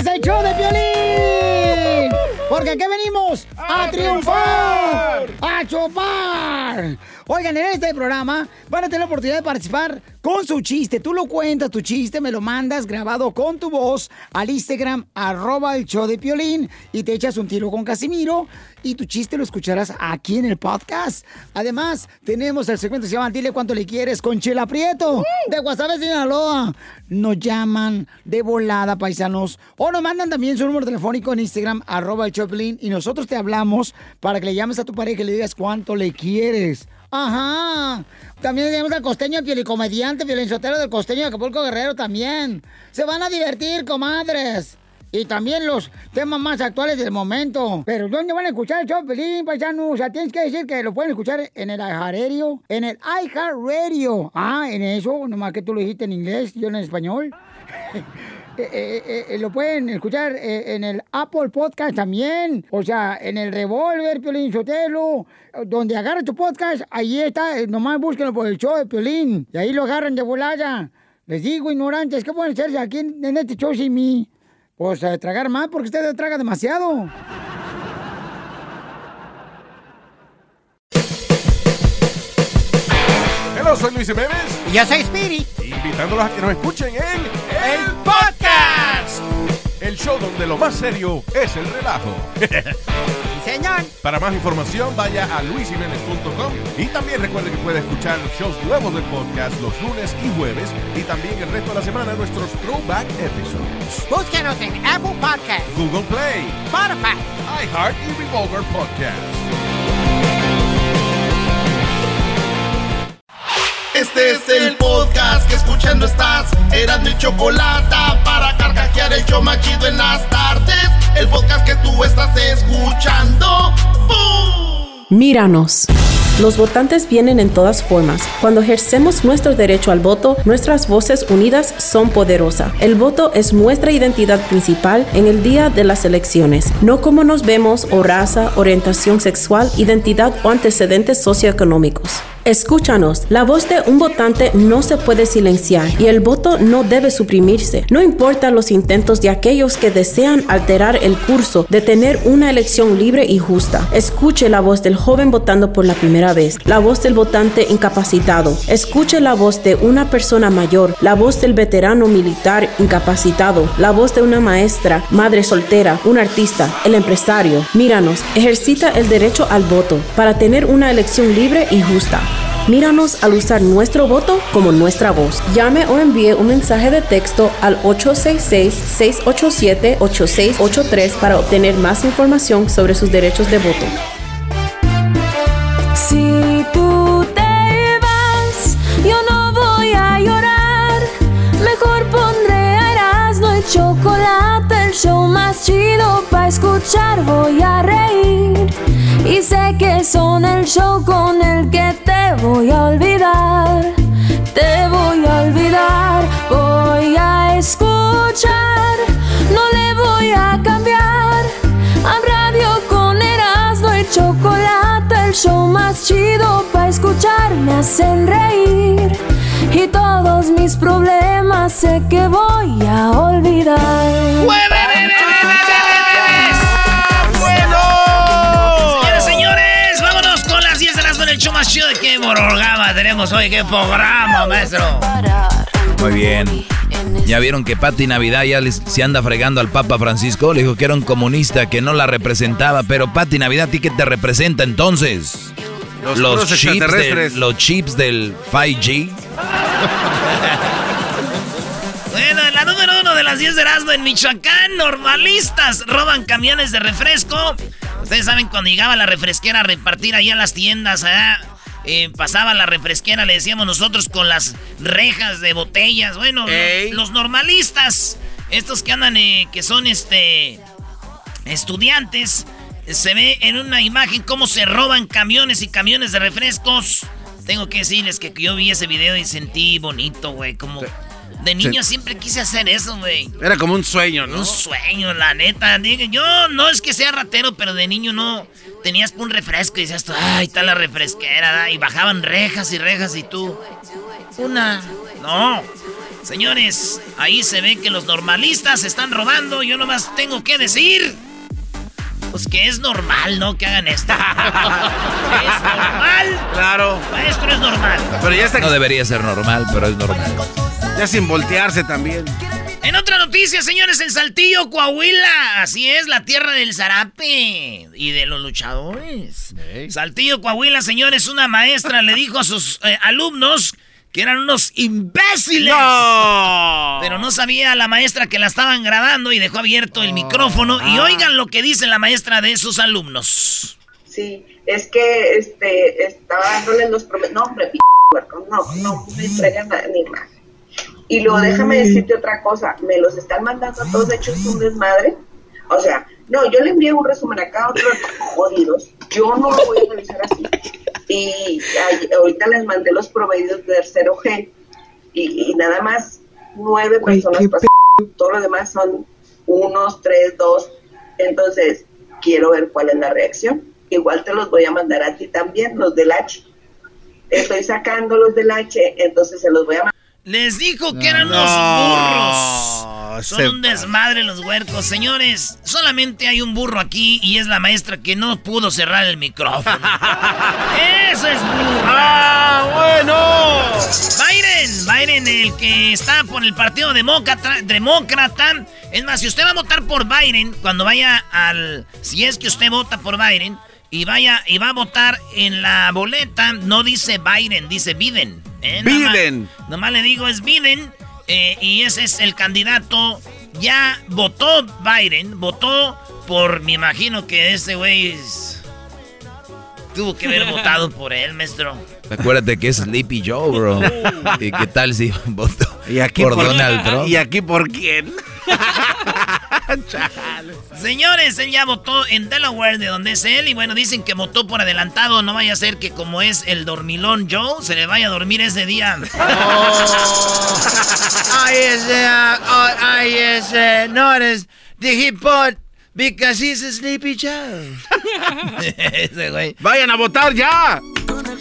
es el show de Piolín. Porque aquí venimos a, triunfar, a chupar. Oigan, en este programa van a tener la oportunidad de participar con su chiste. Tú lo cuentas, tu chiste, me lo mandas grabado con tu voz al Instagram, arroba el show de Piolín, y te echas un tiro con Casimiro, y tu chiste lo escucharás aquí en el podcast. Además, tenemos el segmento que se llama Dile cuánto le quieres con Chela Prieto, de Guasave, Sinaloa. Nos llaman de volada, paisanos, o nos mandan también su número telefónico en Instagram, arroba el show de Piolín, y nosotros te hablamos para que le llames a tu pareja y le digas cuánto le quieres. Ajá. También tenemos al costeño pielicomediante, violinsotero del costeño de Acapulco Guerrero también. Se van a divertir, comadres. Y también los temas más actuales del momento. Pero ¿dónde van a escuchar el show, Pelín, paisano? O sea, tienes que decir que lo pueden escuchar en el iHeartRadio. En el iHeartRadio. Ah, en eso, nomás que tú lo dijiste en inglés, yo en español. Eh, eh, eh, lo pueden escuchar eh, en el Apple Podcast también. O sea, en el Revolver, Piolín Sotelo. Donde agarra tu podcast, ahí está. Nomás búsquenlo por el show de Piolín. Y ahí lo agarran de volada. Les digo, ignorantes, ¿qué pueden hacerse aquí en, en este show sin mí? Pues a tragar más porque usted traga demasiado. Hello, soy Luis Jiménez. Y yo soy Spirit. Invitándolos a que nos escuchen en El Podcast. El show donde lo más serio es el relajo. Señor. Para más información, vaya a luisimenez.com y también recuerde que puede escuchar shows nuevos del podcast los lunes y jueves y también el resto de la semana nuestros throwback episodes. Búsquenos en Apple Podcast, Google Play, Spotify. iHeart y Revolver Podcast. Este es el podcast que escuchando estás. Eran mi chocolate para carcajear el show machido en las tardes. El podcast que tú estás escuchando. ¡Bum! Míranos. Los votantes vienen en todas formas. Cuando ejercemos nuestro derecho al voto, nuestras voces unidas son poderosas. El voto es nuestra identidad principal en el día de las elecciones, no como nos vemos o raza, orientación sexual, identidad o antecedentes socioeconómicos. Escúchanos, la voz de un votante no se puede silenciar y el voto no debe suprimirse. No importa los intentos de aquellos que desean alterar el curso de tener una elección libre y justa. Escuche la voz del joven votando por la primera vez, la voz del votante incapacitado. Escuche la voz de una persona mayor, la voz del veterano militar incapacitado, la voz de una maestra, madre soltera, un artista, el empresario. Míranos, ejercita el derecho al voto para tener una elección libre y justa. Míranos al usar nuestro voto como nuestra voz. Llame o envíe un mensaje de texto al 866-687-8683 para obtener más información sobre sus derechos de voto. Si tú el show más chido para escuchar. Voy a reír y sé que son el show con el que te voy a olvidar. Te voy a olvidar, voy a escuchar, no le voy a cambiar. El show más chido para escuchar me hacen reír. Y todos mis problemas sé que voy a olvidar. Señores, señores, vámonos con las 10 de las con el show más chido de qué programa tenemos hoy, qué programa, maestro. Muy bien. Ya vieron que Pati Navidad ya les- se anda fregando al Papa Francisco. Le dijo que era un comunista, que no la representaba. Pero Pati Navidad, ¿a ti qué te representa entonces? Los chips, extraterrestres. del- los chips del 5G. Bueno, en la número uno de las 10 de Erasmo en Michoacán, normalistas roban camiones de refresco. Ustedes saben cuando llegaba la refresquera a repartir ahí a las tiendas, ¿verdad? Eh, pasaba la refresquera, le decíamos nosotros con las rejas de botellas. Bueno, Ey. los normalistas, estos que andan, eh, que son este estudiantes, se ve en una imagen cómo se roban camiones y camiones de refrescos. Tengo que decirles que yo vi ese video y sentí bonito, güey, como de niño siempre quise hacer eso, güey. Era como un sueño, ¿no? Un sueño, la neta. Yo no es que sea ratero, pero de niño no. Tenías un refresco y decías tú, ay, está la refresquera. Y bajaban rejas y rejas y tú. Una. No. Señores, ahí se ve que los normalistas están robando. Yo nomás tengo que decir. Pues que es normal, ¿no? Que hagan esto. es normal. Claro. Maestro, es normal. Pero ya está... No debería ser normal, pero es normal. Ya sin voltearse también. En otra noticia, señores, en Saltillo, Coahuila. Así es, la tierra del zarape y de los luchadores. Saltillo, Coahuila, señores, una maestra le dijo a sus eh, alumnos que eran unos imbéciles. Pero no sabía la maestra que la estaban grabando y dejó abierto el micrófono. Y ah. oigan lo que dice la maestra de sus alumnos. Sí, es que este estaba dándole los No, hombre, no, no me entregan ni más. Y luego déjame decirte otra cosa, me los están mandando a todos hechos un desmadre. O sea, no, yo le envío un resumen a otros jodidos. Yo no lo voy a revisar así y ahorita les mandé los proveedores de tercero G y, nada más nueve personas pasaron. Todo lo demás son unos, tres, dos. Entonces, quiero ver cuál es la reacción. Igual te los voy a mandar a ti también, los del H. Estoy sacando los del H, entonces se los voy a mandar. Les dijo que eran unos burros. Son un desmadre los huercos. Señores, solamente hay un burro aquí y es la maestra que no pudo cerrar el micrófono. ¡Eso es burro! ¡Ah, bueno! Biden, Biden, el que está por el Partido Demócrata, Demócrata. Es más, si usted va a votar por Biden, cuando vaya al... Si es que usted vota por Biden y vaya y va a votar en la boleta, no dice Biden, dice Biden. ¿Eh? Biden. Nomás, le digo es Biden eh, y ese es el candidato. Ya votó Biden, votó por, me imagino que ese güey tuvo que haber votado por él, maestro. Acuérdate que es Sleepy Joe, bro. ¿Y qué tal si votó aquí por Donald Trump? ¿Y aquí por quién? Señores, él ya votó en Delaware, de donde es él. Y bueno, dicen que votó por adelantado. No vaya a ser que como es el dormilón Joe, se le vaya a dormir ese día. Oh. I is, uh, I is uh, the hip hop because he's a sleepy Joe. ese güey. Vayan a votar ya.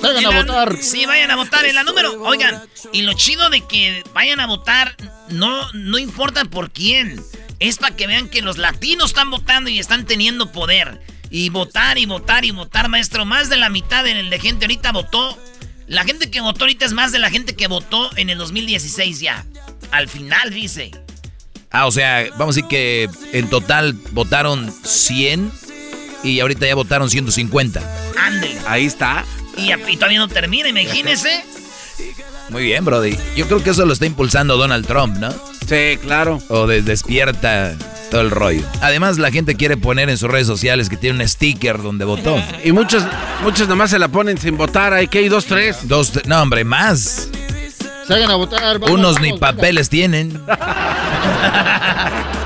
Vayan a votar. Sí, vayan a votar en la número. Oigan, y lo chido de que vayan a votar no, no importa por quién. Es para que vean que los latinos están votando y están teniendo poder. Y votar y votar y votar, maestro. Más de la mitad de, de gente ahorita votó. La gente que votó ahorita es más de la gente que votó en el 2016 ya. Al final, dice. Ah, o sea, vamos a decir que en total votaron 100 y ahorita ya votaron 150. Ándale. Ahí está. Y, y todavía no termina, imagínese. Muy bien, Brody. Yo creo que eso lo está impulsando Donald Trump, ¿no? Sí, claro. O despierta todo el rollo. Además, la gente quiere poner en sus redes sociales que tiene un sticker donde votó. Y muchos, muchos nomás se la ponen sin votar. Hay que hay dos, tres. Dos, no, hombre, más. Salgan a votar. Unos ni papeles tienen.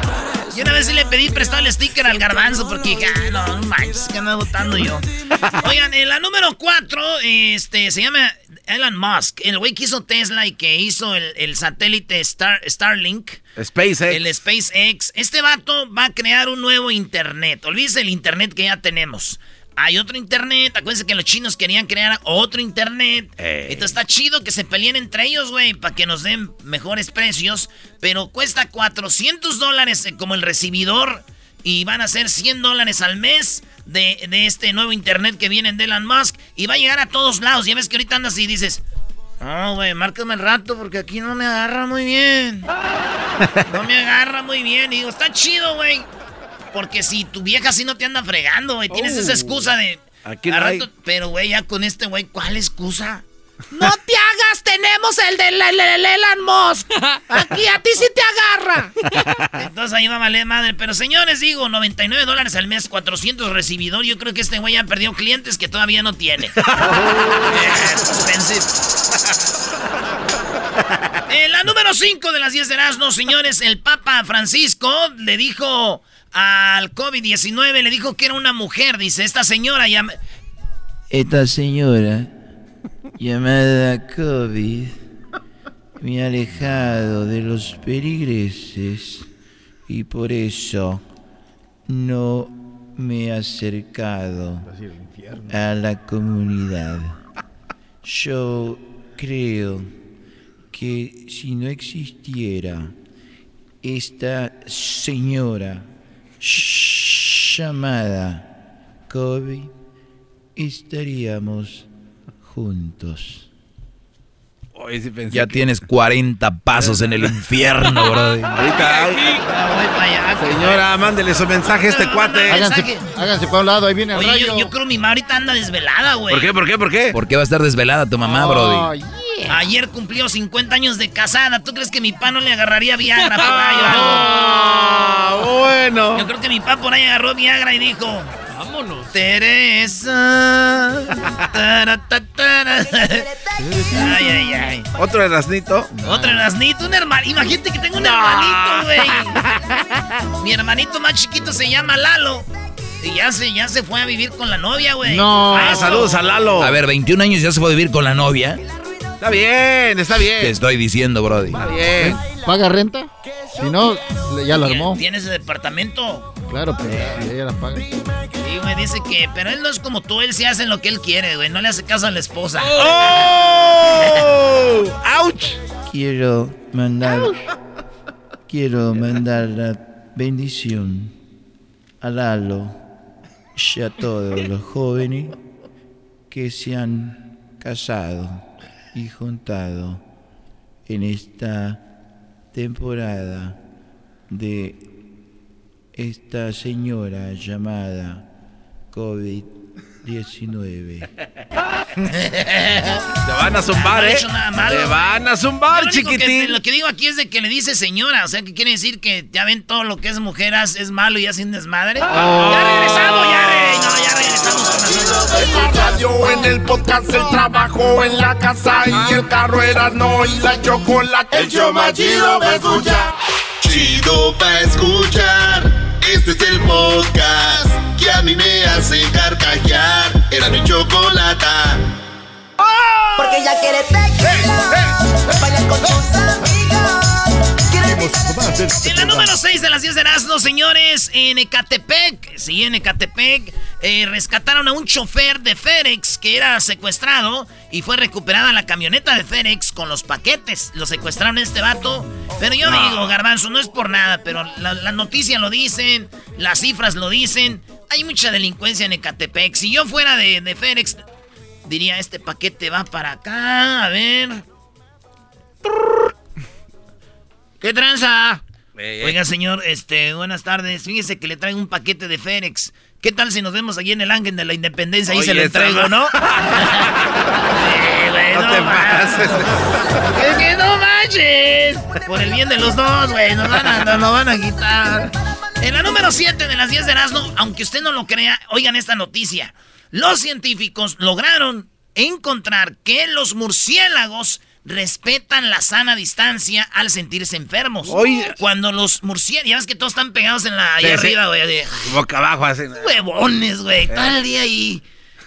Y una vez sí le pedí prestado el sticker al garbanzo porque dije, ah, no, no manches, que ando votando yo. Oigan, en la número cuatro, este, se llama Elon Musk, el güey que hizo Tesla y que hizo el, satélite Star, Starlink. SpaceX. El SpaceX. Este vato va a crear un nuevo internet. Olvídese el internet que ya tenemos. Hay otro internet. Acuérdense que los chinos querían crear otro internet. Entonces está chido que se peleen entre ellos, güey, para que nos den mejores precios. Pero cuesta 400 dólares eh, como el recibidor. Y van a ser 100 dólares al mes de, este nuevo internet que viene de Elon Musk y va a llegar a todos lados. Ya ves que ahorita andas y dices, no, güey, márcame el rato porque aquí no me agarra muy bien. No me agarra muy bien. Y digo, está chido, güey. Porque si tu vieja así no te anda fregando, güey, tienes esa oh. excusa de... Aquí Pero, güey, ya con este güey, ¿cuál excusa? No te hagas, tenemos el de Elon Musk. Aquí a ti sí te agarra. Entonces ahí va a valer madre. Pero señores, digo, 99 dólares al mes, 400 recibidor. Yo creo que este güey ya perdió clientes que todavía no tiene. Eh, la número 5 de las 10 de Erasmo, señores, el Papa Francisco le dijo al COVID-19, le dijo que era una mujer. Dice, esta señora ya... Esta señora llamada COVID me ha alejado de los peligreses y por eso no me he acercado a la comunidad. Yo creo que si no existiera esta señora llamada COVID, estaríamos juntos. Ya tienes 40 pasos en el infierno, bro. Ahorita, señora, mándele su mensaje a este cuate. Háganse, háganse para un lado, ahí viene el Oye, rayo. yo, yo creo que mi mamá ahorita anda desvelada, güey. ¿Por qué? ¿Por qué? ¿Por qué? ¿Por qué va a estar desvelada tu mamá, Brody? Ayer cumplió 50 años de casada. ¿Tú crees que mi pa no le agarraría Viagra por ahí? Ah, bueno. Yo creo que mi pa por ahí agarró Viagra y dijo... Vámonos. Teresa. Tara, ta, tara. Ay, ay, ay. Otro erasnito. Otro hermanito, un hermano. Imagínate que tengo un hermanito, güey. Mi hermanito más chiquito se llama Lalo. Y ya se, ya se fue a vivir con la novia, güey. Ah, saludos a Lalo. A ver, 21 años ya se fue a vivir con la novia. Está bien, está bien. Te estoy diciendo, Brody. Está bien. ¿Paga renta? Si no, ya lo armó. ¿Tiene ese departamento? Claro, pero ella la paga. Y me dice que, pero él no es como tú, él sí hace lo que él quiere, güey. No le hace caso a la esposa. ¡Oh! ¡Auch! Quiero mandar, quiero mandar la bendición a Lalo y a todos los jóvenes que se han casado y juntado en esta temporada de esta señora llamada COVID-19. Te van a zumbar, ¿eh? Te van a zumbar, Lo único que- chiquitín. lo que digo aquí es de que le dice señora, o sea, que quiere decir que ya ven todo lo que es mujeres es malo y hacen desmadre. Oh. Ya regresamos, ya, re- no, ya regresamos. En la radio, en el podcast, el trabajo, en la casa y el carro era no y la chocolate. El show más chido va a escuchar. Chido pa' escuchar. Este es el podcast que a mí me hace carcajear. Era mi chocolate. Porque ella quiere tequila, bailar con sus Quiere En la número 6 de las 10 de Erasmo, señores, en Ecatepec, sí, en Ecatepec, eh, rescataron a un chofer de FedEx que era secuestrado y fue recuperada la camioneta de FedEx con los paquetes. Lo secuestraron a este vato. Pero yo digo, Garbanzo, no es por nada, pero la, la noticia lo dicen, las cifras lo dicen. Hay mucha delincuencia en Ecatepec. Si yo fuera de, de FedEx, diría, este paquete va para acá, a ver. ¿Qué tranza? Oiga, señor, este, buenas tardes. Fíjese que le traigo un paquete de FedEx. ¿Qué tal si nos vemos allí en el Ángel de la Independencia? Ahí Oye, se lo entrego, ¿no? Sí, güey, No te pases. Es que no manches. Por el bien de los dos, güey. Nos van a, nos van a quitar. En la número 7 de las 10 de Erasmo, aunque usted no lo crea, oigan esta noticia. Los científicos lograron encontrar que los murciélagos respetan la sana distancia al sentirse enfermos. Oye. Cuando los murciélagos, ya ves que todos están pegados en la Sí, sí. arriba, güey. de- Boca abajo, así. huevones, güey. Todo el día ahí.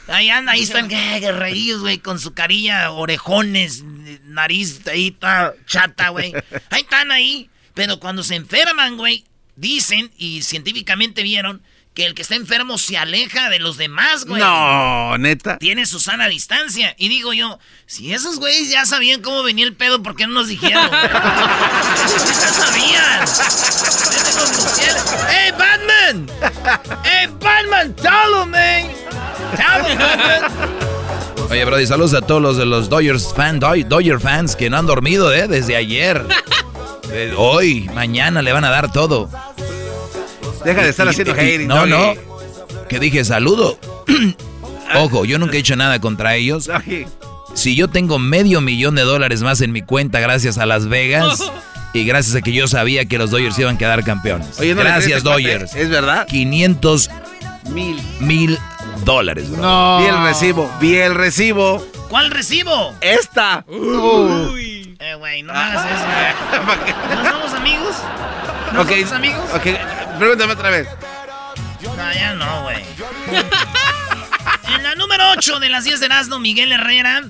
Ahí anda, ahí están eh, reídos, güey, con su carilla, orejones, nariz ahí toda chata, güey. Ahí están ahí. Pero cuando se enferman, güey, dicen y científicamente vieron que el que está enfermo se aleja de los demás, güey. No, neta. Tiene su sana distancia. Y digo yo, si esos güeyes ya sabían cómo venía el pedo, ¿por qué no nos dijeron? ya sabían. Vete con Luciel. ¡Hey, Batman! ¡Hey, Batman! ¡Tell him, man! ¡Tell him, Batman! Oye, Brody, saludos a todos los de los Dodgers fan, Doy- Dodger fans que no han dormido, ¿eh? Desde ayer. De hoy, mañana le van a dar todo. Deja de estar Y- haciendo y- hating, No, no. Que dije saludo. Ojo, yo nunca he hecho nada contra ellos. Si yo tengo medio millón de dólares más en mi cuenta gracias a Las Vegas y gracias a que yo sabía que los Dodgers iban a quedar campeones. Oye, no gracias. Dodgers. ¿Es verdad? 500 Mil. mil dólares, bro. No. Vi el recibo, vi el recibo. ¿Cuál recibo? Esta. Eh, güey, no me hagas eso. ¿No somos amigos? ¿No somos amigos? ok, pregúntame otra vez. No, ya no, güey. en la número 8 de las 10 de Erasmo, Miguel Herrera.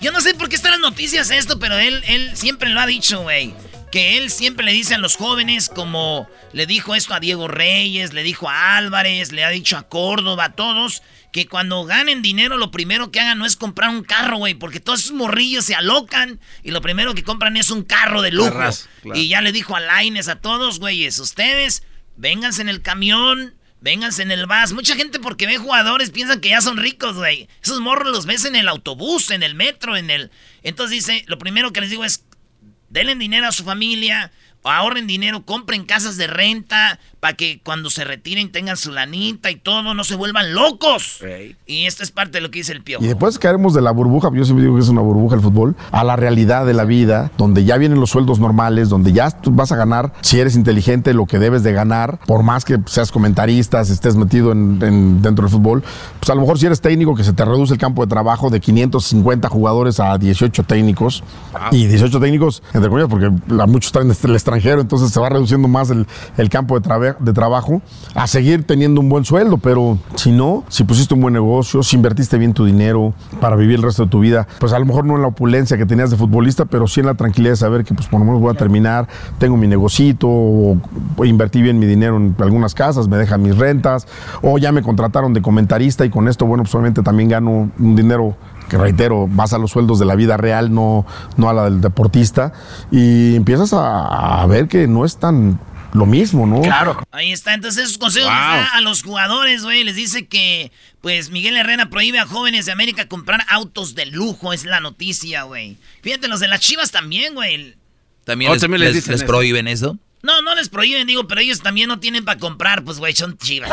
Yo no sé por qué están las noticias esto, pero él, él siempre lo ha dicho, güey. que él siempre le dice a los jóvenes, como le dijo esto a Diego Reyes, le dijo a Álvarez, le ha dicho a Córdoba, a todos, que cuando ganen dinero lo primero que hagan no es comprar un carro, güey, porque todos esos morrillos se alocan y lo primero que compran es un carro de lujo. Claro. Y ya le dijo a Laines a todos, güeyes, ustedes vénganse en el camión, vénganse en el bus. Mucha gente porque ve jugadores piensan que ya son ricos, güey. Esos morros los ves en el autobús, en el metro, en el... Entonces dice, lo primero que les digo es, denle dinero a su familia, ahorren dinero, compren casas de renta, para que cuando se retiren tengan su lanita y todo, no se vuelvan locos. Y esto es parte de lo que dice el piojo. Y después caeremos de la burbuja, yo siempre digo que es una burbuja el fútbol, a la realidad de la vida, donde ya vienen los sueldos normales, donde ya tú vas a ganar, si eres inteligente, lo que debes de ganar, por más que seas comentarista, estés metido en, en- dentro del fútbol, pues a lo mejor si eres técnico, que se te reduce el campo de trabajo de 550 jugadores a 18 técnicos, y 18 técnicos, entre comillas, porque a muchos están en el entonces se va reduciendo más el, campo de trabajo, a seguir teniendo un buen sueldo, pero si no, si pusiste un buen negocio, si invertiste bien tu dinero para vivir el resto de tu vida, pues a lo mejor no en la opulencia que tenías de futbolista, pero sí en la tranquilidad de saber que pues por lo menos voy a terminar, tengo mi negocito, o invertí bien mi dinero en algunas casas, me dejan mis rentas, o ya me contrataron de comentarista y con esto, bueno, pues obviamente también gano un dinero que reitero, vas a los sueldos de la vida real, no, no a la del deportista, y empiezas a, a ver que no es tan lo mismo, ¿no? Claro. Ahí está, entonces esos consejos Wow. les da a los jugadores, güey. Les dice que, pues, Miguel Herrera prohíbe a jóvenes de América comprar autos de lujo, es la noticia, güey. Fíjate, los de las chivas también, güey. ¿También, Oh, les, también les les- dicen les eso. prohíben eso? No, no les prohíben, digo, pero ellos también no tienen para comprar, pues, güey, son chivas.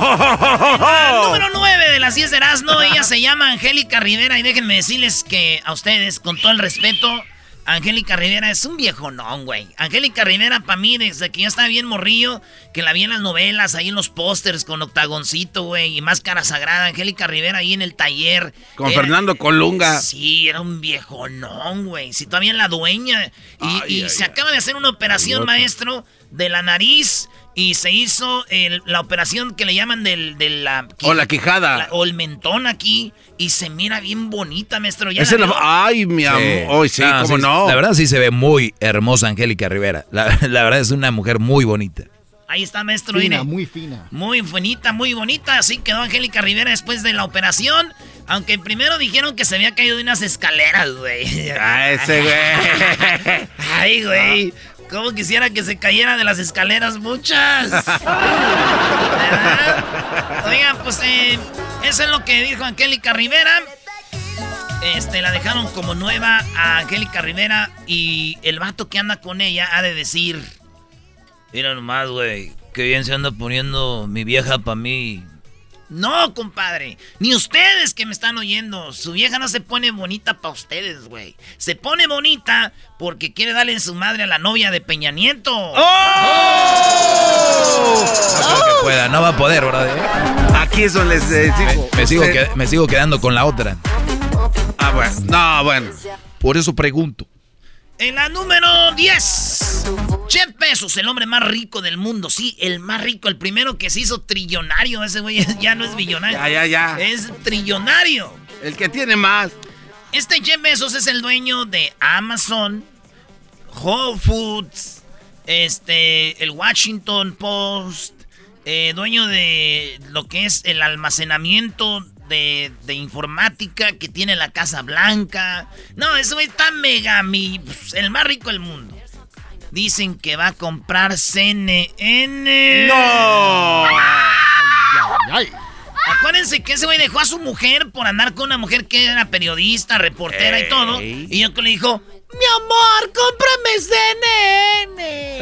La número 9 de las 10 de Erasmo, ella se llama Angélica Rivera y déjenme decirles que a ustedes, con todo el respeto, Angélica Rivera es un viejonón, güey. Angélica Rivera, para mí, desde que yo estaba bien morrillo, que la vi en las novelas, ahí en los pósters con octagoncito, güey, y máscara sagrada, Angélica Rivera ahí en el taller. Con Era- Fernando Colunga. Sí, era un viejonón, güey. Si todavía la dueña. Y, y ay, se acaba de hacer una operación, maestro, de la nariz. Y se hizo el- la operación que le llaman del, de la... O la quijada. la- o el mentón aquí. Y se mira bien bonita, maestro. ¿Ya la? Ay, mi amor. Hoy sí, Ah, cómo no. La verdad sí se ve muy hermosa Angélica Rivera. La, la verdad es una mujer muy bonita. Ahí está, maestro. Fina, muy fina. Muy bonita, muy bonita. Así quedó Angélica Rivera después de la operación. Aunque primero dijeron que se había caído de unas escaleras, güey. Ah, ese güey. Ay, güey. ¿Cómo quisiera que se cayera de las escaleras muchas? ¿Verdad? Oigan, pues eh, eso es lo que dijo Angélica Rivera. Este, la dejaron como nueva a Angélica Rivera y el vato que anda con ella ha de decir... Mira nomás, güey, que bien se anda poniendo mi vieja para mí. No, compadre, ni ustedes que me están oyendo. Su vieja no se pone bonita para ustedes, güey. Se pone bonita porque quiere darle en su madre a la novia de Peña Nieto. No creo que pueda, no va a poder, ¿verdad? Aquí es donde les eh, digo. Me sigo, me sigo quedando con la otra. Ah, bueno. No, bueno. Por eso pregunto. En la número 10. Jeff Bezos, el hombre más rico del mundo. Sí, el más rico, el primero que se hizo trillonario. Ese güey ya no es billonario. Ya, ya, ya. Es trillonario. El que tiene más. Este Jeff Bezos es el dueño de Amazon, Whole Foods, este, el Washington Post, eh, dueño de lo que es el almacenamiento de, de informática que tiene la Casa Blanca. No, ese güey está mega, mi, pues, el más rico del mundo. Dicen que va a comprar CNN. ¡No! Acuérdense que ese güey dejó a su mujer por andar con una mujer que era periodista, reportera y todo. Y yo que le dijo, mi amor, cómprame CNN.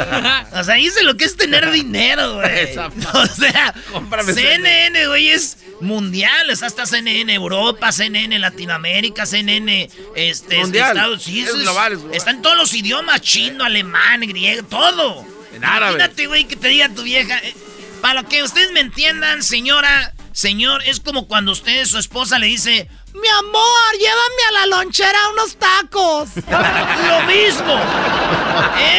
o sea, dice lo que es tener dinero, güey. O sea, Cómprame CNN, güey, es mundial. O sea, está CNN Europa, CNN Latinoamérica, CNN este, Mundial. Estados sí, Es eso global, es global. Está en todos los idiomas, chino, alemán, griego, todo. En árabe. Imagínate, güey, que te diga tu vieja. eh, Para que ustedes me entiendan, señora, señor, es como cuando usted, su esposa, le dice: Mi amor, llévame a la lonchera unos tacos. lo mismo.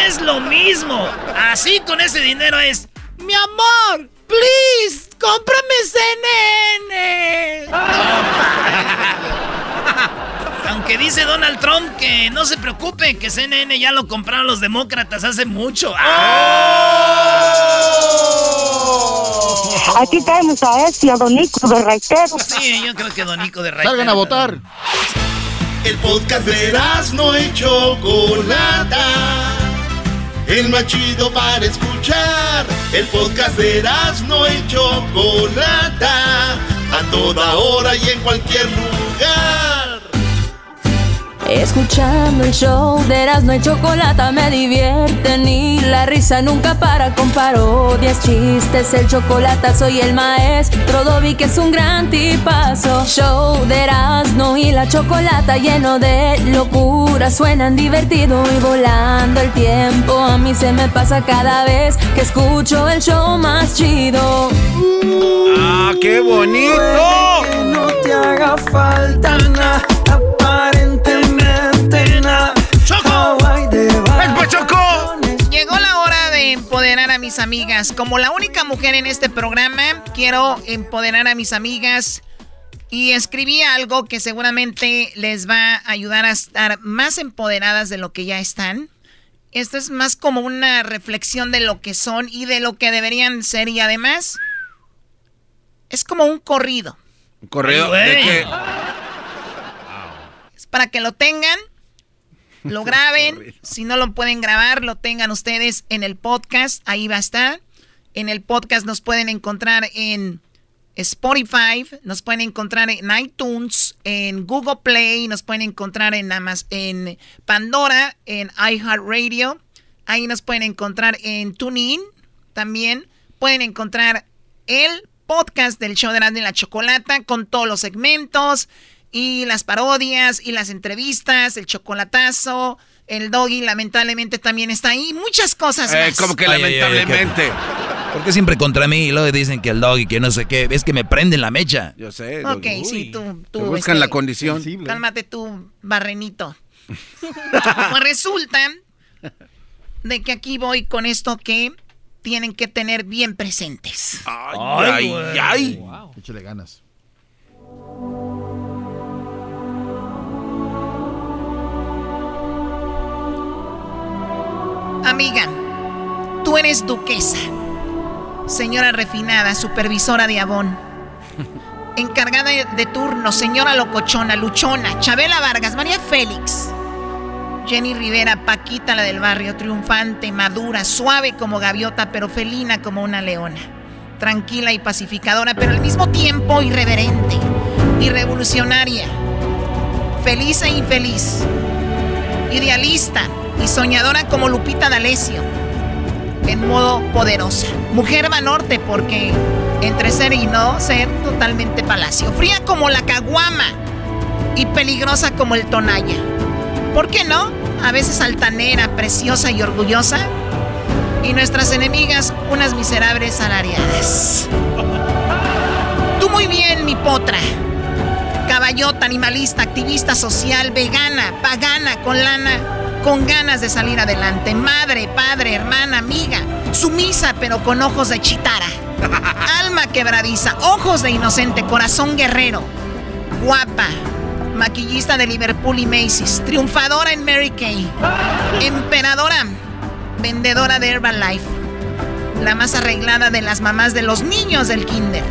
Es lo mismo. Así con ese dinero es: Mi amor, please, cómprame CNN. Aunque dice Donald Trump que no se preocupe, que CNN ya lo compraron los demócratas hace mucho. Aquí tenemos a este, a Don Nico de Raitero. Sí, yo creo que Don Nico de Raitero. Salgan a votar. El podcast de no y Chocolata. El más chido para escuchar. El podcast de no y Chocolata. A toda hora y en cualquier lugar. Escuchando el show de Erasmo y Chocolata me divierten y la risa nunca para con parodias, chistes, el chocolate soy el maestro Dobby que es un gran tipazo. Show de Erasmo y la Chocolata lleno de locura, suenan divertido y volando el tiempo. A mí se me pasa cada vez que escucho el show más chido. ¡Ah, qué bonito! Que no te haga falta nada, empoderar a mis amigas. Como la única mujer en este programa, quiero empoderar a mis amigas. Y escribí algo que seguramente les va a ayudar a estar más empoderadas de lo que ya están. Esto es más como una reflexión de lo que son y de lo que deberían ser. Y además, es como un corrido. Un correo Ay, de que. Es para que lo tengan, lo graben. si no lo pueden grabar, lo tengan ustedes en el podcast. Ahí va a estar. En el podcast nos pueden encontrar en Spotify, nos pueden encontrar en iTunes, en Google Play, nos pueden encontrar en, en Pandora, en iHeartRadio. Ahí nos pueden encontrar en TuneIn también. Pueden encontrar el podcast del show de Erasmo y la Chocolata con todos los segmentos y las parodias y las entrevistas, el chocolatazo, el doggy lamentablemente también está ahí, muchas cosas Eh, más. como que Ay, ay, ay, lamentablemente. ¿Por qué siempre contra mí? Y luego dicen que el dog y que no sé qué. Es que me prenden la mecha. Yo sé. Ok, sí, tú, tú, buscan este, la condición. Cálmate tú, barrenito. pues resulta de que aquí voy con esto que tienen que tener bien presentes. Ay, ay, ay. Échale ganas. Amiga, tú eres duquesa, señora refinada, supervisora de Avon, encargada de, turno, señora locochona, luchona, Chabela Vargas, María Félix, Jenny Rivera, Paquita la del barrio, triunfante, madura, suave como gaviota, pero felina como una leona, tranquila y pacificadora, pero al mismo tiempo irreverente y revolucionaria, feliz e infeliz, idealista y soñadora como Lupita D'Alessio, en modo poderosa. Mujer va norte porque entre ser y no ser totalmente palacio. Fría como la caguama y peligrosa como el tonalla. ¿Por qué no? A veces altanera, preciosa y orgullosa. Y nuestras enemigas, unas miserables salariadas. Tú muy bien, mi potra. Caballota, animalista, activista social, vegana, pagana, con lana, con ganas de salir adelante. Madre, padre, hermana, amiga. Sumisa, pero con ojos de chitara. Alma quebradiza, ojos de inocente, corazón guerrero. Guapa, maquillista de Liverpool y Macy's, triunfadora en Mary Kay, emperadora, vendedora de Herbalife, la más arreglada de las mamás de los niños del kinder,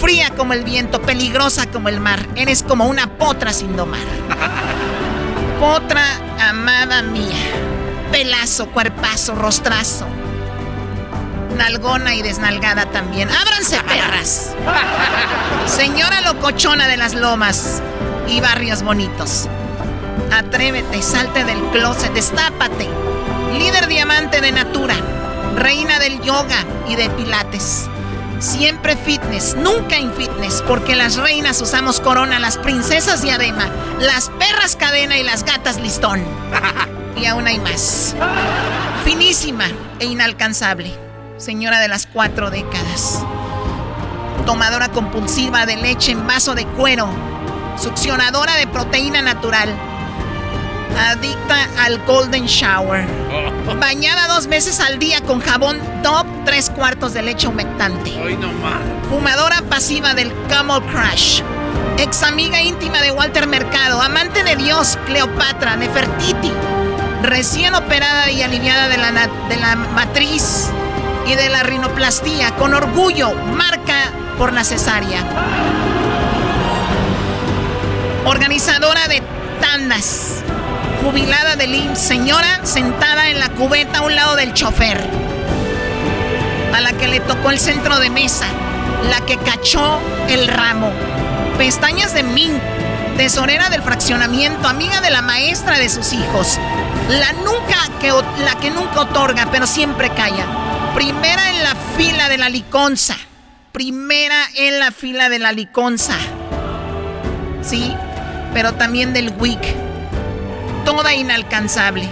fría como el viento, peligrosa como el mar, eres como una potra sin domar. Potra amada mía, pelazo, cuerpazo, rostrazo, nalgona y desnalgada también. ¡Ábranse, perras! Señora locochona de las lomas y barrios bonitos. Atrévete, salte del closet, destápate. Líder diamante de Natura, reina del yoga y de pilates. Siempre fitness, nunca in fitness, porque las reinas usamos corona, las princesas diadema, las perras cadena y las gatas listón. Y aún hay más. Finísima e inalcanzable, señora de las cuatro décadas. Tomadora compulsiva de leche en vaso de cuero, succionadora de proteína natural, adicta al golden shower, bañada dos veces al día con jabón top, tres cuartos de leche humectante. Fumadora pasiva del Camel Crush. ex amiga íntima de Walter Mercado, amante de Dios, Cleopatra, Nefertiti, recién operada y aliviada de la, de la matriz y de la rinoplastía, con orgullo, marca por la cesárea. Organizadora de tandas, jubilada del IMSS, señora sentada en la cubeta a un lado del chofer, a la que le tocó el centro de mesa, la que cachó el ramo, pestañas de min, tesorera del fraccionamiento, amiga de la maestra de sus hijos, la, nunca que, la que nunca otorga, pero siempre calla, primera en la fila de la liconza, primera en la fila de la liconza, ¿sí? Pero también del WIC. Toda inalcanzable,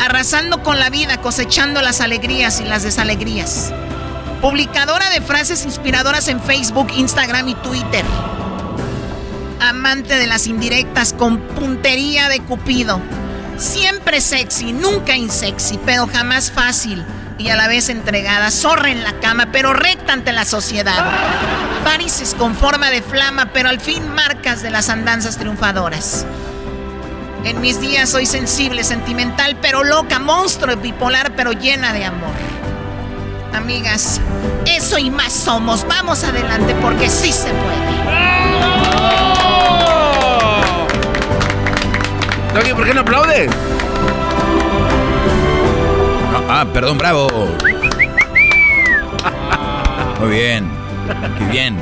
arrasando con la vida, cosechando las alegrías y las desalegrías. Publicadora de frases inspiradoras en Facebook, Instagram y Twitter. Amante de las indirectas con puntería de Cupido. Siempre sexy, nunca insexy, pero jamás fácil y a la vez entregada. Zorra en la cama, pero recta ante la sociedad. Varices con forma de flama, pero al fin marcas de las andanzas triunfadoras. En mis días soy sensible, sentimental, pero loca, monstruo bipolar, pero llena de amor. Amigas, eso y más somos. Vamos adelante porque sí se puede. Doggy, ¿por qué no aplaude? Ah, ah, perdón, bravo. Muy bien. Qué bien.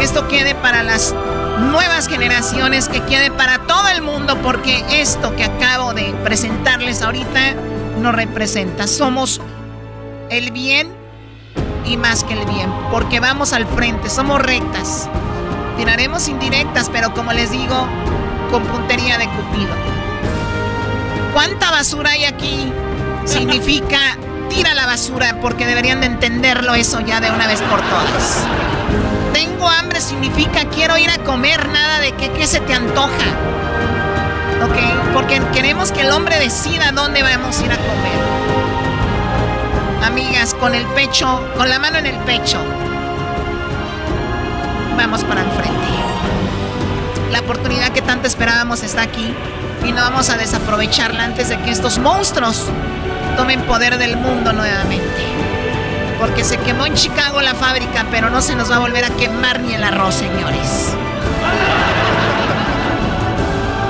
Esto quede para las nuevas generaciones, que quede para todo el mundo, porque esto que acabo de presentarles ahorita nos representa. Somos el bien y más que el bien, porque vamos al frente, somos rectas. Tiraremos indirectas, pero como les digo, con puntería de Cupido. ¿Cuánta basura hay aquí? Significa tira la basura, porque deberían de entenderlo eso ya de una vez por todas. Tengo hambre significa quiero ir a comer, nada de que qué se te antoja. ¿Ok? Porque queremos que el hombre decida dónde vamos a ir a comer. Amigas, con el pecho, con la mano en el pecho. Vamos para el frente. La oportunidad que tanto esperábamos está aquí y no vamos a desaprovecharla antes de que estos monstruos tomen poder del mundo nuevamente. Porque se quemó en Chicago la fábrica, pero no se nos va a volver a quemar ni el arroz, señores.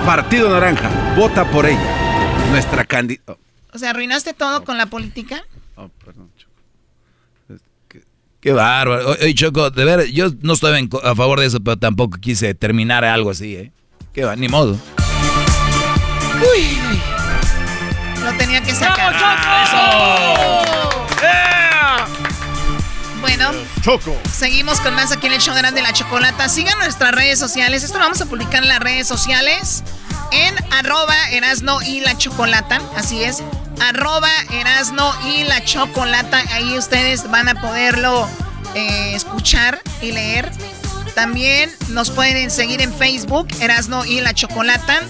Partido Naranja, vota por ella. Nuestra candidata. O sea, ¿arruinaste todo con la política? Oh, perdón, Choco. Qué bárbaro. Oye, Choco, de ver, yo no estoy a favor de eso, pero tampoco quise terminar algo así, ¿eh? Qué va, ni modo. Uy, Lo tenía que sacar. Bueno, Choco. Seguimos con más aquí en el show grande de la chocolata. Sigan nuestras redes sociales. Esto lo vamos a publicar en las redes sociales. En arroba Erasno y la chocolata. Así es. Arroba Erasno y la chocolata. Ahí ustedes van a poderlo eh, escuchar y leer. También nos pueden seguir en Facebook, Erasno y la Chocolata.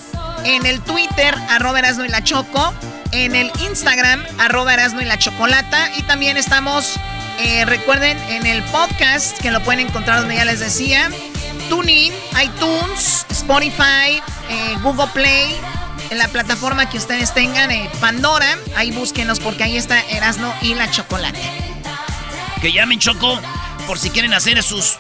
En el Twitter, arroba Erasno y la Choco. En el Instagram, arroba Erasno y la Chocolata. Y también estamos eh, recuerden en el podcast que lo pueden encontrar donde ya les decía. TuneIn, iTunes, Spotify, eh, Google Play, en la plataforma que ustedes tengan, eh, Pandora. Ahí búsquenos porque ahí está Erasno y la chocolate. Que llamen Choco por si quieren hacer sus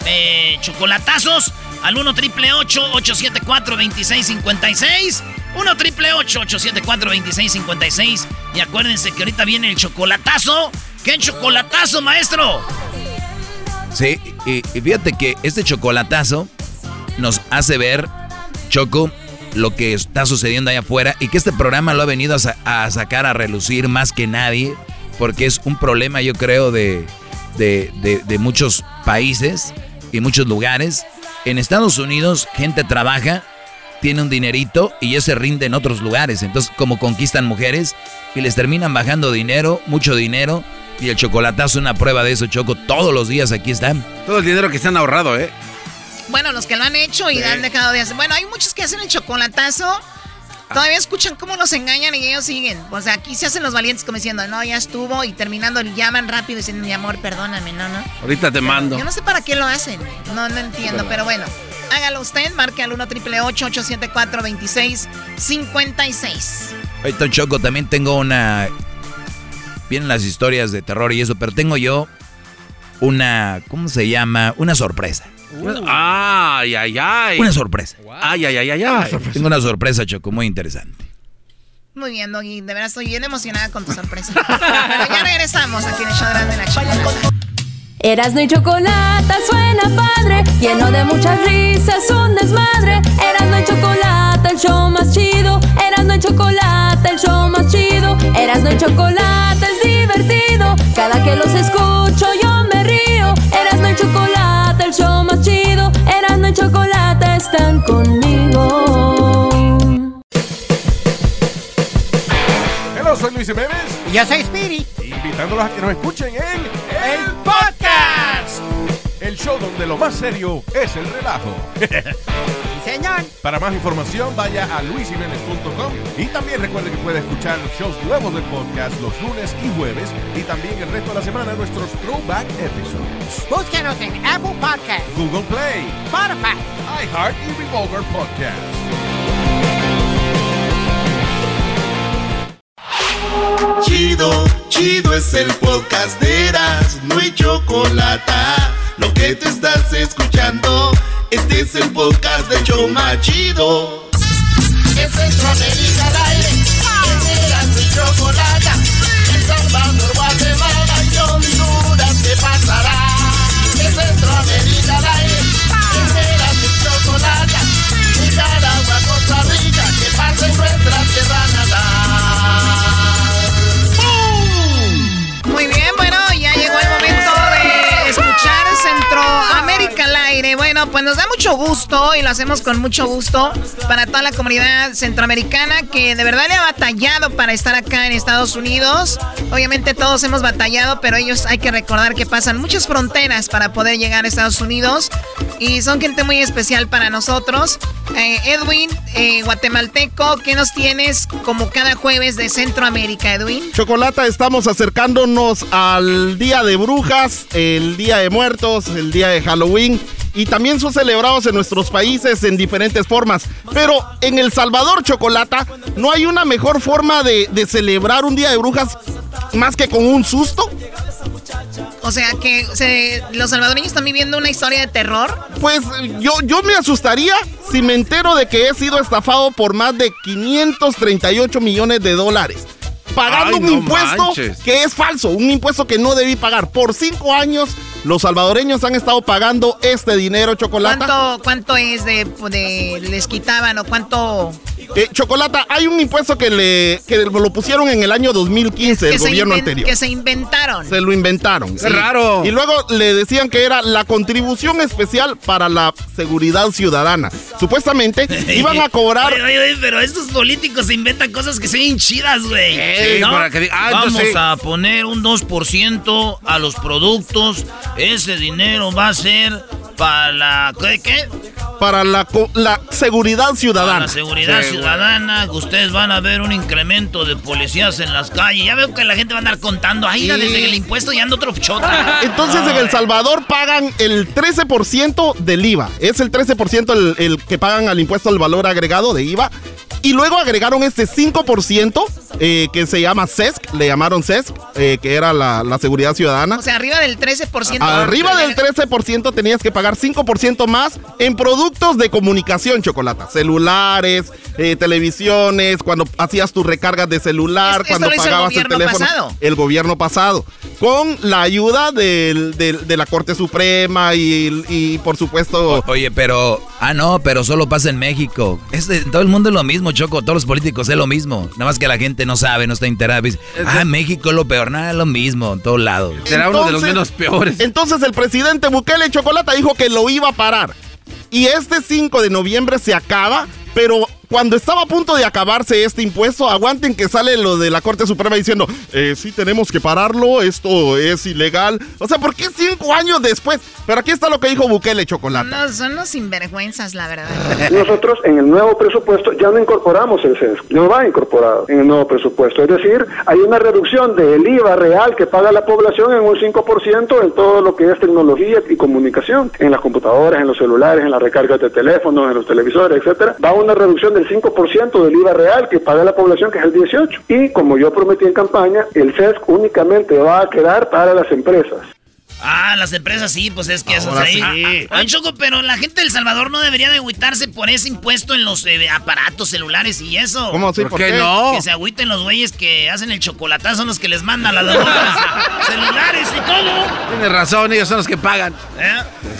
chocolatazos al 1 triple 874 2656 1 triple 874 2656 Y acuérdense que ahorita viene el chocolatazo ¡Qué chocolatazo, maestro! Sí, y, fíjate que este chocolatazo nos hace ver, Choco, lo que está sucediendo allá afuera y que este programa lo ha venido a, sacar a relucir más que nadie, porque es un problema, yo creo, de, de, muchos países y muchos lugares. En Estados Unidos, gente trabaja, tiene un dinerito y ya se rinde en otros lugares. Entonces, como conquistan mujeres y les terminan bajando dinero, mucho dinero y el chocolatazo, una prueba de eso, Choco. Todos los días aquí están. Todo el dinero que se han ahorrado, ¿eh? Bueno, los que lo han hecho y han dejado de hacer. Bueno, hay muchos que hacen el chocolatazo Todavía escuchan cómo los engañan y ellos siguen. O sea, aquí se hacen los valientes como diciendo, no, ya estuvo. Y terminando llaman rápido diciendo, mi amor, perdóname, no, no. Ahorita te mando. Yo no sé para qué lo hacen. No, no entiendo, pero bueno. Hágalo usted, marque al 1 triple 874 2656 Ahorita, Choco, también tengo una. Vienen las historias de terror y eso, pero tengo yo una. ¿Cómo se llama? Una sorpresa. Ay, ay, ay. Una sorpresa. Ay, ay, ay, ay, ay. Tengo una sorpresa, Choco, muy interesante. Muy bien, Doggy. De verdad estoy bien emocionada con tu sorpresa. Pero ya regresamos aquí en el show de la Chocolata. Erasno y chocolate suena padre, lleno de muchas risas, un desmadre. Erasno y chocolate, el show más chido. Erasno y chocolate, el show más chido. Erasno y chocolate es divertido. Cada que los escucho yo me río. Erasno y chocolate, el show más chido. Erasno y chocolate están conmigo. Hello, soy Luis Jiménez. Y yo soy Spirit. Invitándolos a que nos escuchen en El Podcast. El show donde lo más serio es el relajo. señor. Para más información, vaya a luisiménez.com y también recuerde que puede escuchar shows nuevos del podcast los lunes y jueves y también el resto de la semana nuestros throwback episodes. Búsquenos en Apple Podcast, Google Play, Spotify, iHeart y Revolver Podcast. Chido, chido es el podcast de Eras, no hay chocolate. Lo que te estás escuchando, este es el podcast de Choma Chido. Es Centroamérica al aire, hay chocolate. Gusto y lo hacemos con mucho gusto para toda la comunidad centroamericana que de verdad le ha batallado para estar acá en Estados Unidos. Obviamente todos hemos batallado, pero ellos hay que recordar que pasan muchas fronteras para poder llegar a Estados Unidos y son gente muy especial para nosotros. Eh, Edwin, eh, guatemalteco, ¿qué nos tienes como cada jueves de Centroamérica, Edwin? Chocolata, estamos acercándonos al Día de Brujas, el Día de Muertos, el Día de Halloween y también son celebrados en nuestros países en diferentes formas. Pero en El Salvador, Chocolata, no hay una mejor forma de, de celebrar un Día de Brujas más que con un susto. O sea que se- los salvadoreños están viviendo una historia de terror. Pues yo, yo me asustaría si me entero de que he sido estafado por más de 538 millones de dólares. Pagando Ay, un no impuesto manches. que es falso, un impuesto que no debí pagar. Por cinco años, los salvadoreños han estado pagando este dinero, Chocolata. ¿Cuánto, cuánto es de, de- les quitaban o cuánto Eh, Chocolata, hay un impuesto que, le, que lo pusieron en el año 2015, el gobierno inven- anterior. que se inventaron? Se lo inventaron. Qué raro. Y luego le decían que era la contribución especial para la seguridad ciudadana. Supuestamente iban a cobrar. Oye, oye, oye, pero estos políticos se inventan cosas que se ven chidas, güey. Sí, para que diga- ah, Vamos entonces a poner un 2% a los productos. Ese dinero va a ser para la... ¿Qué? qué? Para la, la seguridad Para ciudadana. la seguridad Sí, ciudadana. Ustedes van a ver un incremento de policías en las calles. Ya veo que la gente va a andar contando. Ahí Y- desde el impuesto ya anda otro chota. Entonces en El Salvador pagan el 13% del IVA. Es el 13% el, el que pagan al impuesto al valor agregado de IVA. Y luego agregaron este 5% eh, que se llama CESC, le llamaron CESC, eh, que era la, la seguridad ciudadana. O sea, arriba del 13%. Arriba del 13% tenías que pagar 5% más en productos de comunicación, Chocolata. Celulares, eh, televisiones, cuando hacías tus recargas de celular, cuando el pagabas el, gobierno teléfono. pasado. El gobierno pasado. Con la ayuda del- del- de la Corte Suprema y, y, por supuesto... Oye, pero. Ah, no, pero solo pasa en México. Es de- todo el mundo es lo mismo, Choco. Todos los políticos es lo mismo. Nada más que la gente no sabe, no está enterada. Dice, ah, México es lo peor. Nada, es lo mismo en todos lados. Entonces- Entonces el presidente Bukele Chocolata dijo que lo iba a parar. Y este 5 de noviembre se acaba, pero cuando estaba a punto de acabarse este impuesto, aguanten que sale lo de la Corte Suprema diciendo, eh, sí tenemos que pararlo, esto es ilegal. O sea, ¿por qué cinco años después? Pero aquí está lo que dijo Bukele Chocolate. No, son unos sinvergüenzas, la verdad. Nosotros en el nuevo presupuesto ya no incorporamos el CESC, no va incorporado en el nuevo presupuesto. Es decir, hay una reducción del IVA real que paga la población en un 5% en todo lo que es tecnología y comunicación, en las computadoras, en los celulares, en las recargas de teléfonos, en los televisores, etcétera. Va una reducción del 5% del IVA real que paga la población, que es el 18. Y como yo prometí en campaña, el CESC únicamente va a quedar para las empresas. Ah, las empresas sí, pues es que eso es Ahora ahí. sí. Ah, ah, Choco, pero la gente de El Salvador no debería de agüitarse por ese impuesto en los eh, aparatos celulares y eso. ¿Cómo así? ¿Por ¿Por qué qué? no? Que se agüiten los güeyes que hacen el chocolatazo, son los que les mandan las drogas, celulares y todo. Tienes razón, ellos son los que pagan.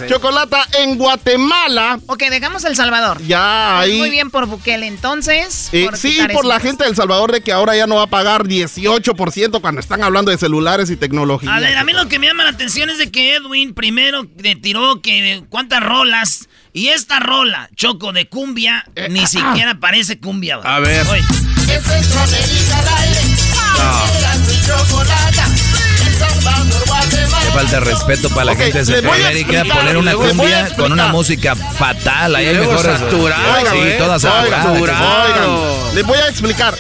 Chocolata en Guatemala. Ok, dejamos El Salvador. Ya ahí. Muy bien por Bukele, entonces. Eh, por sí, por la gente de El Salvador de que ahora ya no va a pagar 18% cuando están hablando de celulares y tecnología. A ver, a mí lo que me llama la atención es de que Edwin primero le tiró que cuántas rolas y esta rola, Choco, de cumbia, ni siquiera parece cumbia. A ver. Oye. Es Centroamérica al aire. Guatemala. Qué falta de respeto para la Ok, gente de Centroamérica explicar, poner una cumbia con una música fatal. Ahí luego mejores. saturado, Sí, ¿eh? toda saturada. Oigan, les voy a explicar.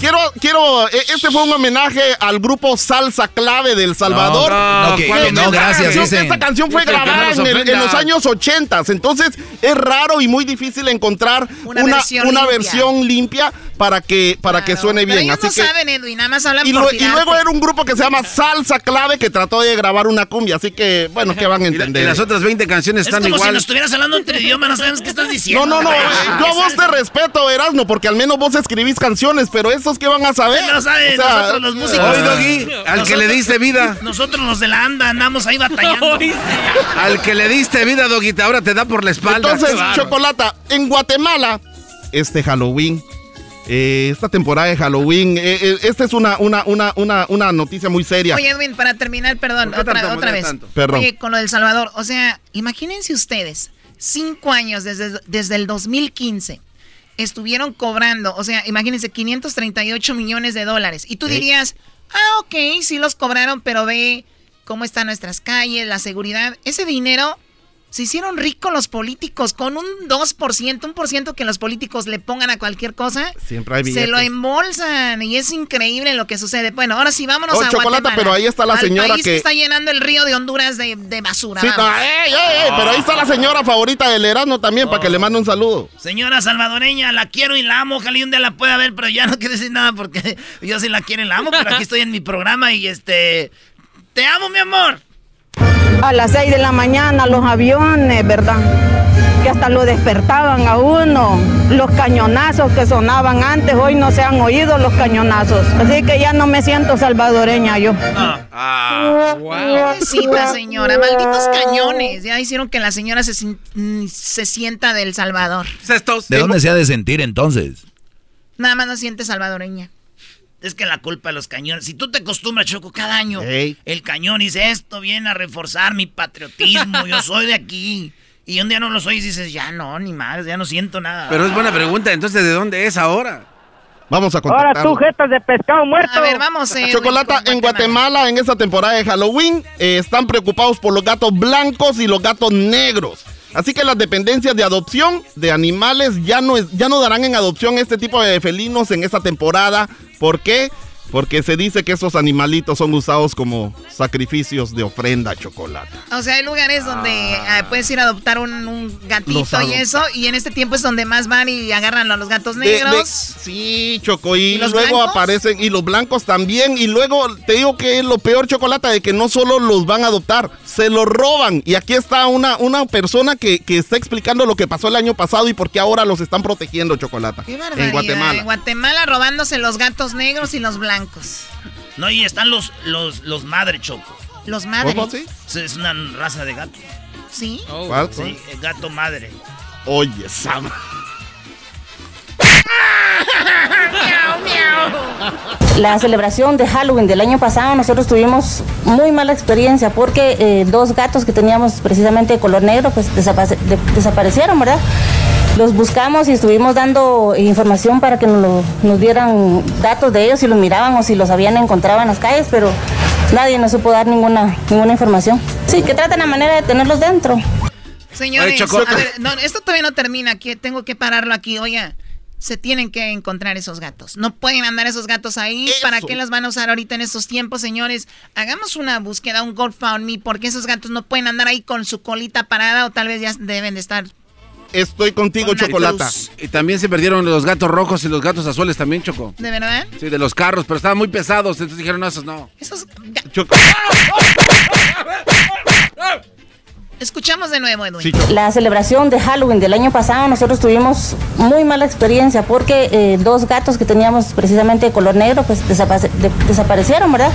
Quiero, quiero, eh, este fue un homenaje al grupo Salsa Clave del Salvador. No, no, que- que no, esta gracias, canción- dicen. Esta canción fue no grabada en, el- en los años 80, entonces es raro y muy difícil encontrar Una una, versión una limpia. versión limpia para que, para que suene Pero bien. ellos Así no que, saben, Edwin, nada más hablan y, por lue- y luego era un grupo que se llama Salsa Clave que trató de grabar una cumbia, así que, bueno, ¿qué van a Y, la- y entender? las otras 20 canciones Es están como si igual. nos estuvieras hablando entre idiomas, no sabemos qué estás diciendo. No, no, no, güey. yo a vos te respeto, Erasmo, porque al menos vos escribís canciones, pero esos que van a saber. No saben, O sea, nosotros los músicos. Oye, Doggy, al que le diste vida. Nosotros los de la anda andamos ahí batallando. Al que le diste vida, Doguita, ahora te da por la espalda. Entonces. Chocolata, en Guatemala, este Halloween, eh, esta temporada de Halloween, eh, eh, esta es una, una, una, una, una noticia muy seria. Oye, Edwin, para terminar, perdón, ¿Por qué otra, otra vez. tanto? Perdón. Oye, con lo del Salvador, o sea, imagínense ustedes, cinco años desde, desde el 2015 estuvieron cobrando, o sea, imagínense, 538 millones de dólares. Y tú dirías, ah, ok, sí los cobraron, pero ve cómo están nuestras calles, la seguridad. Ese dinero se hicieron ricos los políticos con un 2%, un por ciento que los políticos le pongan a cualquier cosa. Siempre hay Se billetes. lo embolsan y es increíble lo que sucede. Bueno, ahora sí, vámonos Oh, a Chocolata, Guatemala. pero ahí está la Al señora país que- está llenando el río de Honduras de, de basura. Sí, no, ey, ey, ey, pero ahí está la señora favorita del Erasmo también, para que le mande un saludo. Señora salvadoreña, la quiero y la amo. Ojalá y un día la pueda ver, pero ya no quiero decir nada porque yo sí la quiero y la amo, pero aquí estoy en mi programa y este. Te amo, mi amor. A las 6 de la mañana los aviones, ¿verdad? Que hasta lo despertaban a uno. Los cañonazos que sonaban antes, hoy no se han oído los cañonazos. Así que ya no me siento salvadoreña yo. Pobrecita señora, malditos cañones. Ya hicieron que la señora se, mm, se sienta del Salvador. ¿De dónde se ha de sentir entonces? Nada más no siente salvadoreña. Es que la culpa de los cañones. Si tú te acostumbras, Choco, cada año, el cañón dice esto viene a reforzar mi patriotismo. yo soy de aquí. Y un día no lo soy y dices, ya no, ni más, ya no siento nada. Pero es buena pregunta, entonces, ¿de dónde es ahora? Vamos a Ahora contactarlo. tú, jetas de pescado muerto. A ver, vamos. eh, Chocolata, en Guatemala, en esta temporada de Halloween, eh, están preocupados por los gatos blancos y los gatos negros. Así que las dependencias de adopción de animales ya no, es- ya no darán en adopción este tipo de felinos en esta temporada. ¿Por qué? Porque se dice que esos animalitos son usados como sacrificios de ofrenda a chocolate. O sea, hay lugares donde ah, puedes ir a adoptar un, un gatito y eso, y en este tiempo es donde más van y agarran a los gatos De- de- negros. sí, Choco, y, ¿Y los luego blancos? aparecen, y los blancos también, y luego te digo que es lo peor, Chocolata, de que no solo los van a adoptar, se los roban. Y aquí está una, una persona que, que está explicando lo que pasó el año pasado y por qué ahora los están protegiendo, Chocolata. Qué barbaridad. En Guatemala. En Guatemala robándose los gatos negros y los blancos. No, y están los, los, los madre, Choco. Los madres. ¿Cómo así? Es una raza de gato. ¿Sí? ¿Cuál? Sí, el gato madre. Oye, Sam. La celebración de Halloween del año pasado nosotros tuvimos muy mala experiencia porque eh, dos gatos que teníamos precisamente de color negro pues desapa- de- desaparecieron, ¿verdad? Los buscamos y estuvimos dando información para que nos, lo- nos dieran datos de ellos, si los miraban o si los habían encontrado en las calles, pero nadie nos supo dar ninguna, ninguna información. Sí, que tratan la manera de tenerlos dentro. Señores, Oye, a ver, no, esto todavía no termina. Aquí tengo que pararlo aquí. Oiga, se tienen que encontrar esos gatos. No pueden andar esos gatos ahí. ¿Para qué las van a usar ahorita en estos tiempos, señores? Hagamos una búsqueda, un GoFundMe, porque esos gatos no pueden andar ahí con su colita parada o tal vez ya deben de estar. Estoy contigo, Chocolata. Y también se perdieron los gatos rojos y los gatos azules también, Choco. ¿De verdad? Sí, de los carros, pero estaban muy pesados, entonces dijeron, no, esos no. Esos... Choco. Escuchamos de nuevo, Edwin. La celebración de Halloween del año pasado nosotros tuvimos muy mala experiencia porque eh, dos gatos que teníamos precisamente de color negro pues desapare- de- desaparecieron, ¿verdad?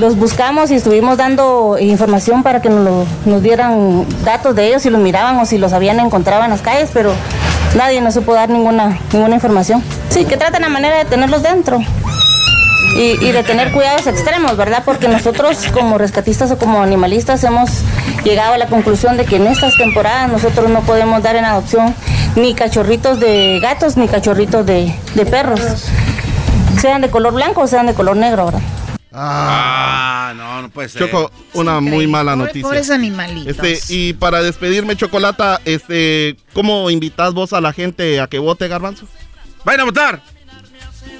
Los buscamos y estuvimos dando información para que nos, dieran datos de ellos, si los miraban o si los habían encontrado en las calles, pero nadie nos supo dar ninguna, ninguna información. Sí, que tratan la manera de tenerlos dentro y, y de tener cuidados extremos, ¿verdad? Porque nosotros como rescatistas o como animalistas hemos llegado a la conclusión de que en estas temporadas nosotros no podemos dar en adopción ni cachorritos de gatos ni cachorritos de, de perros, sean de color blanco o sean de color negro, ¿verdad? Ah, no, no puede ser. Choco, una muy mala Pobre- noticia. pobres animalitos. Este, y para despedirme, Chocolata, este, ¿cómo invitas vos a la gente a que vote, Garbanzo? ¡Vayan a votar!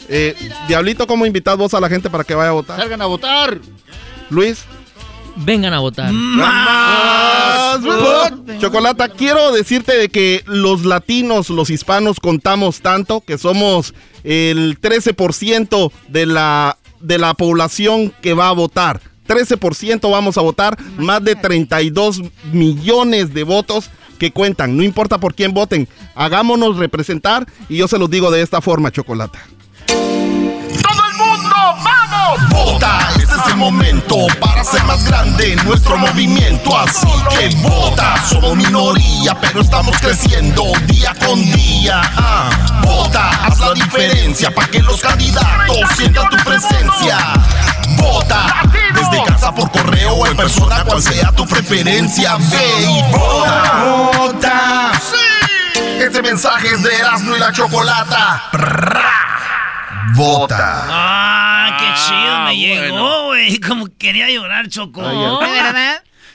Eh, Diablito, ¿cómo invitas vos a la gente para que vaya a votar? ¡Salgan a votar! Luis. Vengan a votar. Más votos. Chocolata, quiero decirte de que los latinos, los hispanos contamos tanto que somos el 13% de la, de la población que va a votar. 13% vamos a votar, más de 32 millones de votos que cuentan. No importa por quién voten, hagámonos representar y yo se los digo de esta forma, Chocolata. Vota, este es el momento para hacer más grande nuestro movimiento. Así que vota, somos minoría, pero estamos creciendo día con día. Ah, vota, haz la diferencia para que los candidatos sientan tu presencia. Vota, desde casa por correo o en persona, cual sea tu preferencia. Ve y vota. Vota. Este mensaje es de Erasmo y la Chocolata. Vota. Ah, qué chido me llegó, güey. Como quería llorar, Choco.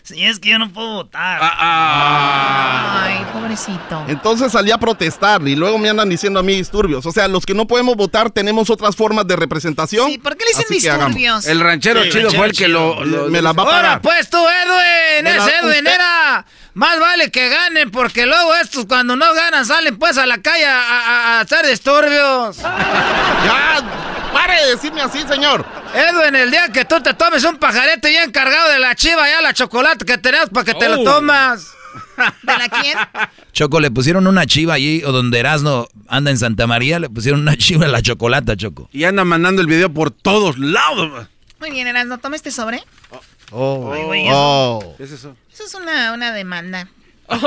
Sí, es que yo no puedo votar. Ay, pobrecito. Entonces salí a protestar y luego me andan diciendo a mí disturbios. O sea, los que no podemos votar tenemos otras formas de representación. Sí, ¿por qué le dicen disturbios? El ranchero Sí, chido ranchero fue el que lo, lo- Me la va a Ahora, pagar. Pues tú, Edwin, ese Edwin usted- era. Más vale que ganen, porque luego estos cuando no ganan salen pues a la calle a, a- a hacer disturbios. Ya, pare de decirme así, señor. Edwin, el día que tú te tomes un pajarete bien cargado de la chiva ya la chocolate que tenés para que te lo Oh. tomas. ¿De la quién? Choco, le pusieron una chiva allí, o donde Erasno anda en Santa María, le pusieron una chiva a la chocolata, Choco. Y andan mandando el video por todos lados. Muy bien, Erasmo, toma este sobre. Oh, Ay, güey, oh. ¿Qué es eso? Eso es una, una demanda. Eres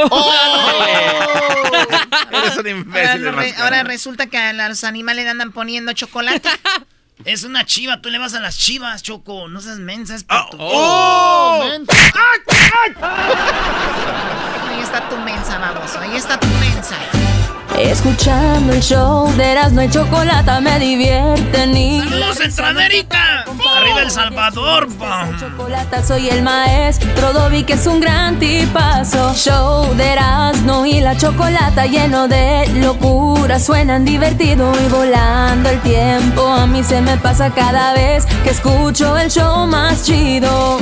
un Ahora, imbécil. re- Mascara. ahora resulta que a los animales andan poniendo chocolate. Es una chiva, tú le vas a las chivas, Choco. No seas mensa, es puto. oh. Ahí está tu mensa, baboso. Ahí está tu mensa. Escuchando el show de Erasmo y Chocolata me divierten y... ¡Saludos, Centroamérica! ¡Arriba El Salvador, pa! Chocolata, soy el maestro Dobby que es un gran tipazo. Show de Erasmo y la Chocolata lleno de locura. Suenan divertido y volando el tiempo. A mí se me pasa cada vez que escucho el show más chido.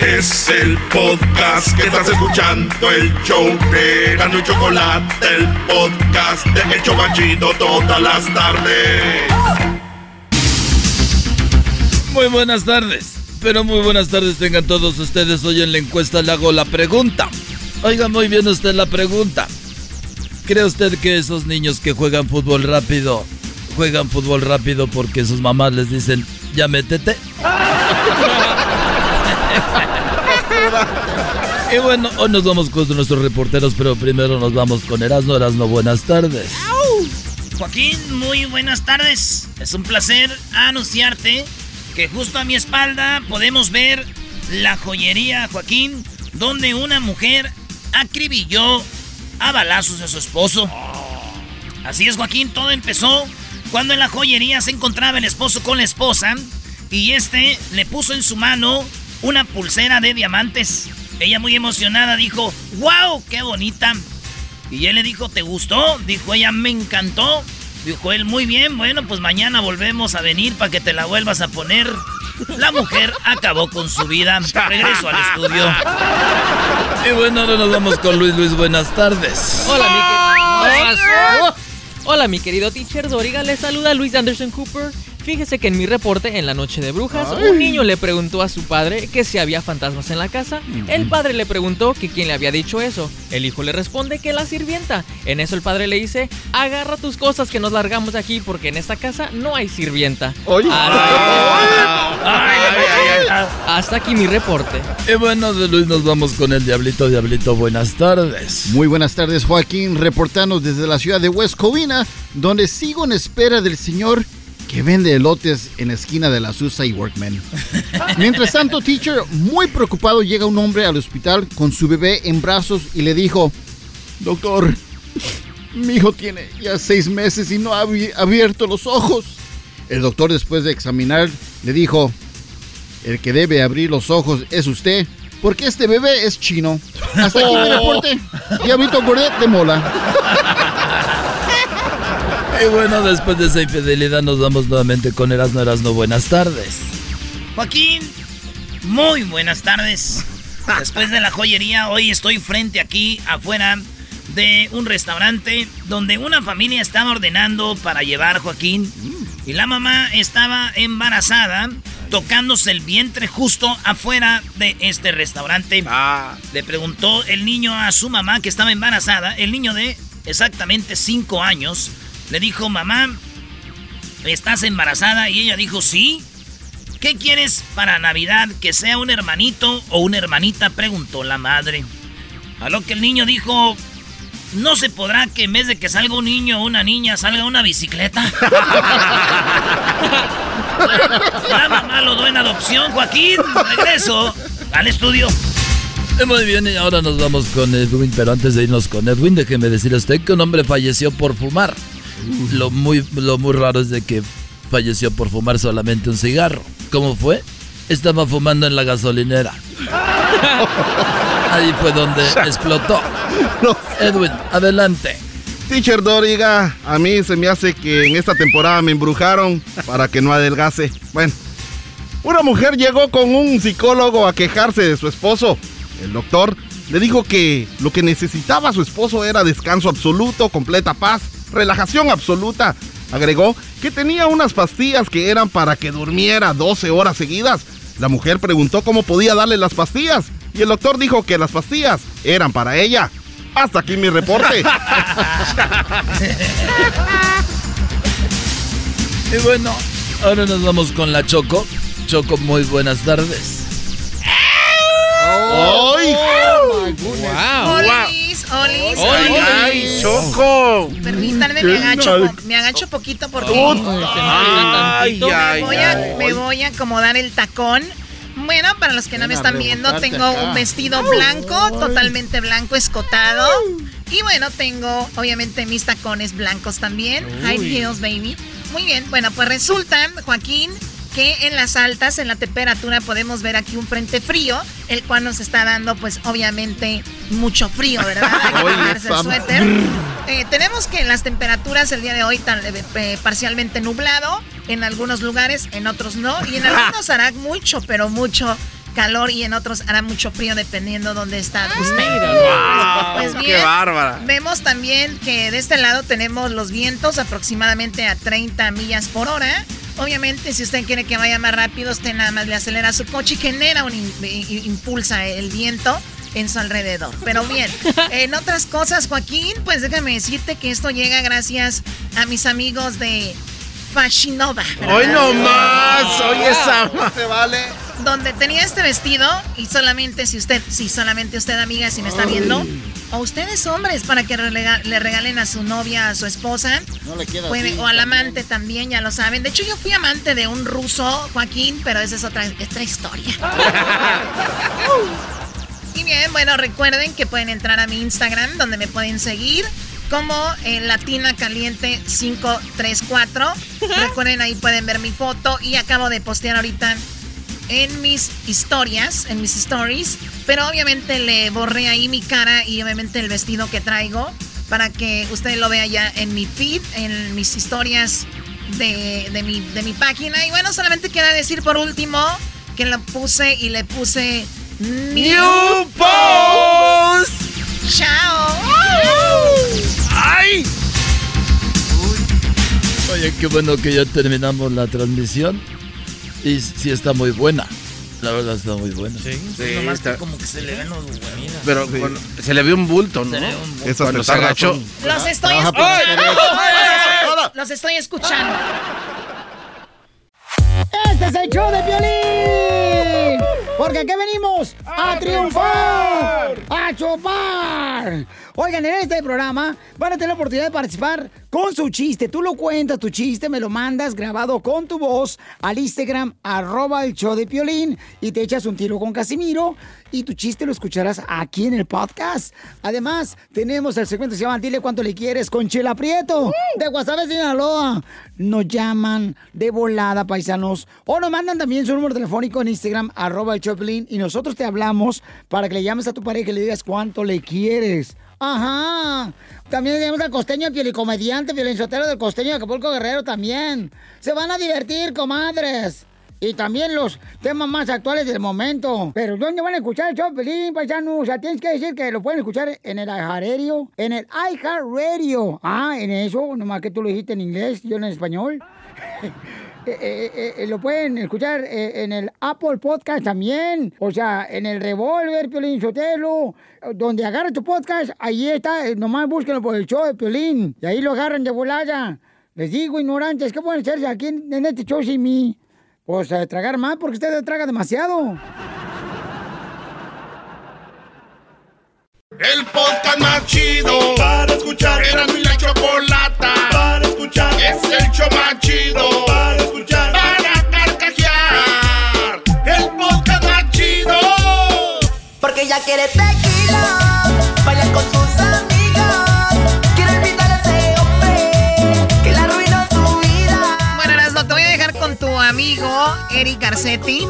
Es el podcast que estás escuchando, el show de Erasmo y Chocolate, el podcast de El Chobachito todas las tardes. Muy buenas tardes, pero muy buenas tardes tengan todos ustedes. Hoy en la encuesta le hago la pregunta. Oiga muy bien usted la pregunta. ¿Cree usted que esos niños que juegan fútbol rápido, juegan fútbol rápido porque sus mamás les dicen, ya métete? Y bueno, hoy nos vamos con nuestros reporteros, pero primero nos vamos con Erasno. Erasno, buenas tardes. Joaquín, muy buenas tardes. Es un placer anunciarte que justo a mi espalda podemos ver la joyería, Joaquín, donde una mujer acribilló a balazos a su esposo. Así es, Joaquín, todo empezó cuando en la joyería se encontraba el esposo con la esposa y este le puso en su mano una pulsera de diamantes. Ella muy emocionada dijo, wow, qué bonita. Y él le dijo, ¿te gustó? Dijo ella, me encantó. Dijo él, muy bien, bueno, pues mañana volvemos a venir para que te la vuelvas a poner. La mujer acabó con su vida. Regreso al estudio. Y bueno, ahora nos vamos con Luis. Luis, buenas tardes. Hola, mi querido. Hola, mi querido teacher Doriga. Le saluda Luis Anderson Cooper. Fíjese que en mi reporte en la noche de brujas, un niño le preguntó a su padre que si había fantasmas en la casa. El padre le preguntó que quién le había dicho eso. El hijo le responde que la sirvienta. En eso el padre le dice, agarra tus cosas que nos largamos de aquí porque en esta casa no hay sirvienta. Hasta, hasta aquí mi reporte. Y bueno, de Luis nos vamos con el Diablito. Diablito, buenas tardes. Muy buenas tardes, Joaquín, reportanos desde la ciudad de West Covina, donde sigo en espera del señor que vende elotes en la esquina de la Susa y Workman. Mientras tanto, teacher, muy preocupado, llega un hombre al hospital con su bebé en brazos y le dijo, doctor, mi hijo tiene ya seis meses y no ha abi- abierto los ojos. El doctor, después de examinar, le dijo, el que debe abrir los ojos es usted, porque este bebé es chino. Hasta aquí mi reporte. Diablito Gordet de Mola. Y bueno, después de esa infidelidad nos vamos nuevamente con Erasno Erasno. Buenas tardes. Joaquín, muy buenas tardes. Después de la joyería, hoy estoy frente aquí afuera de un restaurante donde una familia estaba ordenando para llevar Joaquín y la mamá estaba embarazada tocándose el vientre justo afuera de este restaurante. Le preguntó el niño a su mamá que estaba embarazada, el niño de exactamente 5 años, le dijo, mamá, ¿estás embarazada? Y ella dijo, sí. ¿Qué quieres para Navidad? ¿Que sea un hermanito o una hermanita? Preguntó la madre. A lo que el niño dijo, ¿no se podrá que en vez de que salga un niño o una niña salga una bicicleta? la mamá lo dio en adopción, Joaquín. Regreso al estudio. Eh, Muy bien, y ahora nos vamos con Edwin, pero antes de irnos con Edwin, déjeme decirle a usted que un hombre falleció por fumar. Lo muy, lo muy raro es de que falleció por fumar solamente un cigarro. ¿Cómo fue? Estaba fumando en la gasolinera. Ahí fue donde explotó. Edwin, adelante. Teacher Doriga, a mí se me hace que en esta temporada me embrujaron para que no adelgase. Bueno, una mujer llegó con un psicólogo a quejarse de su esposo. El doctor le dijo que lo que necesitaba su esposo era descanso absoluto, completa paz, relajación absoluta. Agregó que tenía unas pastillas que eran para que durmiera 12 horas seguidas. La mujer preguntó cómo podía darle las pastillas y el doctor dijo que las pastillas eran para ella. Hasta aquí mi reporte. Y bueno, ahora nos vamos con la Choco. Choco, muy buenas tardes. ¡Ay! Olis, olis, Ay, olis. ay, Choco. Permítanme, me agacho, me agacho poquito porque Ay, me, ay, voy a, ay. me voy a acomodar el tacón. Bueno, para los que no me están viendo, tengo acá. un vestido blanco, totalmente blanco, escotado. Y bueno, tengo obviamente mis tacones blancos también. High heels, baby. Muy bien, bueno, pues resulta, Joaquín, que en las altas, en la temperatura, podemos ver aquí un frente frío, el cual nos está dando, pues obviamente, mucho frío, ¿verdad? Hay que ponerse el suéter. Eh, tenemos que las temperaturas el día de hoy tan, eh, eh, parcialmente nublado en algunos lugares, en otros no, y en algunos hará mucho, pero mucho calor y en otros hará mucho frío dependiendo dónde está usted. Wow, pues qué bárbara. vemos también que de este lado tenemos los vientos aproximadamente a 30 millas por hora. Obviamente, si usted quiere que vaya más rápido, usted nada más le acelera su coche y genera un im- i- impulsa el viento en su alrededor. Pero bien, en otras cosas, Joaquín, pues déjame decirte que esto llega gracias a mis amigos de Fashinova. Hoy no más, oye, Sama. Se vale. Donde tenía este vestido y solamente si usted, si solamente usted amiga, si me está viendo, o ustedes hombres para que le regalen a su novia, a su esposa, No le queda puede- así, o al amante también, ya lo saben. De hecho, yo fui amante de un ruso, Joaquín, pero esa es otra, otra historia. Y bien, bueno, recuerden que pueden entrar a mi Instagram donde me pueden seguir como en Latina Caliente 534. Recuerden, ahí pueden ver mi foto y acabo de postear ahorita en mis historias, en mis stories, pero obviamente le borré ahí mi cara y obviamente el vestido que traigo para que ustedes lo vean ya en mi feed, en mis historias de, de, mi, de mi página. Y bueno, solamente queda decir por último que lo puse y le puse New Post. Chao. ¡Ay! Oye, qué bueno que ya terminamos la transmisión. Y sí está muy buena. La verdad está muy buena. Sí, nomás que como que se le ven los huevinos. Pero bueno, se le ve un bulto, ¿no? Se le ve un bulto. Eso Cuando se agachó. Los estoy, escuchando. los estoy escuchando. ¡Este es el show de Piolín! Porque aquí venimos a, triunfar, a chupar. Oigan, en este programa van a tener la oportunidad de participar con su chiste. Tú lo cuentas, tu chiste, me lo mandas grabado con tu voz al Instagram, arroba el show de Piolín, y te echas un tiro con Casimiro, y tu chiste lo escucharás aquí en el podcast. Además, tenemos el segmento que se llama Dile cuánto le quieres con Chela Prieto, de Guasave, Sinaloa. Nos llaman de volada, paisanos, o nos mandan también su número telefónico en Instagram, arroba el show de Piolín, y nosotros te hablamos para que le llames a tu pareja y le digas cuánto le quieres. Ajá. También tenemos al costeño pielicomediante, violinsotero del costeño de Acapulco Guerrero también. Se van a divertir, comadres. Y también los temas más actuales del momento. Pero ¿dónde van a escuchar el show, Pelín, paisano? O sea, tienes que decir que lo pueden escuchar en el iHeartRadio. En el iHeartRadio. Ah, en eso, nomás que tú lo dijiste en inglés, yo en español. Eh, eh, eh, lo pueden escuchar en el Apple Podcast también. O sea, en el Revolver, Piolín Sotelo. Donde agarra tu podcast, ahí está. Nomás búsquenlo por el show de Piolín. Y ahí lo agarran de volada. Les digo, ignorantes, ¿qué pueden hacerse aquí en, en este show sin mí? Pues tragar más porque usted traga demasiado. El podcast más chido para escuchar. Era mi la chocolata para escuchar. Es el show más chido para escuchar. Para carcajear. El podcast más chido. Porque ella quiere tequila, bailar con sus amigas. Quiere olvidar a ese hombre que la arruinó su vida. Bueno, Erasmo, te voy a dejar con tu amigo Eric Garcetti,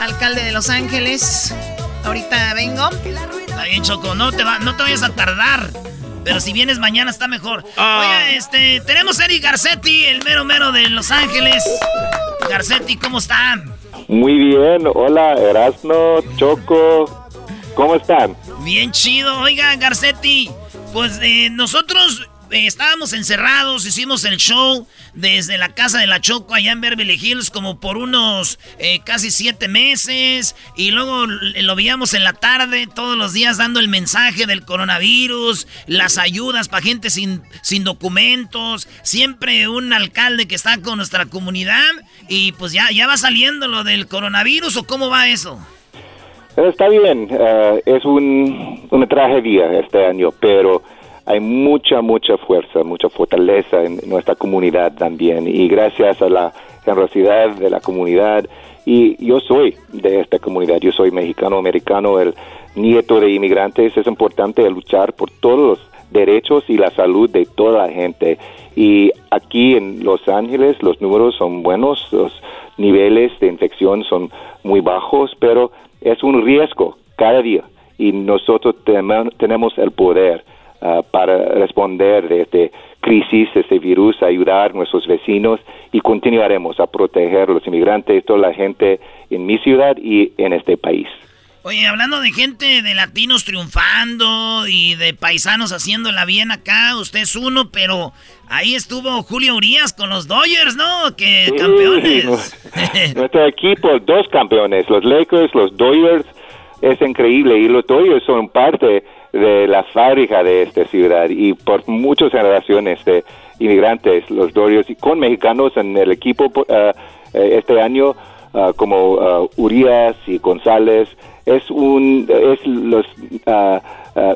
alcalde de Los Ángeles. Ahorita vengo. Está bien, Choco, no te, va, no te vayas a tardar. Pero si vienes mañana está mejor. Oye, este, tenemos a Eric Garcetti, el mero mero de Los Ángeles. Garcetti, ¿cómo está? Muy bien, hola Erasno, Choco, ¿cómo están? Bien chido. Oiga, Garcetti, pues eh, nosotros eh, estábamos encerrados, hicimos el show desde la casa de la Choco allá en Beverly Hills como por unos eh, casi siete meses y luego lo veíamos en la tarde todos los días dando el mensaje del coronavirus, las ayudas para gente sin, sin documentos, siempre un alcalde que está con nuestra comunidad y pues ya, ya va saliendo lo del coronavirus o cómo va eso. Está bien, eh, es un, una tragedia este año, pero hay mucha, mucha fuerza, mucha fortaleza en nuestra comunidad también. Y gracias a la generosidad de la comunidad. Y yo soy de esta comunidad, yo soy mexicano-americano, el nieto de inmigrantes, es importante luchar por todos los derechos y la salud de toda la gente. Y aquí en Los Ángeles los números son buenos, los niveles de infección son muy bajos, pero es un riesgo cada día. Y nosotros tenemos el poder ah, para responder de esta crisis, de este virus, ayudar a nuestros vecinos y continuaremos a proteger a los inmigrantes, toda la gente en mi ciudad y en este país. Oye, hablando de gente de latinos triunfando y de paisanos haciéndola bien acá, usted es uno, pero ahí estuvo Julio Urias con los Dodgers, ¿no? Que campeones. Nuestro equipo, dos campeones, los Lakers, los Dodgers, es increíble y los Dodgers son parte de la fábrica de esta ciudad y por muchas generaciones de inmigrantes, los Dodgers, y con mexicanos en el equipo eh, este año, ah, como ah, Urias y González, es un es los ah,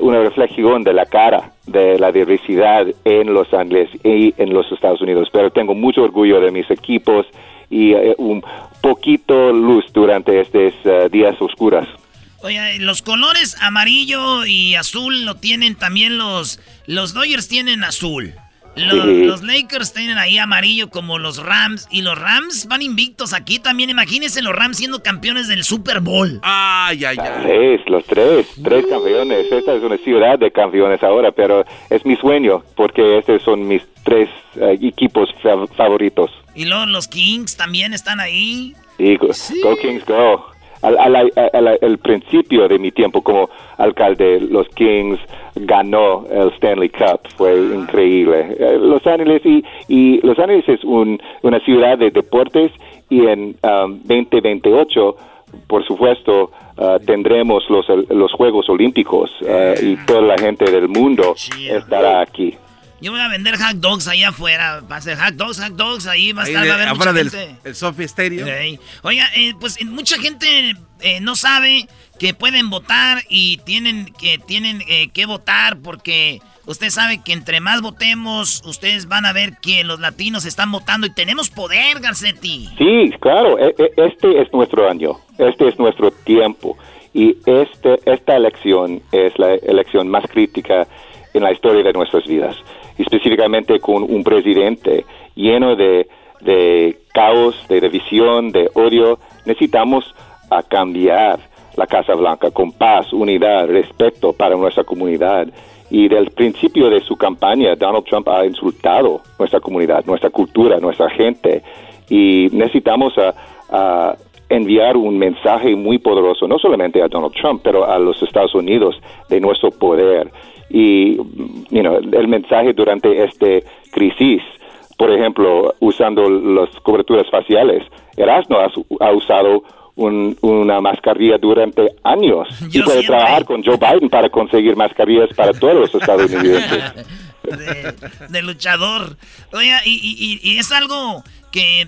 una reflexión de la cara de la diversidad en Los Ángeles y en los Estados Unidos. Pero tengo mucho orgullo de mis equipos y eh, un poquito luz durante estos días oscuras. Oye, los colores amarillo y azul lo tienen también los... Los Dodgers tienen azul. Los, Sí. los Lakers tienen ahí amarillo como los Rams. Y los Rams van invictos aquí también. Imagínense los Rams siendo campeones del Super Bowl. Ay, ay, ay. Tres, los tres, tres campeones. Esta es una ciudad de campeones ahora, pero es mi sueño porque estos son mis tres eh, equipos fa- favoritos. Y luego los Kings también están ahí. Go, go Kings, go. Al, al- al- al- principio de mi tiempo como alcalde, los Kings ganó el Stanley Cup. Fue increíble. Eh, Los Ángeles y, y Los Ángeles es un- una ciudad de deportes y en um, 2028, por supuesto, uh, tendremos los, los Juegos Olímpicos uh, y toda la gente del mundo estará aquí. Yo voy a vender hot dogs allá afuera. Va a ser hot dogs, hot dogs. Ahí va a Ahí estar, va a haber afuera mucha del gente. el Stadium. Ok. Oiga, eh, pues mucha gente eh, no sabe que pueden votar y tienen que tienen eh, que votar porque usted sabe que entre más votemos, ustedes van a ver que los latinos están votando y tenemos poder, Garcetti. Sí, claro, e- e- este es nuestro año, este es nuestro tiempo y este, esta elección es la elección más crítica en la historia de nuestras vidas, específicamente con un presidente lleno de, caos, de división, de odio. Necesitamos a cambiar la Casa Blanca con paz, unidad, respeto para nuestra comunidad. Y del principio de su campaña, Donald Trump ha insultado nuestra comunidad, nuestra cultura, nuestra gente. Y necesitamos a enviar un mensaje muy poderoso, no solamente a Donald Trump, pero a los Estados Unidos de nuestro poder. Y you know, el mensaje durante esta crisis, por ejemplo, usando las coberturas faciales, Erasmo ha, ha usado un- una mascarilla durante años y puede trabajar con Joe Biden para conseguir mascarillas para todos los estadounidenses. de luchador. Oiga, y, y- y- y es algo que,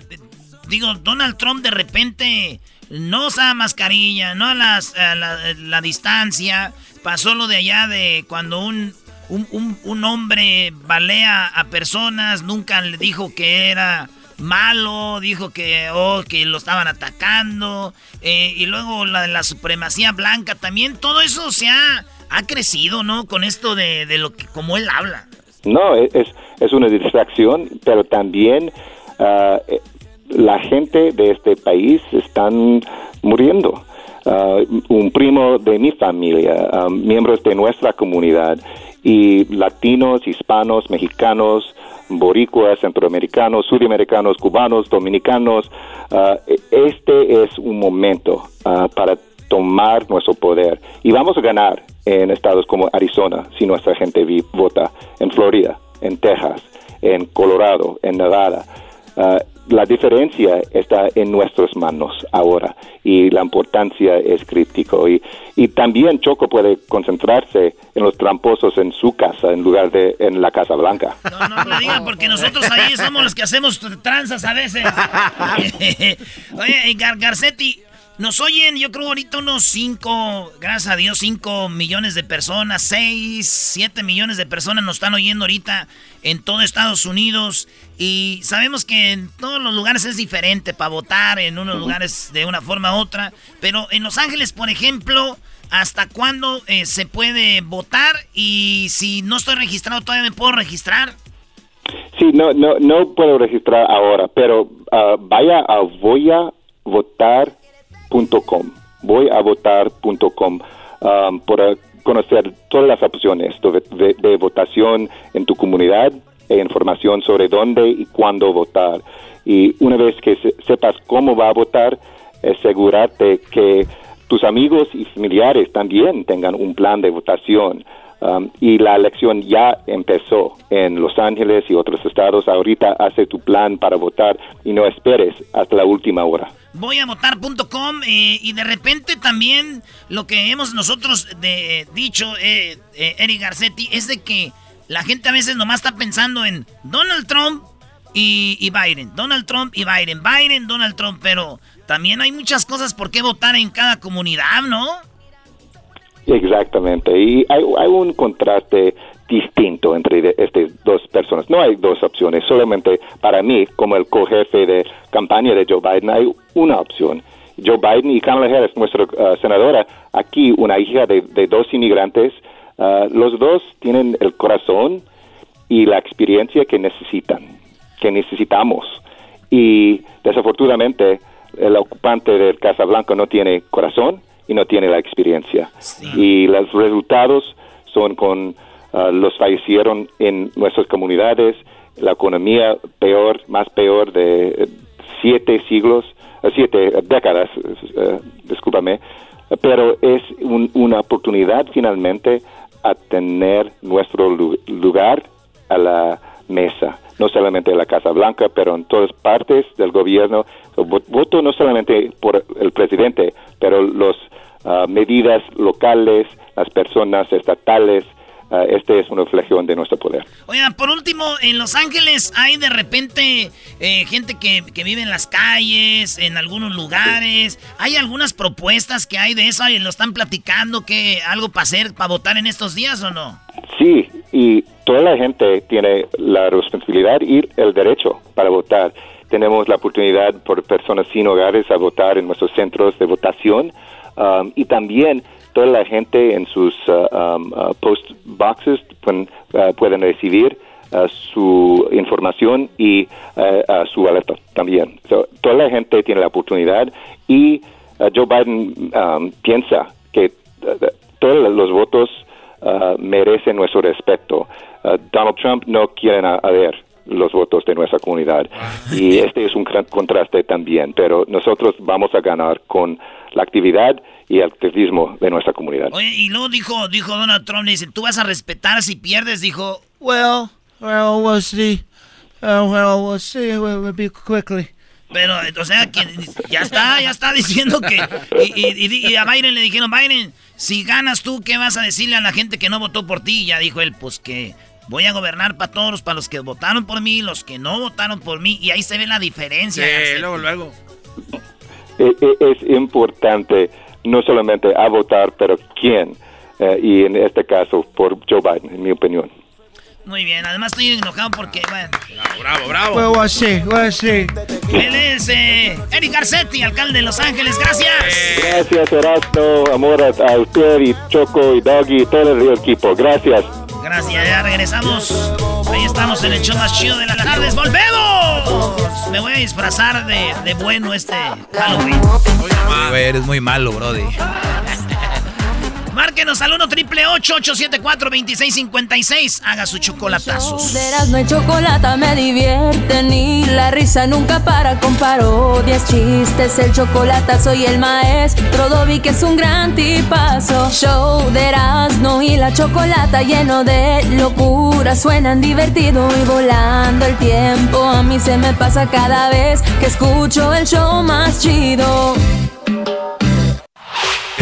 digo, Donald Trump de repente no usa mascarilla, no a, las, a la, la distancia. Pasó lo de allá de cuando un, un, un- hombre balea a personas, nunca le dijo que era malo, dijo que, oh, que lo estaban atacando. eh, y luego la de la supremacía blanca también, todo eso se ha, ha crecido, ¿no? Con esto de, de lo que, como él habla. No, es, es- es una distracción, pero también ah, eh, la gente de este país están muriendo. Ah, un primo de mi familia, ah, miembros de nuestra comunidad, y latinos, hispanos, mexicanos, boricuas, centroamericanos, sudamericanos, cubanos, dominicanos. ah, este es un momento ah, para tomar nuestro poder y vamos a ganar en estados como Arizona si nuestra gente vota, en Florida, en Texas, en Colorado, en Nevada. La diferencia está en nuestras manos ahora y la importancia es crítico y, y también Choco puede concentrarse en los tramposos en su casa en lugar de en la Casa Blanca. No le digan porque nosotros ahí somos los que hacemos tranzas a veces. Oye, y Gar Garcetti, nos oyen, yo creo ahorita unos 5, gracias a Dios, 5 millones de personas, 6, 7 millones de personas nos están oyendo ahorita en todo Estados Unidos. Y sabemos que en todos los lugares es diferente para votar, en unos lugares de una forma u otra. Pero en Los Ángeles, por ejemplo, ¿hasta cuándo eh, se puede votar? Y si no estoy registrado, ¿todavía me puedo registrar? Sí, no, no, no puedo registrar ahora, pero ah, vaya a voyavotar.com, voyavotar.com um, para conocer todas las opciones de, de- votación en tu comunidad e información sobre dónde y cuándo votar. Y una vez que se- sepas cómo va a votar, asegurarte que tus amigos y familiares también tengan un plan de votación. Um, y la elección ya empezó en Los Ángeles y otros estados. Ahorita hace tu plan para votar y no esperes hasta la última hora. voy a votar.com eh, y de repente también lo que hemos nosotros de- dicho, eh, eh, Eric Garcetti, es de que la gente a veces nomás está pensando en Donald Trump y, y Biden, Donald Trump y Biden, Biden, Donald Trump, pero también hay muchas cosas por qué votar en cada comunidad, ¿no? Exactamente. Y hay, hay un contraste distinto entre estas dos personas. No hay dos opciones. Solamente para mí, como el cojefe de campaña de Joe Biden, hay una opción. Joe Biden y Kamala Harris, nuestra uh, senadora, aquí una hija de, dos inmigrantes, uh, los dos tienen el corazón y la experiencia que necesitan, que necesitamos. Y desafortunadamente el ocupante de Casa Blanca no tiene corazón y no tiene la experiencia. Y los resultados son con uh, los fallecieron en nuestras comunidades, la economía peor, más peor de eh, siete siglos, eh, siete décadas, eh, discúlpame, pero es un- una oportunidad finalmente a tener nuestro lu- lugar a la mesa, no solamente en la Casa Blanca, pero en todas partes del gobierno. Vo- Voto no solamente por el presidente, pero las medidas locales, las personas estatales, ah, este es una reflexión de nuestro poder. Oigan, por último, en Los Ángeles hay de repente eh, gente que, que vive en las calles, en algunos lugares. Hay algunas propuestas que hay de eso lo están platicando, que algo para hacer, para votar en estos días o no. Sí, y toda la gente tiene la responsabilidad y el derecho para votar. Tenemos la oportunidad por personas sin hogares a votar en nuestros centros de votación um, y también toda la gente en sus uh, um, uh, post boxes pueden, uh, pueden recibir uh, su información y uh, uh, su alerta también. So, toda la gente tiene la oportunidad y Joe Biden um, piensa que todos los votos merecen nuestro respeto. Donald Trump no quiere a, a ver los votos de nuestra comunidad y este es un gran contraste también, pero nosotros vamos a ganar con la actividad y el activismo de nuestra comunidad. Oye, y luego dijo, dijo Donald Trump, le dice, tú vas a respetar si pierdes, dijo, Well, well, we'll see. Uh, well, we'll see. We'll, we'll be quickly. Pero, o sea, que ya está, ya está diciendo que... Y, y- y- y a Biden le dijeron, Biden, si ganas tú, ¿qué vas a decirle a la gente que no votó por ti? Y ya dijo él, pues que voy a gobernar para todos, para los que votaron por mí, los que no votaron por mí. Y ahí se ve la diferencia. Luego, luego. E- e- Es importante no solamente a votar, pero quién, Eh, y en este caso por Joe Biden, en mi opinión. Muy bien, además estoy enojado porque, bueno... Bravo, bravo. We'll see. We'll see. Él es eh, Eric Garcetti, alcalde de Los Ángeles. Gracias. Gracias, Erasmo, amor a, a usted y Choco y Doggy y todo el equipo. Gracias. Gracias, ya regresamos. Ahí estamos en el show más chido de las tardes. ¡Volvemos! Me voy a disfrazar de, de bueno este Halloween. Güey, eres muy malo, brody. Márquenos al 1 triple 874 2656 Haga su chocolatazos. Verás, no hay chocolate, me divierte ni la risa nunca para con parodias, chistes, el chocolate soy el maestro Dobby que es un gran tipazo. Show de Erasmo y la chocolata lleno de locura, suenan divertido y volando el tiempo. A mí se me pasa cada vez que escucho el show más chido.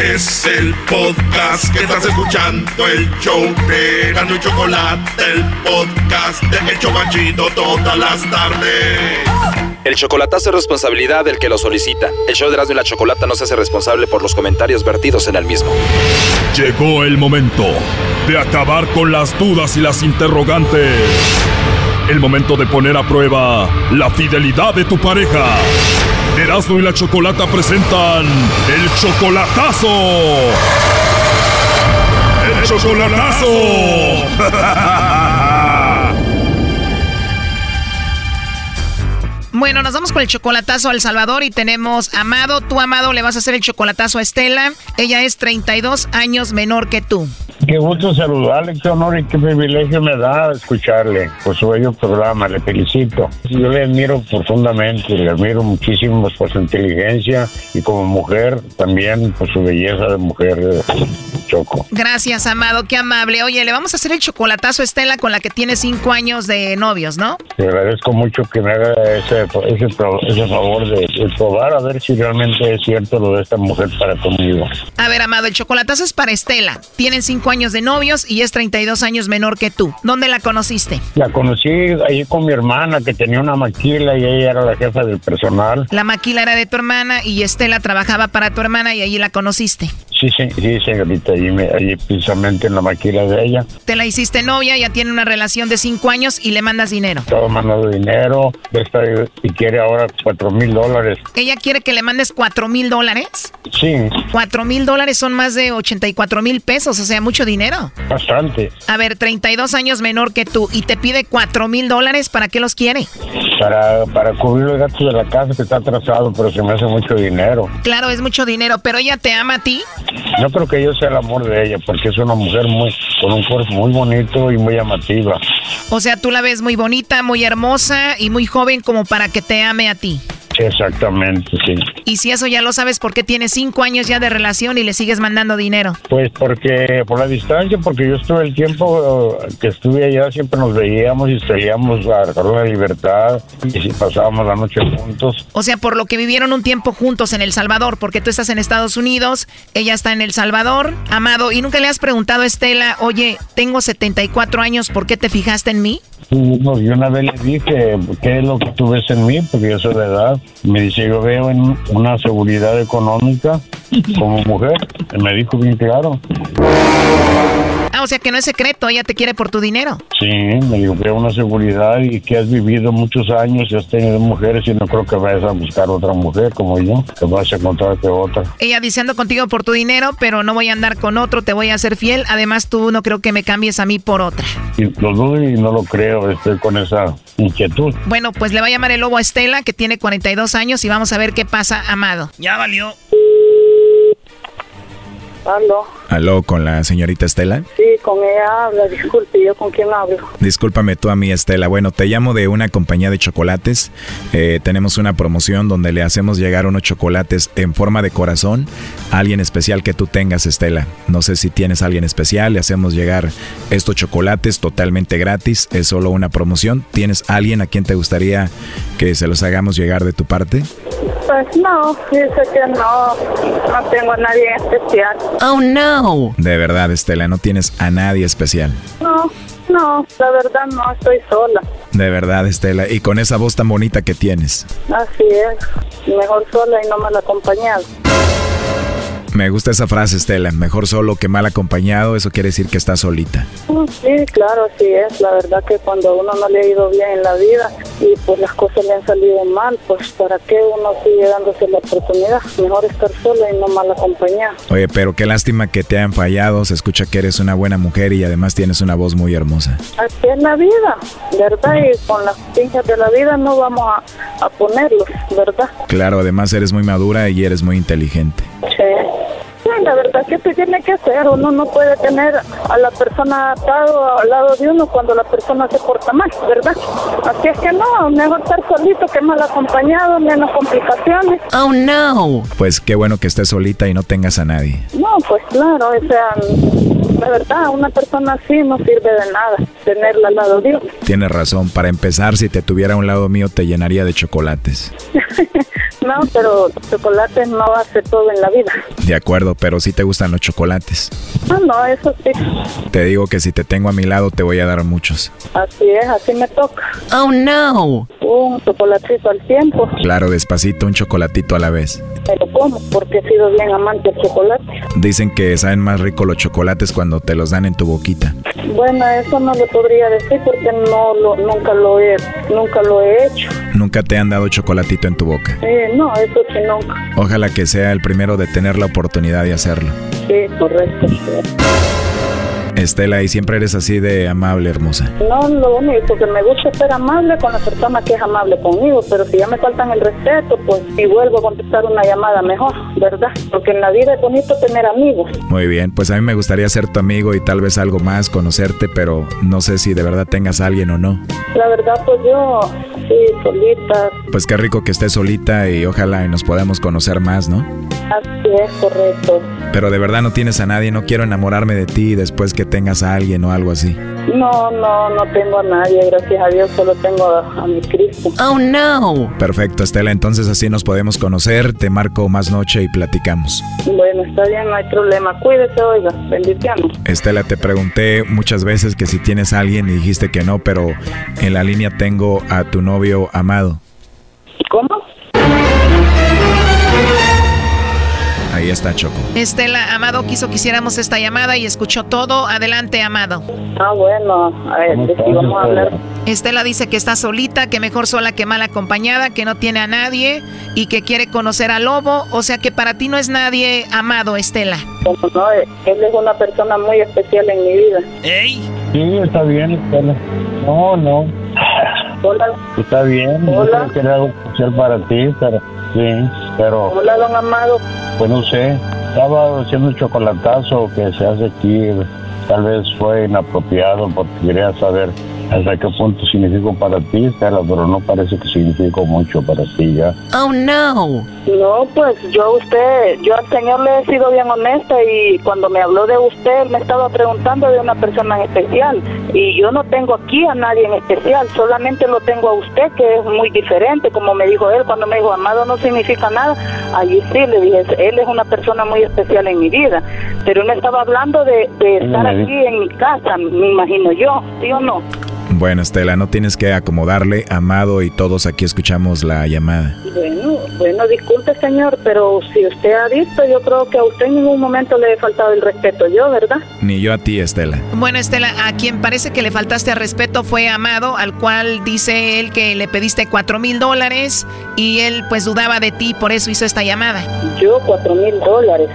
Es el podcast que estás escuchando, el show de Gano y Chocolate, el podcast de El Chobachito todas las tardes. El chocolatazo es responsabilidad del que lo solicita. El show de Erasmo y la Chocolata no se hace responsable por los comentarios vertidos en el mismo. Llegó el momento de acabar con las dudas y las interrogantes. El momento de poner a prueba la fidelidad de tu pareja. Erasmo y la Chocolata presentan el chocolatazo. El chocolatazo. Bueno, nos vamos con el chocolatazo a El Salvador y tenemos a Amado. Tú, Amado, le vas a hacer el chocolatazo a Estela. Ella es 32 años menor que tú. Qué gusto saludarle, qué honor y qué privilegio me da escucharle por su bello programa, le felicito. Yo le admiro profundamente, le admiro muchísimo por su inteligencia y como mujer también por su belleza de mujer, Choco. Gracias, Amado, qué amable. Oye, le vamos a hacer el chocolatazo a Estela con la que tiene 5 años de novios, ¿no? Le agradezco mucho que me haga ese, ese, ese favor de, de probar a ver si realmente es cierto lo de esta mujer para conmigo. A ver, Amado, el chocolatazo es para Estela. Tienen 5 años de novios y es 32 años menor que tú. ¿Dónde la conociste? La conocí ahí con mi hermana que tenía una maquila y ella era la jefa del personal. La maquila era de tu hermana y Estela trabajaba para tu hermana y allí la conociste. Sí, sí, sí, señorita, ahí, me, ahí precisamente en la maquila de ella. Te la hiciste novia, ya tiene una relación de cinco años y le mandas dinero. Estaba mandando dinero esta, y quiere ahora cuatro mil dólares. ¿Ella quiere que le mandes cuatro mil dólares? Sí, Cuatro mil dólares son más de 84 mil pesos, o sea, mucho dinero. bastante. A ver, 32 años menor que tú y te pide cuatro mil dólares, ¿para qué los quiere? Para, para cubrir los gastos de la casa que está atrasado, pero se me hace mucho dinero. Claro, es mucho dinero, pero ella te ama a ti. No creo que yo sea el amor de ella, porque es una mujer muy con un cuerpo muy bonito y muy llamativa. O sea, tú la ves muy bonita, muy hermosa y muy joven como para que te ame a ti. Exactamente, sí. Y si eso ya lo sabes, ¿por qué tienes cinco años ya de relación y le sigues mandando dinero? Pues porque por la distancia, porque yo estuve el tiempo eh, que estuve allá, siempre nos veíamos y salíamos a la libertad y si pasábamos la noche juntos. O sea, por lo que vivieron un tiempo juntos en El Salvador, porque tú estás en Estados Unidos, ella está en El Salvador, amado, y nunca le has preguntado a Estela, oye, tengo 74 años, ¿por qué te fijaste en mí? No, yo una vez le dije, ¿qué es lo que tú ves en mí? Porque yo soy de edad. Me dice, yo veo en una seguridad económica como mujer. Me dijo bien claro. Ah, o sea que no es secreto, ella te quiere por tu dinero. Sí, me dijo, veo una seguridad y que has vivido muchos años y has tenido mujeres y no creo que vayas a buscar otra mujer como yo, que vas a encontrarte otra. Ella diciendo contigo por tu dinero, pero no voy a andar con otro, te voy a ser fiel. Además, tú no creo que me cambies a mí por otra. Y lo dudo y no lo creo, estoy con esa inquietud. Bueno, pues le va a llamar el lobo a Estela, que tiene 42 años, y vamos a ver qué pasa, amado. Ya valió. Aló. Aló, con la señorita Estela. Sí, con ella habla. Disculpe, ¿yo con quién hablo? Discúlpame tú a mí, Estela. Bueno, te llamo de una compañía de chocolates. Eh, tenemos una promoción donde le hacemos llegar unos chocolates en forma de corazón a alguien especial que tú tengas, Estela. No sé si tienes a alguien especial, le hacemos llegar estos chocolates totalmente gratis. Es solo una promoción. ¿Tienes alguien a quien te gustaría que se los hagamos llegar de tu parte? Pues no, dice que no, no tengo a nadie especial. Oh, no. De verdad, Estela, no tienes a nadie especial. No, no, la verdad no, estoy sola. De verdad, Estela. Y con esa voz tan bonita que tienes. Así es, mejor sola y no mal acompañada. Me gusta esa frase, Estela. Mejor solo que mal acompañado. Eso quiere decir que estás solita. Mm, Sí, claro, así es. La verdad que cuando a uno no le ha ido bien en la vida y pues las cosas le han salido mal, pues ¿para qué uno sigue dándose la oportunidad? Mejor estar sola y no mal acompañada. Oye, pero qué lástima que te hayan fallado. Se escucha que eres una buena mujer y además tienes una voz muy hermosa. Así es la vida, ¿verdad? Y con las pinzas de la vida no vamos a, a ponerlos, ¿verdad? Claro, además eres muy madura y eres muy inteligente. Sí. La verdad que se tiene que hacer. Uno no puede tener a la persona atado al lado de uno cuando la persona se porta mal, ¿verdad? Así es que no, mejor estar solito que mal acompañado, menos complicaciones. Oh, no. Pues qué bueno que estés solita y no tengas a nadie. No, pues claro, o sea, la verdad, una persona así no sirve de nada, tenerla al lado de uno. Tienes razón. Para empezar, si te tuviera a un lado mío, te llenaría de chocolates. no, pero chocolate no hace todo en la vida. De acuerdo, pero sí te gustan los chocolates. No, no, eso sí. Te digo que si te tengo a mi lado, te voy a dar muchos. Así es, así me toca. Oh, no. Un chocolatito al tiempo. Claro, despacito, un chocolatito a la vez. Me lo como porque he sido bien amante del chocolate. Dicen que saben más rico los chocolates cuando te los dan en tu boquita. Bueno, eso no lo podría decir porque no lo, nunca lo he, nunca lo he hecho. Nunca te han dado chocolatito en tu boca. Eh, no, eso sí nunca. Ojalá que sea el primero de tener la oportunidad de hacerlo. Correcto. sí. Estela, y siempre eres así de amable, hermosa. No, lo único que me gusta es ser amable con la persona que es amable conmigo, pero si ya me faltan el respeto, pues y vuelvo a contestar una llamada mejor, ¿verdad? Porque en la vida es bonito tener amigos. Muy bien, pues a mí me gustaría ser tu amigo y tal vez algo más, conocerte, pero no sé si de verdad tengas a alguien o no. La verdad, pues yo, sí, solita, Pues qué rico que estés solita y ojalá y nos podamos conocer más, ¿no? así es, correcto. Pero de verdad no tienes a nadie, no quiero enamorarme de ti después que tengas a alguien o algo así. No, no, no tengo a nadie, gracias a Dios, solo tengo a, a mi Cristo. Oh, no. Perfecto, Estela, entonces así nos podemos conocer, te marco más noche y platicamos. Bueno, está bien, no hay problema. Cuídese, oiga, bendiciones. Estela, te pregunté muchas veces que si tienes a alguien y dijiste que no, pero en la línea tengo a tu novio amado. Ahí está Choco. Estela, Amado quiso que hiciéramos esta llamada y escuchó todo. Adelante, Amado. Ah, bueno, a ver, vamos a hablar. Estela dice que está solita, que mejor sola que mal acompañada, que no tiene a nadie y que quiere conocer al lobo. O sea que para ti no es nadie amado, Estela. Como no, él es una persona muy especial en mi vida. ¡Ey! Sí, está bien, Estela. No, no. Hola, Está bien. Yo Hola. creo que era algo especial para ti, pero sí, pero hola, don Amado. pues no sé. Estaba haciendo un chocolatazo que se hace aquí. Tal vez fue inapropiado porque quería saber hasta qué punto significó para ti, Estela, pero no parece que significó mucho para ti ya. Oh, no. No, pues yo a usted, yo al señor le he sido bien honesta y cuando me habló de usted, él me estaba preguntando de una persona en especial. Y yo no tengo aquí a nadie en especial, solamente lo tengo a usted, que es muy diferente, como me dijo él, cuando me dijo, amado no significa nada. Allí sí le dije, él es una persona muy especial en mi vida. Pero él me estaba hablando de, de estar aquí en mi casa, me imagino yo, ¿sí o no? Bueno, Estela, no tienes que acomodarle, Amado y todos aquí escuchamos la llamada. Bueno, bueno, disculpe señor, pero si usted ha visto, yo creo que a usted en ningún momento le he faltado el respeto yo, ¿verdad? Ni yo a ti, Estela. Bueno, Estela, a quien parece que le faltaste al respeto fue Amado, al cual dice él que le pediste cuatro mil dólares y él pues dudaba de ti, por eso hizo esta llamada. Yo cuatro mil dólares.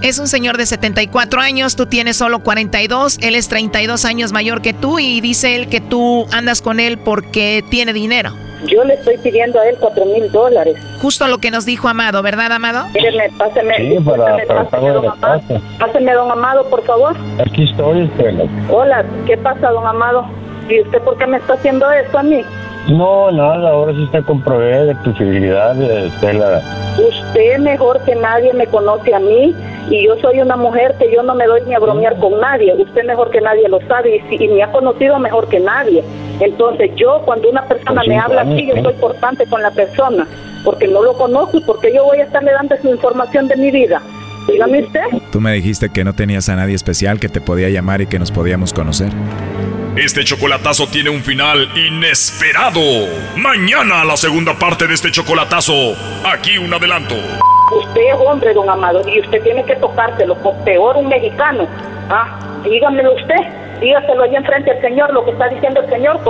Es un señor de 74 años, tú tienes solo 42, él es 32 años mayor que tú y dice él que tú andas con él porque tiene dinero. Yo le estoy pidiendo a él cuatro mil dólares. Justo lo que nos dijo Amado, ¿verdad, Amado? Mírenme, páseme, Sí, para, páseme, para de don Amado. Páseme, don Amado, por favor. Aquí estoy, Estela. Hola, ¿qué pasa, don Amado? ¿Y usted por qué me está haciendo esto a mí? No, nada, ahora sí está comprobé de tu fidelidad, Estela. Usted mejor que nadie me conoce a mí y yo soy una mujer que yo no me doy ni a bromear con nadie. Usted mejor que nadie lo sabe y, si- y me ha conocido mejor que nadie. Entonces yo cuando una persona me habla así, yo soy cortante con la persona porque no lo conozco y porque yo voy a estarle dando su información de mi vida. Dígame usted. Tú me dijiste que no tenías a nadie especial que te podía llamar y que nos podíamos conocer. Este chocolatazo tiene un final inesperado. Mañana la segunda parte de este chocolatazo. Aquí un adelanto. Usted es hombre, don Amado, y usted tiene que tocárselo, por peor un mexicano. Ah, dígamelo usted, dígaselo ahí enfrente al señor, lo que está diciendo el señor,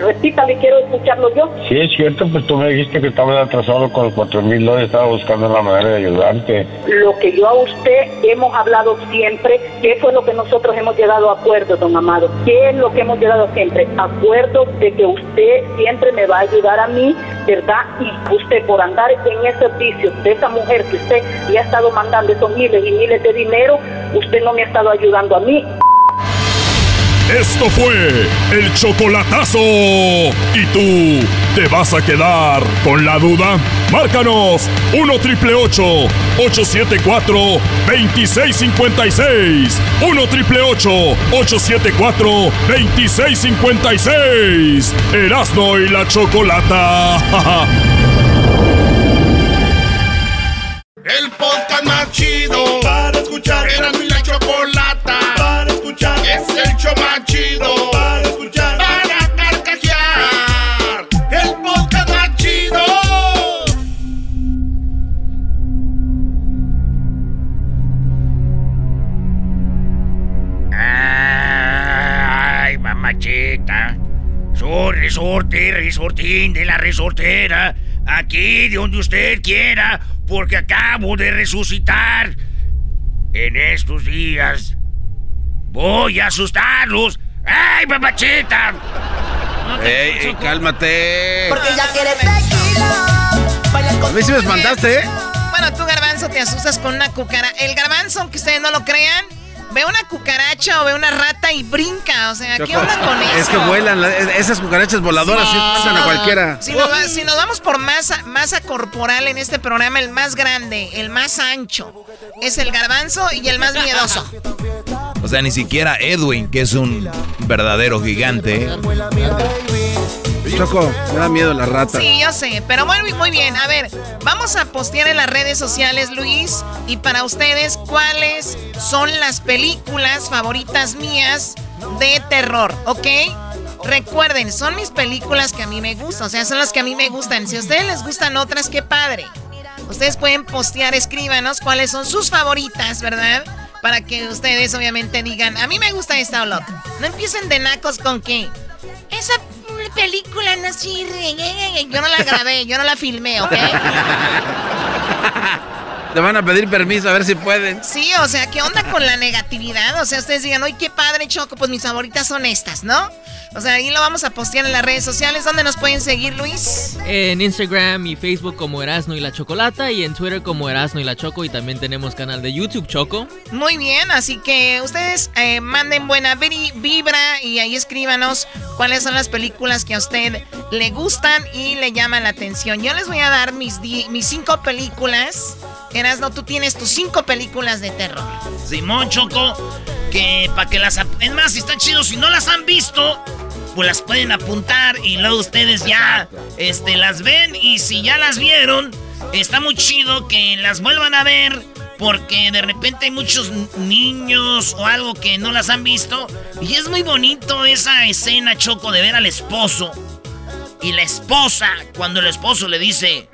repítale, quiero escucharlo yo. Sí, es cierto, pues tú me dijiste que estabas atrasado con los cuatro mil dólares, estaba buscando la manera de ayudarte. Lo que yo a usted hemos hablado siempre, ¿qué fue lo que nosotros hemos llegado a acuerdo, don Amado? ¿Qué es lo que hemos llegado siempre? Acuerdo de que usted siempre me va a ayudar a mí, ¿verdad? Y usted por andar en ese oficio de esa mujer que usted le ha estado mandando esos miles y miles de dinero, usted no me ha estado ayudando a mí. Esto fue el chocolatazo. ¿Y tú te vas a quedar con la duda? Márcanos 1 triple 874 2656. 1 triple 874 2656. Erasno y la chocolata. El podcast más chido para escuchar. Era mi resorte, resortín de la resortera. Aquí, de donde usted quiera, porque acabo de resucitar. En estos días voy a asustarlos. ¡Ay, mamachita! Ey, ey, cálmate. Porque ya quiere tequila. A mí sí me espantaste, ¿eh? Bueno, tú, Garbanzo, te asustas con una cucaracha. El Garbanzo, aunque ustedes no lo crean, ve una cucaracha o ve una rata y brinca. O sea, ¿qué Choco, onda con eso? Es que vuelan, la- esas cucarachas voladoras sí, pasan a cualquiera. Si nos, va- si nos vamos por masa, masa corporal en este programa, el más grande, el más ancho, es el garbanzo y el más miedoso. O sea, ni siquiera Edwin, que es un verdadero gigante. Choco, me da miedo la rata. Sí, yo sé, pero muy, muy bien. A ver, vamos a postear en las redes sociales, Luis, y para ustedes, ¿cuáles son las películas favoritas mías de terror? ¿Ok? Recuerden, son mis películas que a mí me gustan, o sea, son las que a mí me gustan. Si a ustedes les gustan otras, qué padre. Ustedes pueden postear, escríbanos cuáles son sus favoritas, ¿verdad? Para que ustedes obviamente digan, a mí me gusta esta o la. No empiecen de nacos con que esa película no sirve. Yo no la grabé, yo no la filmé, ¿ok? Te van a pedir permiso a ver si pueden. Sí, o sea, ¿qué onda con la negatividad? O sea, ustedes digan, ¡ay, qué padre, Choco! Pues mis favoritas son estas, ¿no? O sea, ahí lo vamos a postear en las redes sociales. ¿Dónde nos pueden seguir, Luis? En Instagram y Facebook como Erasno y la Chocolata y en Twitter como Erasno y la Choco y también tenemos canal de YouTube Choco. Muy bien, así que ustedes eh, manden buena vibra- y ahí escríbanos cuáles son las películas que a usted le gustan y le llaman la atención. Yo les voy a dar mis, mis cinco películas. Erasno, tú tienes tus cinco películas de terror. Simón Choco, que para que las... Es más, si está chido, si no las han visto, pues las pueden apuntar y luego ustedes ya este, las ven y si ya las vieron, está muy chido que las vuelvan a ver porque de repente hay muchos niños o algo que no las han visto y es muy bonito esa escena, Choco, de ver al esposo y la esposa cuando el esposo le dice,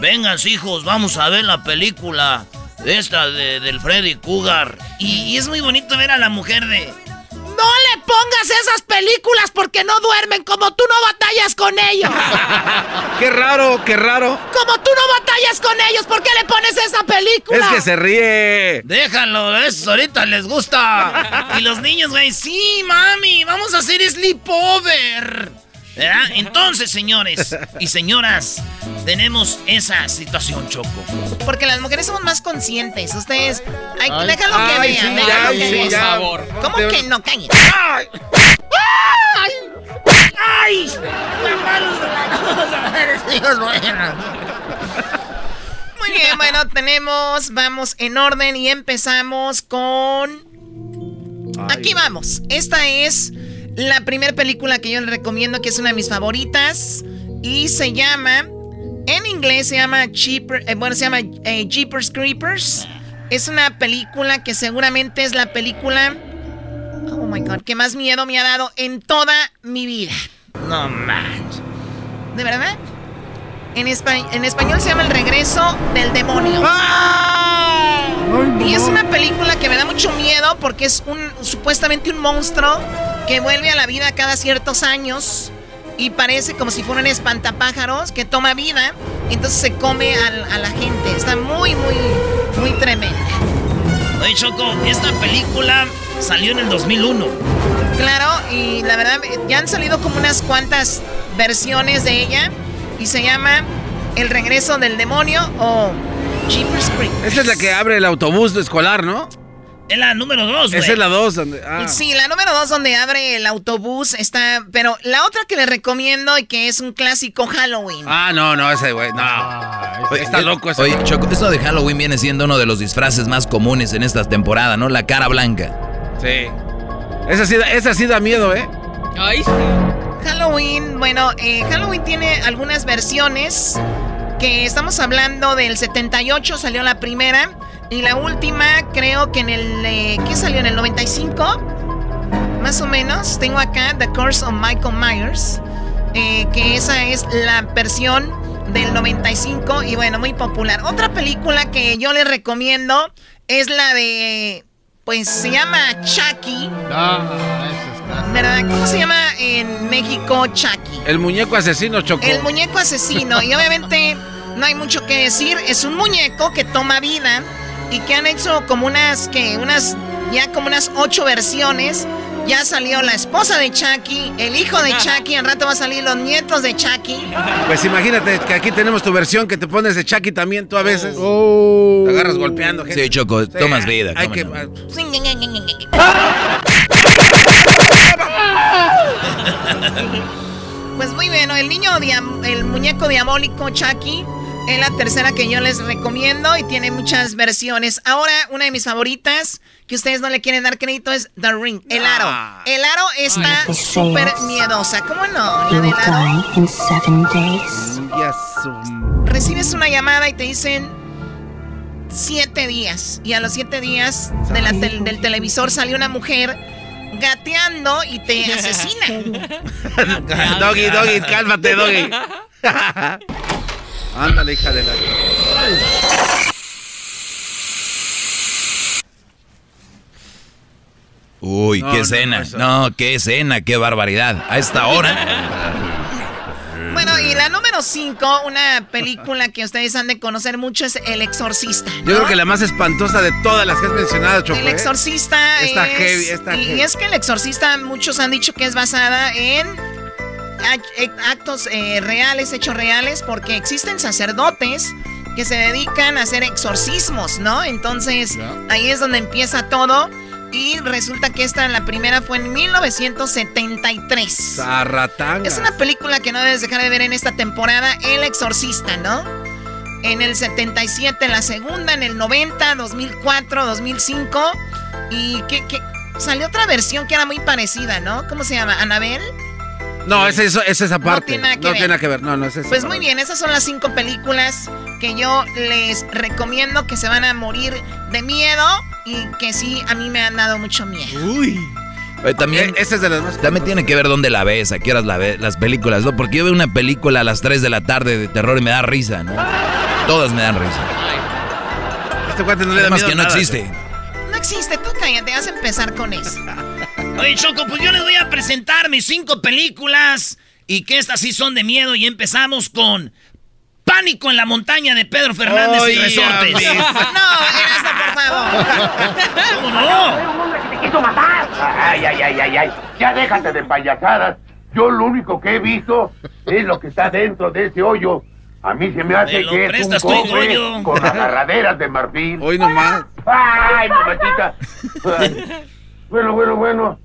vengan hijos, vamos a ver la película esta de, del Freddy Cougar y, y es muy bonito ver a la mujer de... No le pongas esas películas porque no duermen como tú no batallas con ellos. Qué raro, qué raro. Como tú no batallas con ellos, ¿por qué le pones esa película? Es que se ríe. Déjalo, eso ahorita les gusta. Y los niños, güey, sí, mami, vamos a hacer sleepover. ¿Verdad? Entonces, señores y señoras, tenemos esa situación, Choco. Porque las mujeres somos más conscientes. Ustedes, ay, Ay, déjalo que ay, vean. sí, déjalo ya, que sí, vean. ya. Favor. ¿Cómo Te- que no? Cállate. ¡Ay! ¡Ay! Muy bien, bueno, tenemos, vamos en orden y empezamos con... Aquí vamos. Esta es la primera película que yo les recomiendo, que es una de mis favoritas. Y se llama, en inglés se llama Cheaper, eh, bueno, se llama eh, Jeepers Creepers. Es una película que seguramente es la película, oh my god, que más miedo me ha dado en toda mi vida. No manches. ¿De verdad? En, espa- en español se llama El regreso del demonio. Y es una película que me da mucho miedo porque es un supuestamente un monstruo que vuelve a la vida cada ciertos años y parece como si fuera un espantapájaros que toma vida y entonces se come al- a la gente. Está muy, muy, muy tremenda. Oye, Choco, esta película salió en el 2001. Claro, y la verdad ya han salido como unas cuantas versiones de ella y se llama El regreso del demonio o Jeepers Creepers. Esa es la que abre el autobús escolar, ¿no? Es la número dos, güey. Esa es la dos. donde- ah. Sí, la número dos donde abre el autobús está, pero la otra que les recomiendo y que es un clásico Halloween. Ah, no, no, ese güey, no. Oye, Está loco ese. Oye, Choco, esto de Halloween viene siendo uno de los disfraces más comunes en esta temporada, ¿no? La cara blanca. Sí. Esa sí, da- esa sí da miedo, ¿eh? Ay, Halloween, bueno, eh, Halloween tiene algunas versiones que estamos hablando del 78 salió la primera y la última creo que en el eh, ¿qué salió en el 95? Más o menos. Tengo acá The Curse of Michael Myers, eh, que esa es la versión del 95 y bueno, muy popular. Otra película que yo les recomiendo es la de pues se llama Chucky. ¿Verdad? ¿Cómo se llama en México Chucky? El muñeco asesino chocó. El muñeco asesino. Y obviamente no hay mucho que decir. Es un muñeco que toma vida y que han hecho como unas, que unas, ya como unas ocho versiones. Ya salió la esposa de Chucky, el hijo de Chucky, al rato va a salir los nietos de Chucky. Pues imagínate que aquí tenemos tu versión que te pones de Chucky también tú a veces. Te agarras golpeando gente. Sí, Choco, tomas vida. Hay que... no. Pues muy bueno, el niño, el muñeco diabólico Chucky es la tercera que yo les recomiendo y tiene muchas versiones. Ahora, una de mis favoritas, que ustedes no le quieren dar crédito, es The Ring, el aro. El aro está súper miedosa, ¿cómo no? La del aro. in seven days. Recibes una llamada y te dicen siete días. Y a los siete días de la tel- del televisor sale una mujer gateando y te asesina. doggy, doggy, cálmate, doggy. Ándale, hija de la... Uy, No, qué no, escena. eso- No, qué escena, qué barbaridad. A esta hora. Bueno, y la número 5, una película que ustedes han de conocer mucho es El Exorcista. ¿no? Yo creo que la más espantosa de todas las que has mencionado, Choco. El ¿eh? Exorcista Está es... heavy, está y heavy. es que El Exorcista muchos han dicho que es basada en eh, actos eh, reales, hechos reales, porque existen sacerdotes que se dedican a hacer exorcismos, ¿no? Entonces, ahí es donde empieza todo. Y resulta que esta, la primera, fue en 1973. Zarratanga. Es una película que no debes dejar de ver en esta temporada, El Exorcista, ¿no? En el 77 la segunda, en el 90, 2004, 2005. Y que, que salió otra versión que era muy parecida, ¿no? ¿Cómo se llama? ¿Anabel? No, es, eso, es esa parte. tiene nada que no ver. tiene nada que ver. No, no es eso. Pues muy bien, esas son las cinco películas que yo les recomiendo que se van a morir de miedo y que sí, a mí me han dado mucho miedo. Uy. Oye, también, Esa es de las más. también tiene que ver dónde la ves, a qué horas la ves, las películas, ¿no? Porque yo veo una película a las 3 de la tarde de terror y me da risa, ¿no? Todas me dan risa. Este cuate no le da Además miedo que no nada, existe. No existe, tú cállate, vas a empezar con eso. Oye, Choco, pues yo les voy a presentar mis cinco películas y que estas sí son de miedo y empezamos con Pánico en la montaña de Pedro Fernández y Oye, Resortes. amigo. No, por favor. ¿Cómo no? Un hombre que te quiso matar. Ay, ay, ay, ay, ay. Ya déjate de payasadas. Yo lo único que he visto es lo que está dentro de ese hoyo. A mí se me hace Me que es un cofre con agarraderas de marfil. Hoy nomás. Ay, mamachita. Ay. Bueno, bueno, bueno.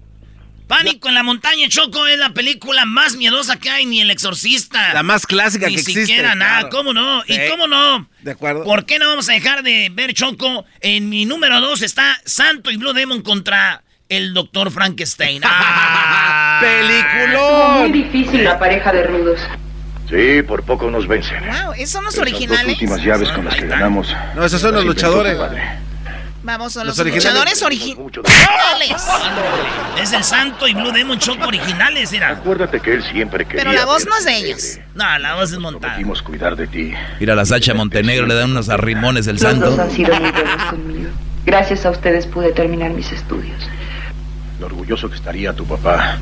Pánico en la montaña, Choco, es la película más miedosa que hay, ni El Exorcista. La más clásica Ni que existe. siquiera nada, claro. ¿cómo no? Sí. ¿Y cómo no? De acuerdo. ¿Por qué no vamos a dejar de ver Choco? En mi número dos está Santo y Blue Demon contra el Doctor Frankenstein. ¡Ah! ¡Peliculón! Muy difícil la pareja de rudos. Sí, por poco nos vencen. Wow, ¿esos son los Esas originales? dos últimas llaves con las que ganamos. No, esos son los las luchadores. padre. Vamos, son Los los, originales. luchadores originales. Es el Santo y Blue Demon Choco originales, era. Acuérdate que él siempre quería. Pero la voz no es de ellos. No, la voz es montada. Prometimos cuidar de ti. Mira, la Sacha Montenegro le dan unos arrimones el Los dos santo. han sido muy buenos conmigo. Gracias a ustedes pude terminar mis estudios. Lo orgulloso que estaría tu papá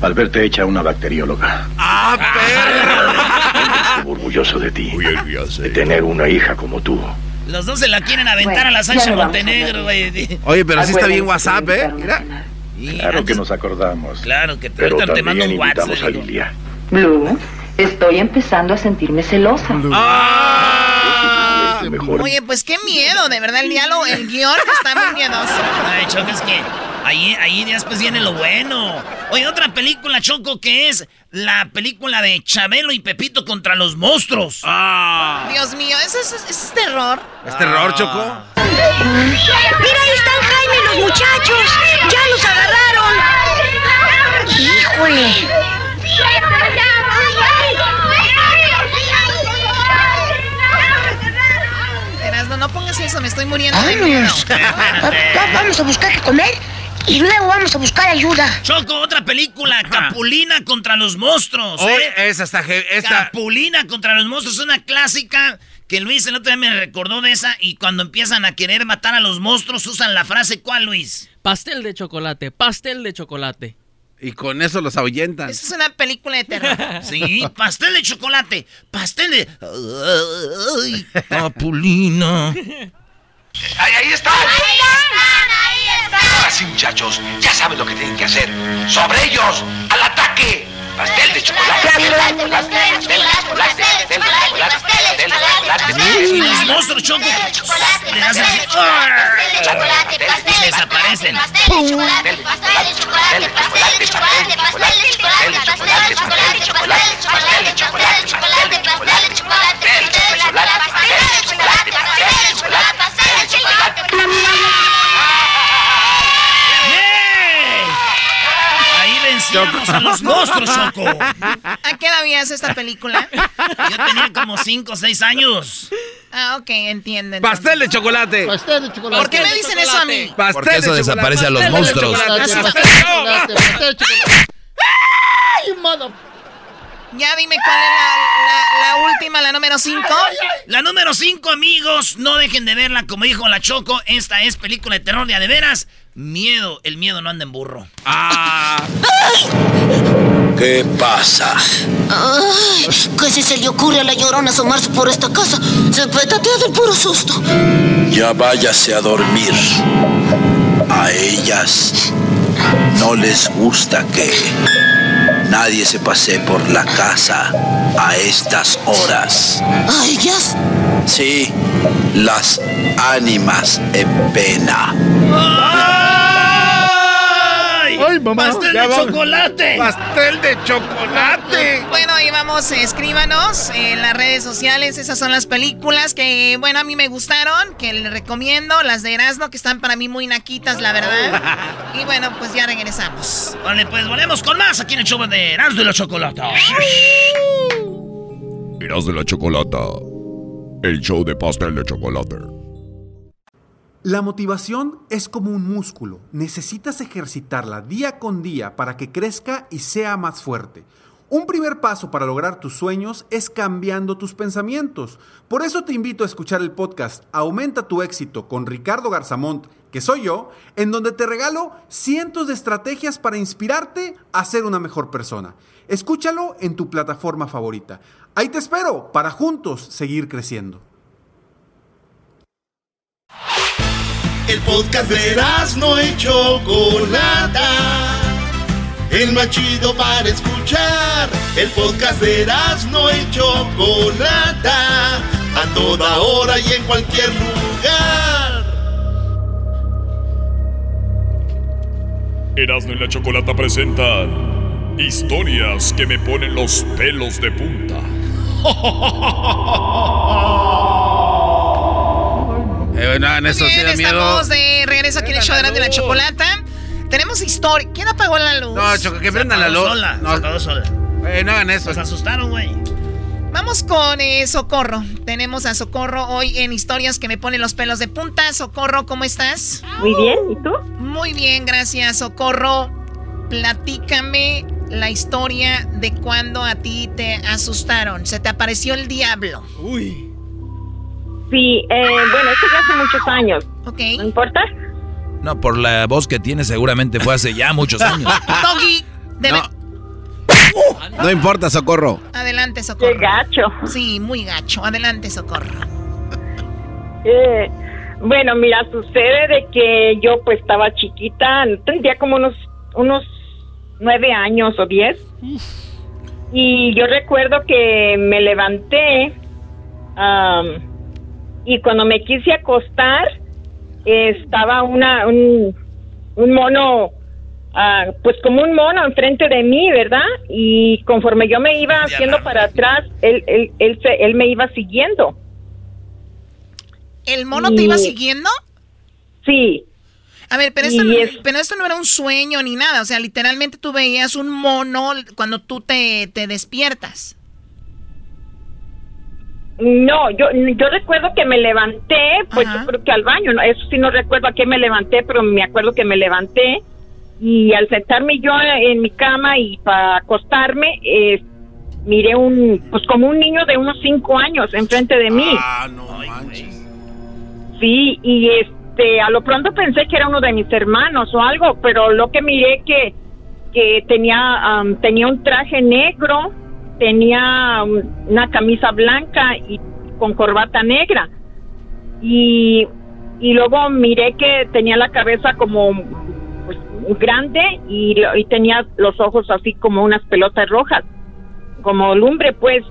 al verte hecha una bacterióloga. ¡Ah, perro! Estuvo orgulloso de ti. De tener una hija como tú. Los dos se la quieren aventar Bueno, a la a Montenegro, güey. Oye, pero sí está bien WhatsApp, ¿eh? Mira. Claro que nos acordamos. Claro que te, Pero ahorita te mando un WhatsApp. a. Lilia. Blue, estoy empezando a sentirme celosa. ¡Ah! Oye, pues qué miedo, de verdad, el diálogo, el guion está muy miedoso. Ay, es que ahí, ahí después viene lo bueno. Oye, otra película, Choco, que es la película de Chabelo y Pepito contra los monstruos. ¡Ah! Dios mío, ¿eso es, eso es terror? ¿Es terror, Choco? Mira, ahí están Jaime y los muchachos. Ya los agarraron. Híjole. No pongas eso, me estoy muriendo de miedo. Vámonos. Va- Vamos a buscar qué comer y luego vamos a buscar ayuda. Choco, otra película, Capulina contra los monstruos. ¿eh? Oye, esa está heavy. Esta. Capulina contra los monstruos, es una clásica que Luis el otro día me recordó de esa y cuando empiezan a querer matar a los monstruos usan la frase ¿cuál, Luis? Pastel de chocolate, pastel de chocolate. Y con eso los ahuyentan. Esa es una película de terror. Sí, pastel de chocolate, pastel de... Ay, Capulina. ¡Ahí, ahí están! Ahora sí, muchachos, ya saben lo que tienen que hacer. ¡Sobre ellos! ¡Al ataque! Pastel de chocolate, pastel de chocolate, pastel de chocolate, pastel de chocolate, pastel de chocolate. Y los monstruos, Choco, le hacen así, ¡ah! y desaparecen. ¡Pum! Ahí vencíamos a los monstruos, Choco. ¿A qué edad veías esta película? Yo tenía como 5 o 6 años. Ah, ok, entiendo. entonces. Pastel de chocolate. Pastel de chocolate. ¿Por qué me dicen eso a mí? Pastel Porque eso de desaparece a los monstruos. Pastel de Pastel chocolate. de chocolate, pastel de chocolate. ¡Ay, mother! Ya dime cuál es la, la, la última, la número 5. La número 5, amigos. No dejen de verla, como dijo la Choco. Esta es película de terror de a de veras. Miedo, el miedo no anda en burro. Ah. ¿Qué pasa? Ay, ¿Qué si se le ocurre a la llorona asomarse por esta casa? Se petatea del puro susto. Ya váyase a dormir. A ellas no les gusta que nadie se pase por la casa a estas horas. ¿A ellas? Sí, las ánimas en pena. ¡Pastel de chocolate! ¡Pastel de chocolate! Bueno, ahí vamos, escríbanos en las redes sociales. Esas son las películas que, bueno, a mí me gustaron, que les recomiendo. Las de Erasmo, que están para mí muy naquitas, la verdad. Y bueno, pues ya regresamos. Vale, pues volvemos con más aquí en el show de Erasmo y la Chocolata. Irás de la chocolata. El show de pastel de chocolate. La motivación es como un músculo. Necesitas ejercitarla día con día para que crezca y sea más fuerte. Un primer paso para lograr tus sueños es cambiando tus pensamientos. Por eso te invito a escuchar el podcast Aumenta tu éxito con Ricardo Garzamont, que soy yo, en donde te regalo cientos de estrategias para inspirarte a ser una mejor persona. Escúchalo en tu plataforma favorita. Ahí te espero para juntos seguir creciendo. El podcast de no y Chocolata. El más chido para escuchar. El podcast de no y Chocolata. A toda hora y en cualquier lugar. Erasmo y la chocolata presentan historias que me ponen los pelos de punta. Eh, no hagan eso, sí Bien, da miedo. estamos de regreso aquí en el show de Erasmo y la Chocolata. Tenemos historia. ¿Quién apagó la luz? No, Choco, que prendan la luz. sola, No, se apagó sola. eh, no hagan eso. Se asustaron, güey. Vamos con eh, Socorro. Tenemos a Socorro hoy en historias que me ponen los pelos de punta. Socorro, ¿cómo estás? Muy bien, ¿y tú? Muy bien, gracias, Socorro. Platícame la historia de cuando a ti te asustaron. Se te apareció el diablo. Uy. Sí, eh, bueno, esto ya hace muchos años. Ok. ¿No importa? No, por la voz que tiene seguramente fue hace ya muchos años. Doggy, debe- No importa, socorro. adelante, Socorro. Qué gacho. Sí, muy gacho. Adelante, Socorro. Eh, bueno, mira, sucede de que yo pues estaba chiquita, tendría como unos, unos nueve años o diez. Y yo recuerdo que me levanté am, y cuando me quise acostar estaba una un, un mono, ah, pues como un mono enfrente de mí, ¿verdad? Y conforme yo me iba haciendo para atrás, él, él, él, me iba siguiendo. ¿El mono te iba siguiendo? Sí. A ver, pero esto, no- es- pero esto no era un sueño ni nada. O sea, literalmente tú veías un mono cuando tú te, te despiertas. No, yo, yo recuerdo que me levanté, pues yo creo que al baño, ¿no? eso sí no recuerdo a qué me levanté, pero me acuerdo que me levanté y al sentarme yo en mi cama y para acostarme, eh, miré un, pues como un niño de unos cinco años enfrente de mí. Ah, no manches. Sí, y este, a lo pronto pensé que era uno de mis hermanos o algo, pero lo que miré que, que tenía, am, tenía un traje negro, tenía una camisa blanca y con corbata negra. Y, y luego miré que tenía la cabeza como pues, grande y, y tenía los ojos así como unas pelotas rojas, como lumbre, pues.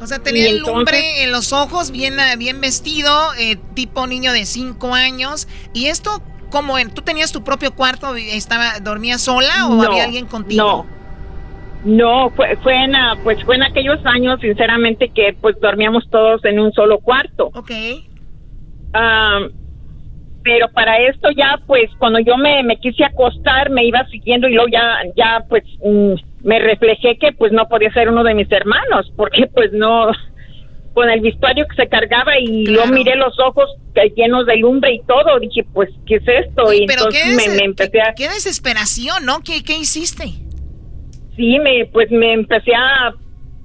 O sea, tenía el lumbre en los ojos, bien, bien vestido, eh, tipo niño de cinco años. ¿Y esto cómo? en- ¿Tú tenías tu propio cuarto? estaba ¿Dormías sola o No, había alguien contigo? No. No, fue, fue en, ah, pues fue en aquellos años, sinceramente, que pues dormíamos todos en un solo cuarto. Ok. Pero para esto ya, pues, cuando yo me, me quise acostar, me iba siguiendo y luego ya, ya, pues, mm, me reflejé que, pues, no podía ser uno de mis hermanos, porque, pues, no, con el vestuario que se cargaba y yo miré los ojos que- llenos de lumbre y todo, dije, pues, ¿qué es esto? y Pero entonces qué, me empecé a... qué desesperación, ¿no? ¿Qué, qué hiciste? Sí, me, pues me empecé a,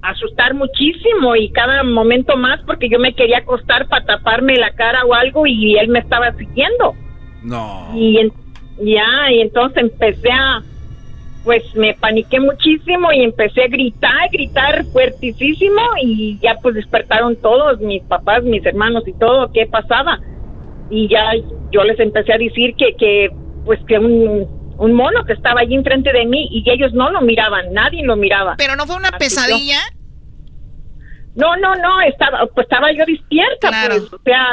asustar muchísimo y cada momento más porque yo me quería acostar para taparme la cara o algo y él me estaba siguiendo. No. Y en- ya, y entonces empecé a, pues me paniqué muchísimo y empecé a gritar, gritar fuertísimo y ya pues despertaron todos, mis papás, mis hermanos y todo, qué pasaba. Y ya yo les empecé a decir que, que pues que un, un mono que estaba allí enfrente de mí y ellos no lo miraban, nadie lo miraba. Pero no fue una Así pesadilla. No, no, no, estaba, pues estaba yo despierta, pues, o sea,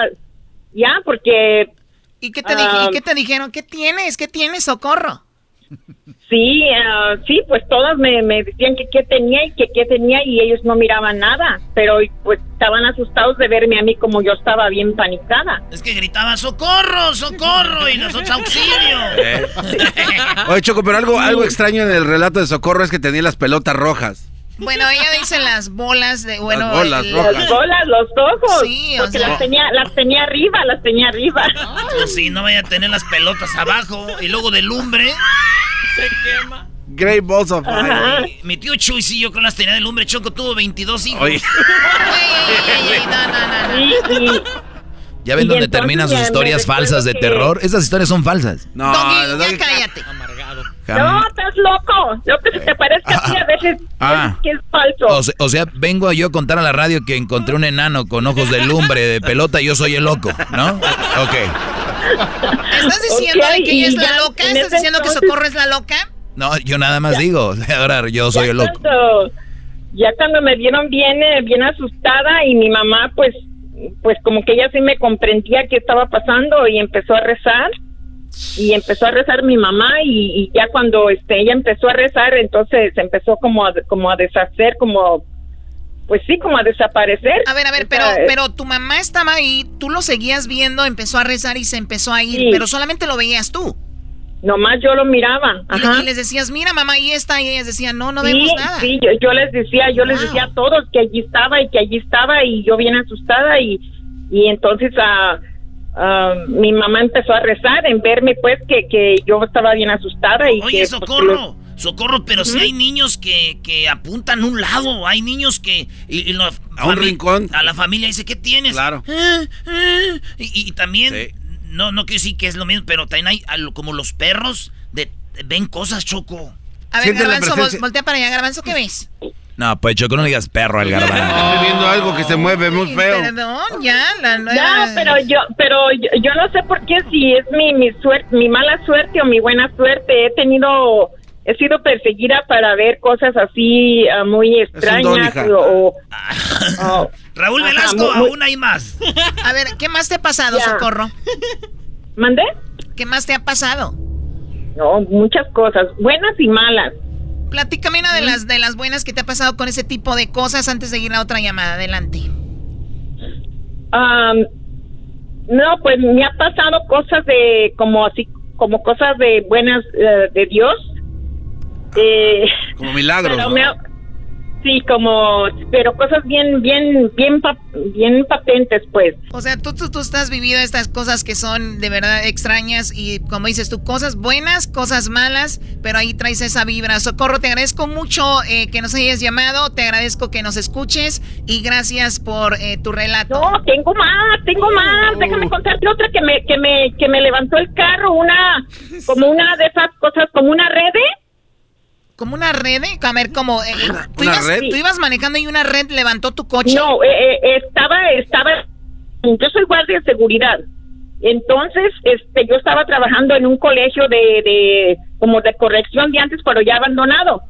ya, porque... ¿Y qué te, dije- ah, ¿y qué te dijeron? ¿Qué tienes? ¿Qué tienes? Socorro. Sí, ah, sí, pues todas me, me decían que qué tenía y que qué tenía y ellos no miraban nada, pero pues estaban asustados de verme a mí como yo estaba bien panicada. Es que gritaba, socorro, socorro, y nosotros auxilio. Eh. Oye, Choco, pero algo, algo extraño en el relato de Socorro es que tenía las pelotas rojas. Bueno, ella dice las bolas de, bueno, Las bolas el- rojas. Las bolas, los ojos, Sí, o porque sea- las tenía, las tenía arriba, las tenía arriba. Pues sí, no vaya a tener las pelotas abajo y luego de lumbre. Se quema. Great Balls of Fire. Mi, tío Chuy, sí, yo con las tenía de lumbre. Choco tuvo 22 hijos. Oye. ¿Ya ven dónde terminan sus historias falsas de que- terror? Esas historias son falsas. No, Doggy, ya No, estás loco. Lo que se te parezca a ti a veces Ah. que es falso. O, se- o sea, vengo yo a contar a la radio que encontré un enano con ojos de lumbre, de pelota, y yo soy el loco, ¿no? Ok. ¿Estás diciendo Ok, de que ella es la ya loca? ¿Estás diciendo que Socorro es la loca? No, yo nada más digo, ahora yo soy el loco. Cuando- ya cuando me vieron bien, eh, bien asustada y mi mamá, pues, pues como que ella sí me comprendía qué estaba pasando y empezó a rezar y empezó a rezar mi mamá y, y ya cuando este ella empezó a rezar, entonces empezó como a, como a deshacer, como, pues sí, como a desaparecer. A ver, a ver, O pero, sea, pero tu mamá estaba ahí, tú lo seguías viendo, empezó a rezar y se empezó a ir, Sí. pero solamente lo veías tú. Nomás yo lo miraba. Ajá. y les decías, mira mamá, ahí está, y ellas decían, no, no sí, vemos nada. Sí, yo, yo les decía, yo les decía a todos que allí estaba y que allí estaba y yo bien asustada y, y entonces ah, ah, mi mamá empezó a rezar en verme pues que, que yo estaba bien asustada y Oye, que, pues, socorro, socorro, pero si hay niños que, que apuntan a un lado, hay niños que... Y, y la A un rincón. A la familia dice, ¿qué tienes? Claro. "Ah, ah", Y, y también, no, no quiero decir que es lo mismo, pero también hay a lo- como los perros, de, ven cosas, Choco. A ver, Garbanzo, voltea para allá, Garbanzo, ¿qué ves? No, pues Choco, no le digas perro al garbanzo. Estoy viendo algo que se mueve muy feo. Perdón, ya, la Ya, nueva... pero yo, pero yo, yo no sé por qué si es mi, mi suerte, mi mala suerte o mi buena suerte. He tenido, he sido perseguida para ver cosas así ah, muy extrañas hija. o, o- o- Raúl Ajá, Velasco, muy- aún hay más. A ver, ¿qué más te ha pasado, Ya. Socorro? ¿Mandé? ¿Qué más te ha pasado? No, muchas cosas, buenas y malas. Platícame una de las de las buenas que te ha pasado con ese tipo de cosas antes de ir a otra llamada. Adelante. Am, no, pues me ha pasado cosas de como así, como cosas de buenas eh, de Dios. Eh, Como milagros, pero ¿no? me ha- sí, como, pero cosas bien, bien, bien, bien patentes, pues. O sea, tú, tú, tú estás viviendo estas cosas que son de verdad extrañas y como dices tú, cosas buenas, cosas malas, pero ahí traes esa vibra. Socorro, te agradezco mucho eh, que nos hayas llamado, te agradezco que nos escuches y gracias por eh, tu relato. No, tengo más, tengo más. Déjame contarte otra que me, que me, que me levantó el carro, una, como una de esas cosas, como una red. ¿Como una red? A ver, como... eh, ¿tú, una ibas, red? tú ibas manejando y una red levantó tu coche? No, eh, eh, estaba, estaba, yo soy guardia de seguridad. Entonces, este, yo estaba trabajando en un colegio de, de, como de corrección de antes, pero ya abandonado.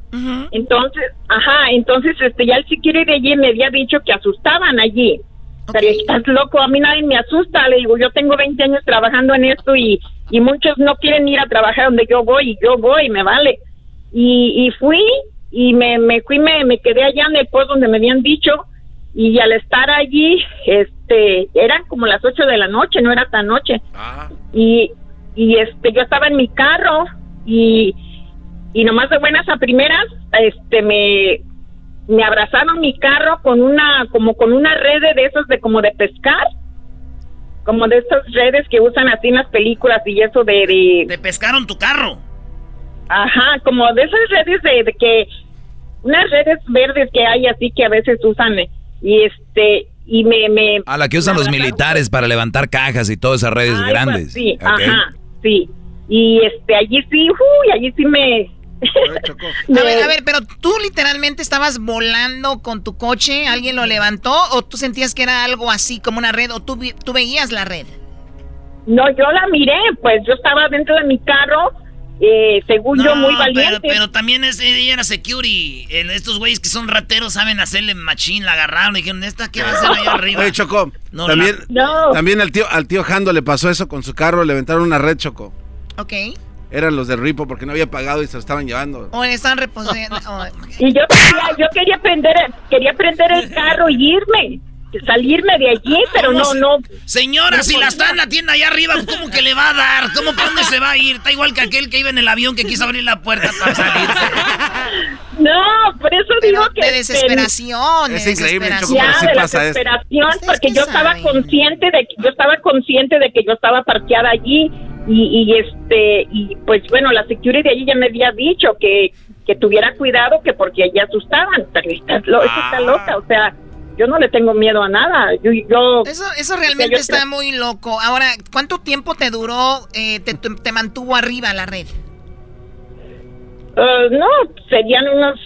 Entonces, ajá, entonces, este, ya el security de allí me había dicho que asustaban allí. Pero estás loco, a mí nadie me asusta. Le digo, yo tengo 20 años trabajando en esto y, y muchos no quieren ir a trabajar donde yo voy y yo voy, me vale. Y, y fui y me, me fui, me, me quedé allá en el puesto donde me habían dicho y al estar allí, este, eran como las 8 de la noche, no era tan noche. Y, y este, yo estaba en mi carro y, y nomás de buenas a primeras, este, me, me abrazaron mi carro con una, como con una red de esos de como de pescar, como de esas redes que usan así en las películas y eso de, de Te pescaron tu carro. Ajá, como de esas redes de, de que unas redes verdes que hay así que a veces usan eh, y este y me, me A la que usan los militares para levantar cajas y todas esas redes Algo grandes. Ok. ajá, sí. Y este allí sí, uy, allí sí me A ver, a ver, pero tú literalmente estabas volando con tu coche, alguien lo levantó o tú sentías que era algo así como una red o tú, vi- tú veías la red. No, yo la miré, pues yo estaba dentro de mi carro, eh, según yo, muy valiente. Pero, pero también es, ella era security. Estos güeyes que son rateros saben hacerle machín, la agarraron y dijeron, ¿esta qué va a hacer allá arriba? Oye, Choco, No, también, No. también al tío, al tío Jando le pasó eso con su carro, le aventaron una red, Choco. Ok. Eran los de Ripo porque no había pagado y se lo estaban llevando. O le están reposando. oh, Y yo quería, yo quería prender, quería prender el carro y irme, salirme de allí, pero ¿Cómo no, se- no. Señora, no si la está en la tienda allá arriba, ¿cómo que le va a dar? ¿Cómo para dónde se va a ir? Está igual que aquel que iba en el avión que quiso abrir la puerta para salirse. No, por eso Pero digo que de desesperación, Es de increíble, desesperación. Pero Ya, sí de pasa desesperación, ¿Ustedes porque yo estaba saben? consciente de que yo estaba consciente de que yo estaba parqueada allí y, y este y pues bueno la security de allí ya me había dicho que que tuviera cuidado que porque allí asustaban, pero esta, lo, Ah. está loca, o sea yo no le tengo miedo a nada, yo, yo Eso, eso realmente yo está creo- muy loco. Ahora, ¿cuánto tiempo te duró, eh, te, mantuvo arriba la red? Eh, no, serían unos,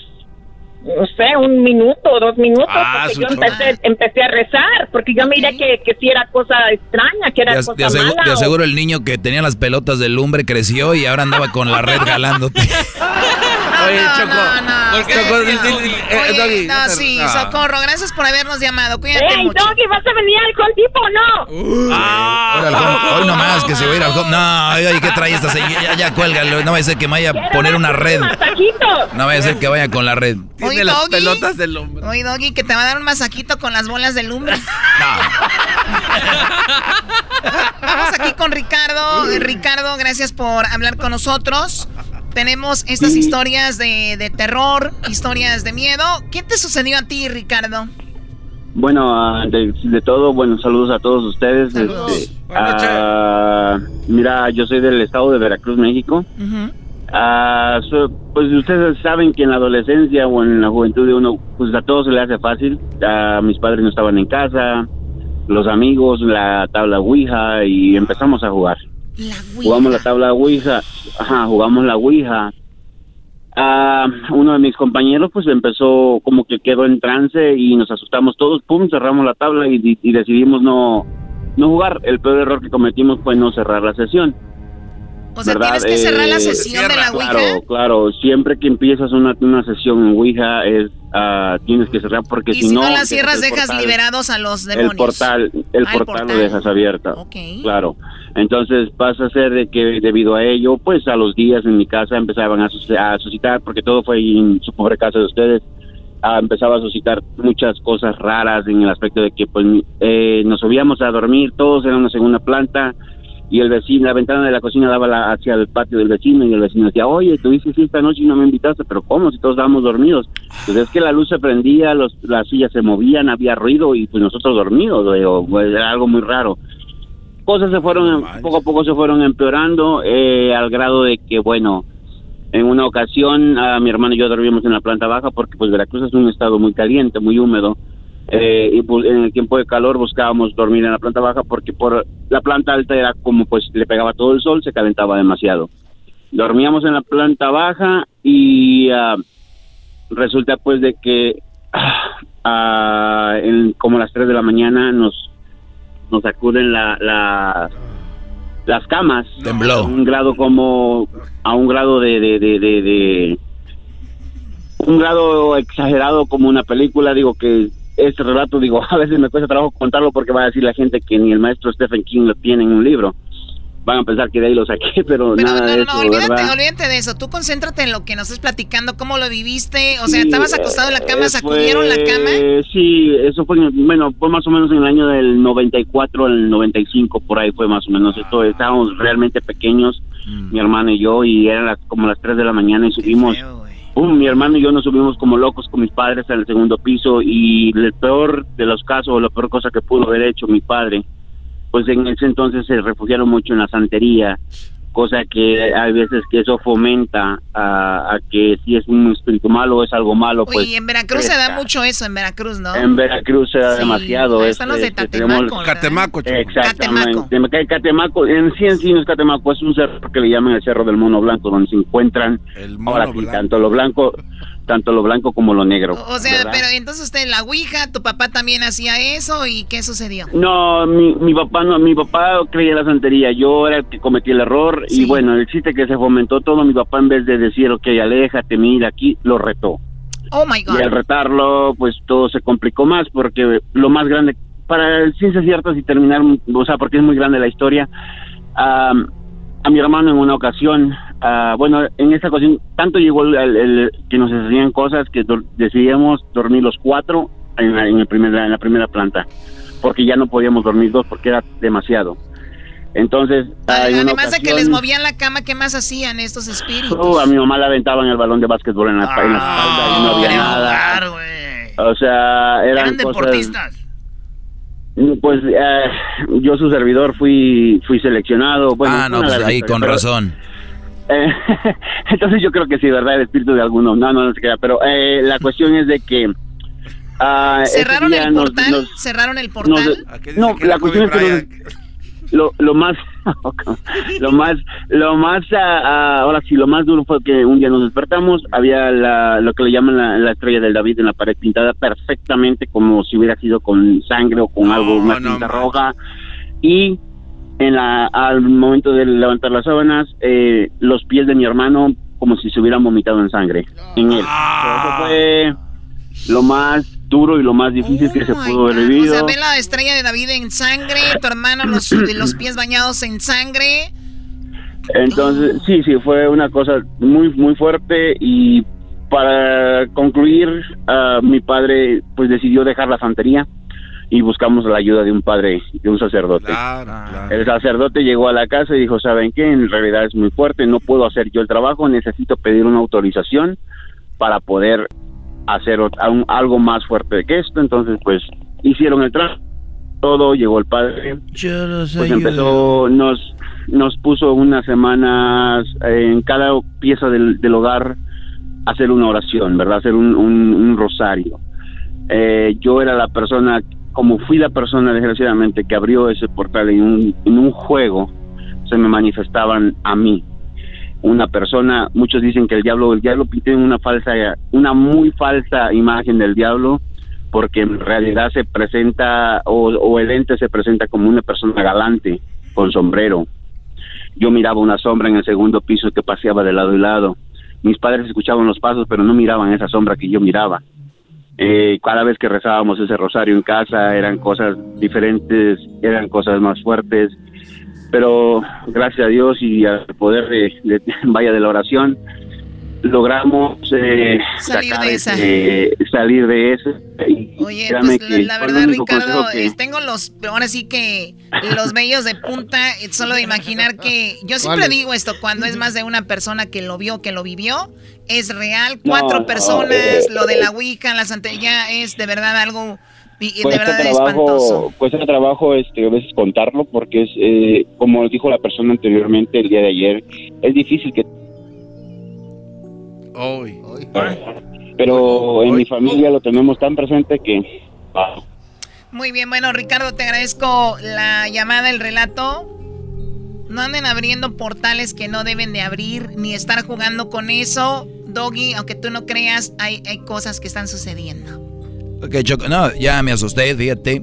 no sé, un minuto o dos minutos, Ah, porque yo empecé, empecé a rezar, porque yo miré que, que sí era cosa extraña, que era Te, cosa as- te asegu- mala. te o- aseguro el niño que tenía las pelotas de lumbre creció y ahora andaba con la red galándote. Oye, no, Choco. no, no. Choco, Oye, no, sí, ah. socorro. Gracias por habernos llamado. Cuídate ¡Ey, mucho. Doggy, vas a venir al contipo o no! Al home- hoy nomás que se va a ir al home. No, ¿y qué trae esta señora? Ya, ya cuélgalo. No vaya a ser que me vaya a poner una red. ¡Masajito! No vaya a ser que vaya con la red. Oye, Tiene las Doggy. pelotas del hombre. Oye, Doggy, que te va a dar un masajito con las bolas de lumbre. Vamos aquí con Ricardo. Ricardo, gracias por hablar con nosotros. Tenemos estas historias de, de terror, historias de miedo. ¿Qué te sucedió a ti, Ricardo? Bueno, ah, de, de todo, bueno, saludos a todos ustedes. Este, ah, mira, yo soy del estado de Veracruz, México. Ah, so- pues ustedes saben que en la adolescencia o en la juventud de uno, pues a todo se le hace fácil. Mis padres no estaban en casa, los amigos, la tabla Ouija y empezamos a jugar. Jugamos la tabla Ouija, ajá, jugamos la Ouija. Ah, uno de mis compañeros pues empezó como que quedó en trance y nos asustamos todos, pum, cerramos la tabla y, y- y decidimos no, no jugar. El peor error que cometimos fue no cerrar la sesión. O sea, ¿verdad? tienes que cerrar la Eh, sesión de la Ouija. Claro, claro, siempre que empiezas una, una sesión en Ouija es, ah, tienes que cerrar porque si, si no, la dejas cierras, dejas portal- liberados a los demonios. el portal, el Ah, el portal, lo dejas abierto. Claro. Entonces pasa a ser de que debido a ello, pues a los días en mi casa empezaban a, sus- a suscitar, porque todo fue en su pobre casa de ustedes, ah, empezaba a suscitar muchas cosas raras en el aspecto de que pues eh, nos subíamos a dormir, todos en una segunda planta y el vecino, la ventana de la cocina daba la- hacia el patio del vecino y el vecino decía, oye, tuviste fiesta anoche y no me invitaste, pero ¿cómo? Si todos estábamos dormidos. Pues es que la luz se prendía, los, las sillas se movían, había ruido y pues nosotros dormidos, güey, o, pues, era algo muy raro. Cosas se fueron, poco a poco se fueron empeorando eh, al grado de que, bueno, en una ocasión a mi hermano y yo dormimos en la planta baja porque pues Veracruz es un estado muy caliente, muy húmedo. Eh, y pues, en el tiempo de calor buscábamos dormir en la planta baja porque por la planta alta era como pues le pegaba todo el sol, se calentaba demasiado. Dormíamos en la planta baja y ah, resulta pues de que ah, en, como a las 3 de la mañana nos, nos sacuden la, la- las camas. Tembló. A un grado como, a un grado de, de, de, de- de- un grado exagerado como una película, digo que este relato, digo, a veces me cuesta trabajo contarlo porque va a decir la gente que ni el maestro Stephen King lo tiene en un libro. Van a pensar que de ahí lo saqué, pero, Pero nada no, de no, eso, no, olvídate, ¿verdad? olvídate de eso. Tú concéntrate en lo que nos estás platicando, cómo lo viviste. O sea, estabas acostado en la cama, Eh, sacudieron la cama. Sí, eso fue, en- bueno, fue más o menos en el año del 94 al 95, por ahí fue más o menos esto. Estábamos realmente pequeños, mi hermano y yo, y eran las, como las 3 de la mañana y subimos. Mi hermano y yo nos subimos como locos con mis padres al segundo piso y el peor de los casos, o la peor cosa que pudo haber hecho mi padre, pues en ese entonces se refugiaron mucho en la santería, cosa que hay veces que eso fomenta a, a que si es un espíritu malo es algo malo, pues... Oye, en Veracruz se da mucho eso, en Veracruz, ¿no? En Veracruz se da Sí, demasiado. están los de Catemaco, ¿verdad? Catemaco. Exactamente. Me cae Catemaco. En sí, en sí no es Catemaco, es un cerro que le llaman el Cerro del Mono Blanco, donde se encuentran ahora sí, tanto lo blanco, tanto lo blanco como lo negro. O sea, ¿verdad? pero entonces usted la Ouija, tu papá también hacía eso y ¿qué sucedió? No, mi, mi papá no, mi papá creía la santería, yo era el que cometí el error y bueno, el chiste que se fomentó todo, mi papá en vez de decir, ok, aléjate, mira aquí, lo retó. Oh my Y al God. retarlo, pues todo se complicó más porque lo más grande, para ciencias ciertas y terminar, o sea, porque es muy grande la historia, am, a mi hermano en una ocasión, ah, bueno, en esa ocasión, tanto llegó el, el- el- que nos enseñan cosas que dor- decidíamos dormir los cuatro en la, en el primer- en la primera planta, porque ya no podíamos dormir dos porque era demasiado. Entonces, ah, Además de que les ocasión- movían la cama, ¿qué más hacían estos espíritus? Oh, a mi mamá la aventaban el balón de básquetbol en la, en la espalda y no había quería nada. O sea, eran, Eran cosas- deportistas. Pues eh, yo su servidor fui fui seleccionado. Bueno, ah, no, pues ahí con pero, razón. Eh, entonces yo creo que sí, ¿verdad? El espíritu de alguno. No, no, no se queda. Pero eh, la cuestión es de que... ah, ese ¿Cerraron el nos- portal? nos- ¿Cerraron el nos- portal? no, la cuestión es que nos- lo, lo más lo más lo más ah, ah, ahora sí lo más duro fue que un día nos despertamos había la, lo que le llaman la, la estrella del David en la pared pintada perfectamente como si hubiera sido con sangre o con algo una tinta roja y en la al momento de levantar las sábanas eh, los pies de mi hermano como si se hubieran vomitado en sangre en él. Eso fue lo más duro y lo más difícil que se pudo haber O vivido. sea, ve la estrella de David en sangre, tu hermano los, los pies bañados en sangre. Entonces, sí, sí, fue una cosa muy, muy fuerte y para concluir, ah, mi padre pues decidió dejar la santería y buscamos la ayuda de un padre, de un sacerdote. El sacerdote llegó a la casa y dijo, ¿saben qué? En realidad es muy fuerte, no puedo hacer yo el trabajo, necesito pedir una autorización para poder hacer algo más fuerte que esto. Entonces, pues hicieron el trabajo, todo, llegó el padre, pues empezó, nos, nos puso unas semanas eh, en cada pieza del, del hogar hacer una oración, ¿verdad? Hacer un, un- un rosario. Eh, yo era la persona, como fui la persona desgraciadamente que abrió ese portal en un, en un juego, se me manifestaban a mí. Una persona, muchos dicen que el diablo, el diablo pinté una falsa, una muy falsa imagen del diablo, porque en realidad se presenta, o, el ente se presenta como una persona galante, con sombrero. Yo miraba una sombra en el segundo piso que paseaba de lado y lado. Mis padres escuchaban los pasos, pero no miraban esa sombra que yo miraba. Eh, cada vez que rezábamos ese rosario en casa eran cosas diferentes, eran cosas más fuertes, pero gracias a Dios y al poder de, de- vaya de la oración logramos eh, Salir sacar de esa. ese- salir de eso. Y Oye, pues la, que verdad, Ricardo, que- eh, tengo los, ahora sí que los vellos de punta, eh, solo de imaginar que, yo siempre digo esto, cuando es más de una persona que lo vio, que lo vivió, es real, cuatro no, personas, eh, lo de la Ouija, la santería, es de verdad algo, y- y de cuesta verdad espantoso. trabajo, cuesta trabajo este, a veces contarlo porque es, eh, como dijo la persona anteriormente el día de ayer, es difícil que... Pero en mi familia lo tenemos tan presente que... ah, Muy bien, bueno, Ricardo, te agradezco la llamada, el relato. No anden abriendo portales que no deben de abrir, ni estar jugando con eso. Doggy, aunque tú no creas, hay, hay cosas que están sucediendo. Ok, Choco, no, ya me asusté, fíjate.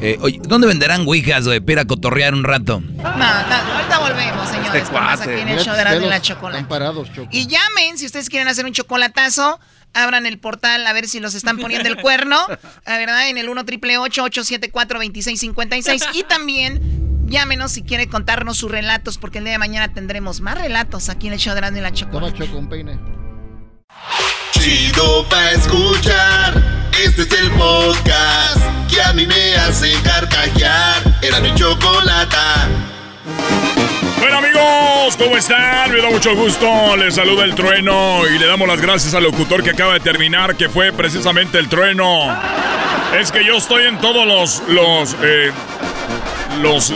Eh, oye, ¿dónde venderán ouijas, güey, para cotorrear un rato? No, no, ahorita volvemos, señores. Este cuate. aquí en el show de pelos la chocolate. Están parados. Y llamen si ustedes quieren hacer un chocolatazo. Abran el portal a ver si los están poniendo el cuerno. La verdad, en el 1 triple 874 2656 Y también llámenos si quiere contarnos sus relatos, porque el día de mañana tendremos más relatos aquí en el show de Erasmo y la chocolate. Toma, Choco, un peine. Chido pa' escuchar. Este es el podcast que a mí me hace carcajear. Era mi chocolata. Bueno amigos, ¿cómo están? Me da mucho gusto, les saluda el trueno y le damos las gracias al locutor que acaba de terminar, que fue precisamente el trueno. Es que yo estoy en todos los, los, eh, los,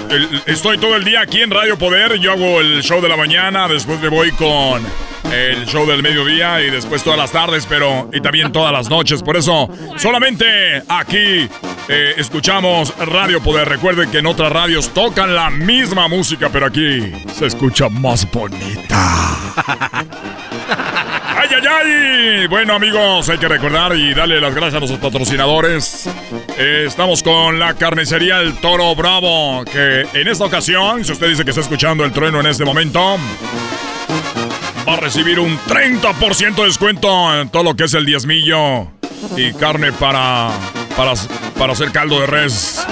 estoy todo el día aquí en Radio Poder. Yo hago el show de la mañana, después me voy con el show del mediodía y después todas las tardes, pero y también todas las noches. Por eso, solamente aquí eh, escuchamos Radio Poder. Recuerden que en otras radios tocan la misma música, pero aquí se escucha más bonita. ¡Ay, ay, ay! Bueno, amigos, hay que recordar y darle las gracias a nuestros patrocinadores. Eh, estamos con la carnicería El Toro Bravo, que en esta ocasión, si usted dice que está escuchando el trueno en este momento, va a recibir un 30% de descuento en todo lo que es el diezmillo y carne para, para, para hacer caldo de res.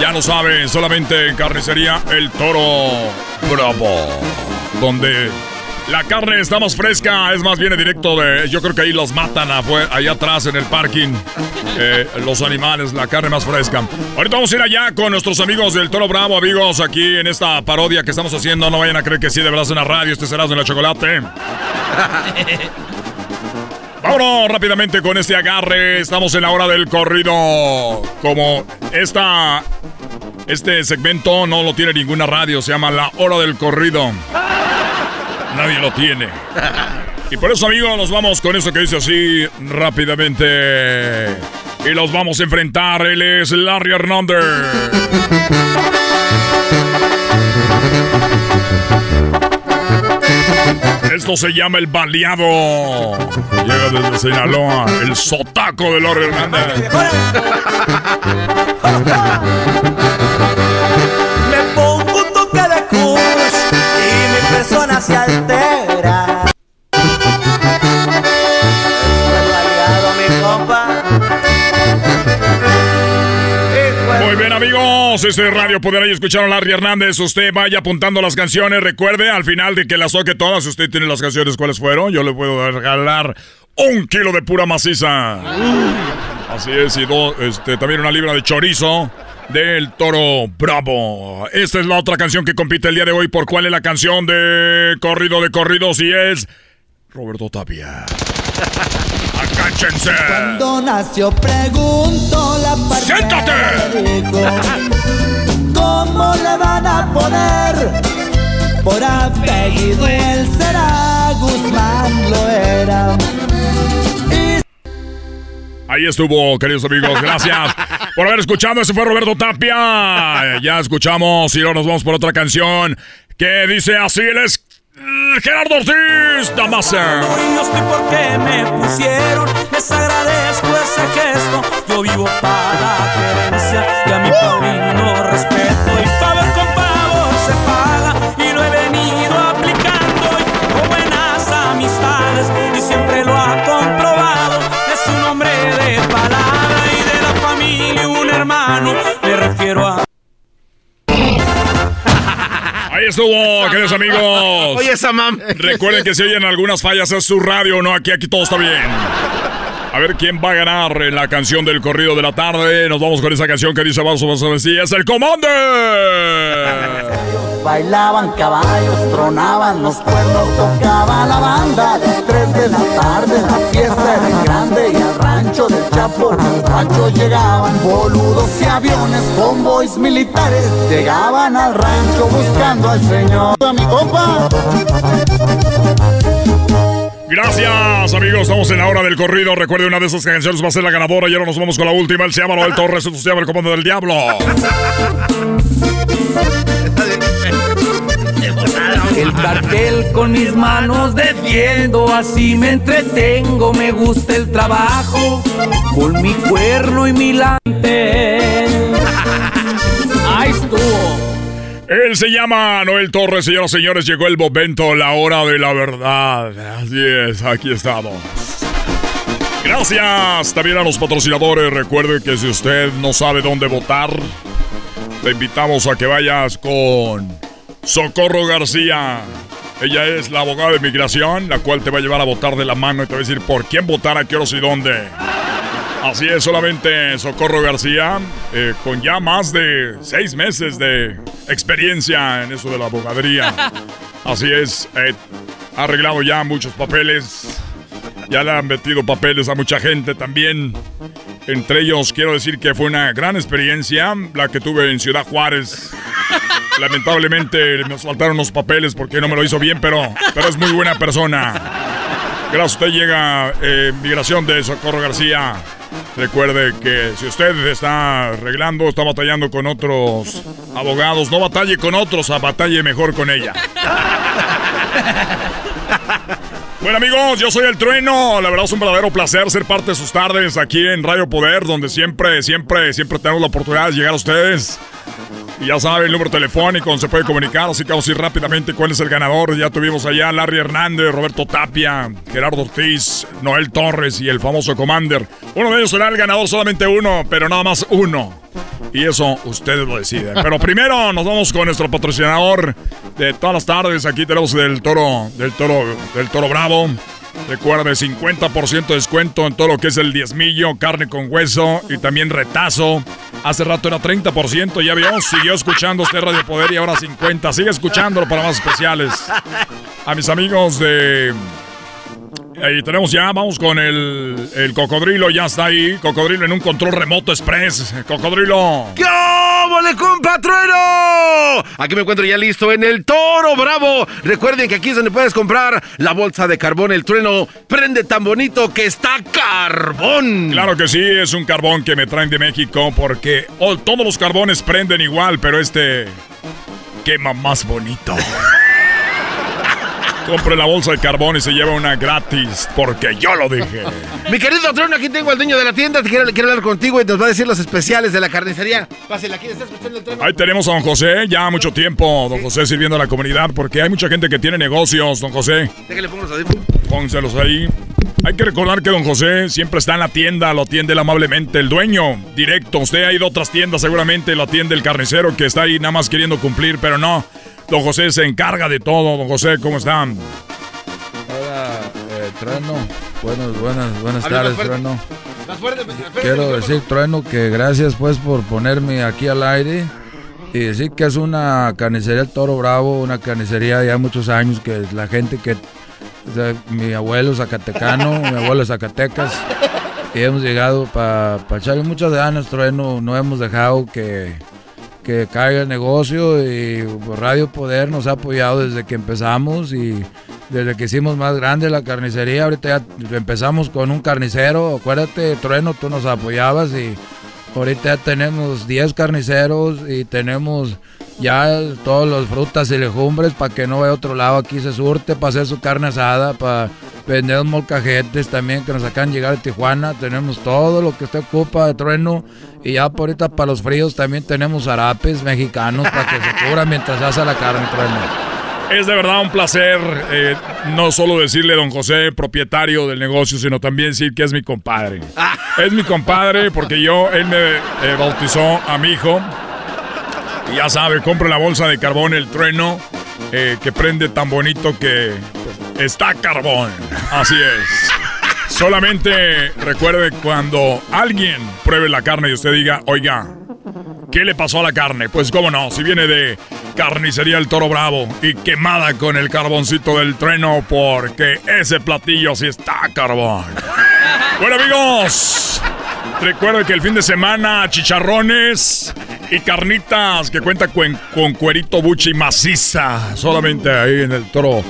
Ya lo sabe, solamente en carnicería El Toro Bravo, donde la carne está más fresca, es más, viene directo de. Yo creo que ahí los matan afuera, allá atrás en el parking. Eh, los animales, la carne más fresca. Ahorita vamos a ir allá con nuestros amigos del Toro Bravo, amigos, aquí en esta parodia que estamos haciendo. No vayan a creer que sí, de verdad es una radio. Este será de la chocolate. Vámonos rápidamente con este agarre. Estamos en la hora del corrido. Como esta. Este segmento no lo tiene ninguna radio, se llama La Hora del Corrido. Nadie lo tiene. Y por eso, amigos, nos vamos con eso que dice así rápidamente. Y los vamos a enfrentar. Él es Larry Hernández. Esto se llama el baleado. Llega desde Sinaloa, el sotaco de Larry Hernández. Me pongo un toque de kush y mi persona se altera. Amigos. Este es Radio Poder. Ahí escucharon a Larry Hernández. Usted vaya apuntando las canciones. Recuerde, al final de que las toque todas, si usted tiene las canciones, ¿cuáles fueron? Yo le puedo regalar un kilo de pura maciza. Así es, y do- este, también una libra de chorizo del Toro Bravo. Esta es la otra canción que compite el día de hoy. ¿Por cuál es la canción de corrido de corridos? Y es Roberto Tapia. ¡Acáchense! Cuando nació pregunto la parte ¡Siéntate! ¿Cómo le van a poner? Por apellido él será Guzmán lo era. Ahí estuvo, queridos amigos. Gracias por haber escuchado. Ese fue Roberto Tapia. Ya escuchamos y ahora nos vamos por otra canción que dice así. Él es mm, Gerardo Ortiz Damasa. Y no estoy porque me pusieron, les agradezco ese gesto. Yo vivo para gerencia y a mi padrino respeto. Y favor con favor se paga y lo he venido aplicando. Y buenas amistades Ahí estuvo, queridos amigos. Oye, esa mam. Recuerden que si oyen algunas fallas es su radio, no aquí, aquí todo está bien. A ver quién va a ganar en la canción del corrido de la tarde. Nos vamos con esa canción que dice vamos a ver si es el comando. Bailaban caballos, tronaban los cuernos, tocaba la banda a las 3 de la tarde, la fiesta era grande y al rancho del Chapo rancho llegaban boludos y aviones, convoys militares, llegaban al rancho buscando al señor. A mi compa. Gracias, amigos. Estamos en la hora del corrido. Recuerde, una de esas canciones va a ser la ganadora. Y ahora nos vamos con la última. Él se llama Noel Torres. Se llama El Comando del Diablo. El cartel con mis manos defiendo, así me entretengo, me gusta el trabajo, con mi cuerno y mi lante. Él se llama Noel Torres, señoras y señores. Llegó el momento, la hora de la verdad. Así es, aquí estamos. Gracias también a los patrocinadores. Recuerde que si usted no sabe dónde votar, te invitamos a que vayas con Socorro García. Ella es la abogada de migración, la cual te va a llevar a votar de la mano y te va a decir por quién votar, a qué horas y dónde. Así es, solamente Socorro García, eh, con ya más de seis meses de experiencia en eso de la abogadería. Así es, eh, ha arreglado ya muchos papeles, ya le han metido papeles a mucha gente también. Entre ellos quiero decir que fue una gran experiencia la que tuve en Ciudad Juárez. Lamentablemente nos faltaron los papeles porque no me lo hizo bien, pero, pero es muy buena persona. Gracias usted llega eh, Migración de Socorro García. Recuerde que si usted está arreglando, está batallando con otros abogados, no batalle con otros, a batalle mejor con ella. Bueno amigos, yo soy el Trueno. La verdad es un verdadero placer ser parte de sus tardes aquí en Radio Poder, donde siempre, siempre, siempre tenemos la oportunidad de llegar a ustedes. Y ya saben, el número telefónico donde se puede comunicar, así que vamos a ir rápidamente cuál es el ganador. Ya tuvimos allá Larry Hernández, Roberto Tapia, Gerardo Ortiz, Noel Torres y el famoso Commander. Uno de ellos será el ganador, solamente uno, pero nada más uno. Y eso ustedes lo deciden. Pero primero nos vamos con nuestro patrocinador de todas las tardes. Aquí tenemos del toro, del toro, del toro bravo. Recuerde, 50% de descuento en todo lo que es el diezmillo, carne con hueso y también retazo. Hace rato era 30%, ya vio, siguió escuchando este Radio Poder y ahora 50%. Sigue escuchándolo para más especiales. A mis amigos de... Ahí tenemos ya, vamos con el, el cocodrilo, ya está ahí. Cocodrilo en un control remoto express. Cocodrilo. ¡Qué le compatrueno! Aquí me encuentro ya listo en el Toro Bravo. Recuerden que aquí es donde puedes comprar la bolsa de carbón. El trueno prende tan bonito que está carbón. Claro que sí, es un carbón que me traen de México porque oh, todos los carbones prenden igual, pero este quema más bonito. Compre la bolsa de carbón y se lleva una gratis, porque yo lo dije. Mi querido Trono, aquí tengo al dueño de la tienda. Quiero, quiero hablar contigo y nos va a decir los especiales de la carnicería. Pásela, aquí está escuchando el tren. Ahí tenemos a don José, ya mucho tiempo, don José sirviendo a la comunidad, porque hay mucha gente que tiene negocios, don José. Déjale, pongo los audífonos. Pónselos ahí. Hay que recordar que don José siempre está en la tienda, lo atiende él amablemente. El dueño, directo. Usted ha ido a otras tiendas, seguramente lo atiende el carnicero que está ahí nada más queriendo cumplir, pero no. Don José se encarga de todo. Don José, ¿cómo están? Hola, eh, Trueno. Buenas, buenas, buenas tardes, Trueno. Quiero decir, Trueno, que gracias pues por ponerme aquí al aire y decir que es una carnicería El Toro Bravo, una carnicería de ya muchos años que la gente que... o sea, mi abuelo es zacatecano, mi abuelo es Zacatecas y hemos llegado para echarle muchas ganas, Trueno. No hemos dejado que, que caiga el negocio y Radio Poder nos ha apoyado desde que empezamos y desde que hicimos más grande la carnicería. Ahorita ya empezamos con un carnicero. Acuérdate, Trueno, tú nos apoyabas y ahorita ya tenemos 10 carniceros y tenemos ya todas las frutas y legumbres para que no vaya a otro lado. Aquí se surte para hacer su carne asada, para vender molcajetes también que nos acaban de llegar de Tijuana. Tenemos todo lo que usted ocupa de trueno. Y ya por ahorita para los fríos también tenemos zarapes mexicanos para que se cubra mientras se hace la carne trueno. Es de verdad un placer eh, no solo decirle don José, propietario del negocio, sino también decir que es mi compadre. Es mi compadre porque yo, él me eh, bautizó a mi hijo. Y ya sabe, compre la bolsa de carbón, el trueno, eh, que prende tan bonito que está carbón. Así es. Solamente recuerde cuando alguien pruebe la carne y usted diga, oiga, ¿qué le pasó a la carne? Pues cómo no, si viene de carnicería El Toro Bravo y quemada con el carboncito del trueno porque ese platillo sí está carbón. Bueno amigos, recuerden que el fin de semana chicharrones y carnitas que cuenta con, con cuerito buche y maciza, solamente ahí en el Toro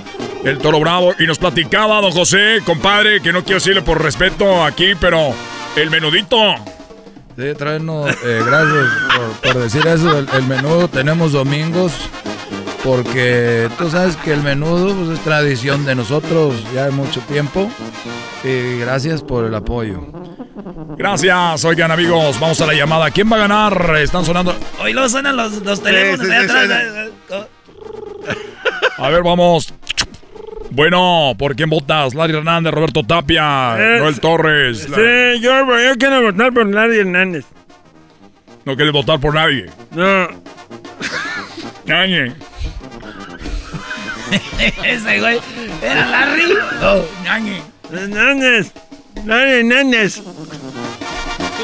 el Toro Bravo. Y nos platicaba don José, compadre, que no quiero decirle por respeto aquí, pero el menudito. Sí, tráenos, eh, gracias por, decir eso. El menudo tenemos domingos porque tú sabes que el menudo pues, es tradición de nosotros ya de mucho tiempo. Y gracias por el apoyo. Gracias, oigan amigos, vamos a la llamada. ¿Quién va a ganar? Están sonando. Hoy luego suenan los, los teléfonos sí, atrás. A ver, vamos. Bueno, ¿por quién votas? Larry Hernández, Roberto Tapia, Eh, Noel Torres. La- Sí, yo, yo quiero votar por Larry Hernández. No quieres votar por nadie. No. Ñañe. Ese güey. ¿Era Larry? Oh, ñañe. Hernández. Larry Hernández.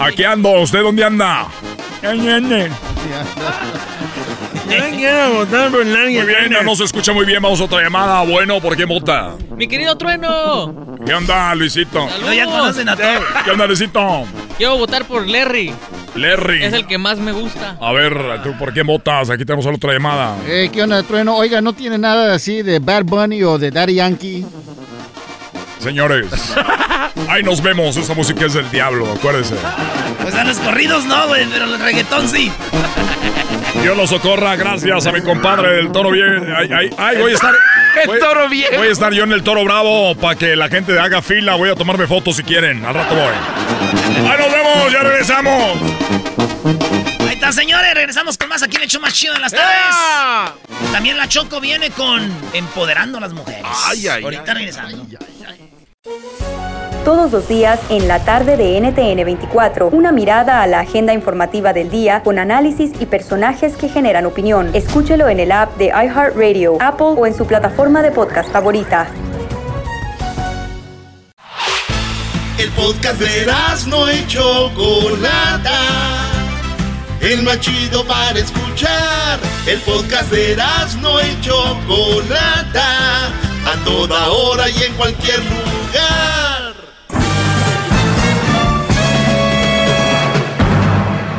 Aquí ando. ¿Usted dónde anda? Ñañe. Yo quiero votar por Larry Muy bien, ya no se escucha muy bien. Vamos a otra llamada. Bueno, ¿por quién vota? Mi querido Trueno. ¿Qué onda, Luisito? No, ya conocen a todos. ¿Qué onda, Luisito? Quiero votar por Larry. Larry. Es el que más me gusta. A ver, ¿tú por qué votas? Aquí tenemos otra llamada. Eh, ¿Qué onda, Trueno? Oiga, ¿no tiene nada así de Bad Bunny o de Daddy Yankee? Señores, ahí nos vemos. Esa música es del diablo, acuérdense. Pues a los corridos no, güey, pero el reggaetón sí. Dios lo socorra, gracias a mi compadre del toro bien. Ay, ay, ay, voy a estar. El voy- toro bien. Voy a estar yo en el toro bravo para que la gente haga fila. Voy a tomarme fotos si quieren. Al rato voy. Ahí nos vemos, ya regresamos. Ahí está, señores. Regresamos con más aquí en el show más chido de las tardes. También la Choco viene con Empoderando a las mujeres. Ay, ay, Ahorita regresando. Todos los días en la tarde de NTN 24, una mirada a la agenda informativa del día con análisis y personajes que generan opinión. Escúchelo en el app de iHeartRadio, Apple o en su plataforma de podcast favorita. El podcast de no y Chocolata. El más chido para escuchar. El podcast de no y Chocolata. A toda hora y en cualquier lugar.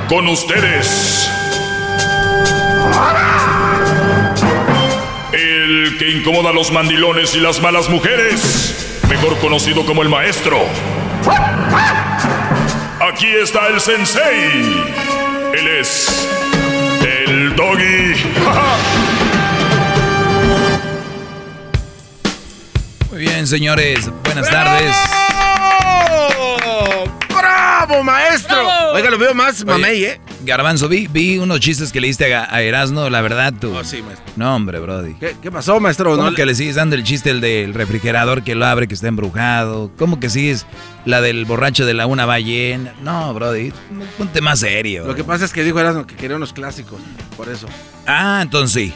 Con ustedes. El que incomoda a los mandilones y las malas mujeres. Mejor conocido como el maestro. Aquí está el sensei. Él es el doggy. Muy bien, señores. Buenas tardes. ¡Bravo, maestro! Oiga, lo veo más mamey, ¿eh? Garbanzo, vi, vi unos chistes que le diste a, a Erasmo, la verdad, tú. Oh, sí, maestro. No, hombre, Brody. ¿Qué, qué pasó, maestro? ¿Cómo No que le sigues dando el chiste el del refrigerador que lo abre, que está embrujado? ¿Cómo que sigues la del borracho de la una ballena? No, Brody, ponte más serio. Lo que pasa es que dijo Erasmo que quería unos clásicos, por eso. Ah, entonces sí.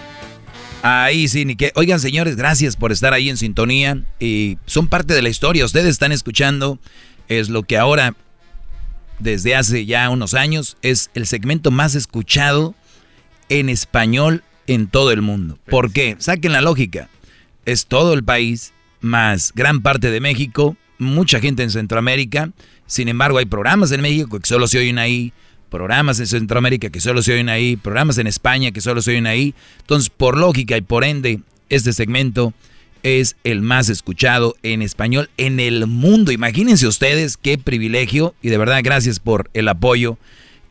Ahí sí, ni que. Oigan, señores, gracias por estar ahí en sintonía. Y son parte de la historia. Ustedes están escuchando. Es lo que ahora, desde hace ya unos años, es el segmento más escuchado en español en todo el mundo. ¿Por qué? Saquen la lógica. Es todo el país, más gran parte de México, mucha gente en Centroamérica. Sin embargo, hay programas en México que solo se oyen ahí, programas en Centroamérica que solo se oyen ahí, programas en España que solo se oyen ahí. Entonces, por lógica y por ende, este segmento es el más escuchado en español en el mundo. Imagínense ustedes qué privilegio y de verdad gracias por el apoyo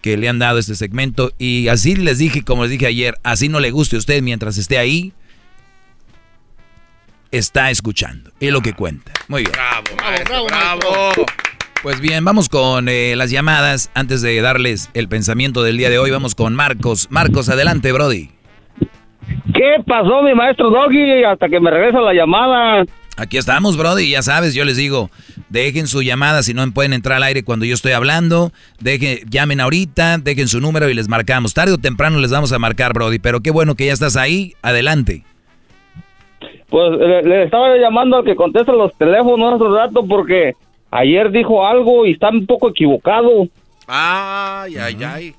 que le han dado a este segmento. Y así les dije, como les dije ayer, así no le guste a usted mientras esté ahí, está escuchando. Es lo que cuenta. Muy bien. Bravo, maestro, bravo. Pues bien, vamos con eh, las llamadas. Antes de darles el pensamiento del día de hoy, vamos con Marcos. Marcos, adelante, Brody. ¿Qué pasó, mi maestro Doggy? Hasta que me regresa la llamada. Aquí estamos, Brody. Ya sabes, yo les digo, dejen su llamada si no pueden entrar al aire cuando yo estoy hablando. Dejen, llamen ahorita, dejen su número y les marcamos. Tarde o temprano les vamos a marcar, Brody. Pero qué bueno que ya estás ahí. Adelante. Pues le, le estaba llamando al que contesta los teléfonos hace rato porque ayer dijo algo y está un poco equivocado. Ay, ay, ay.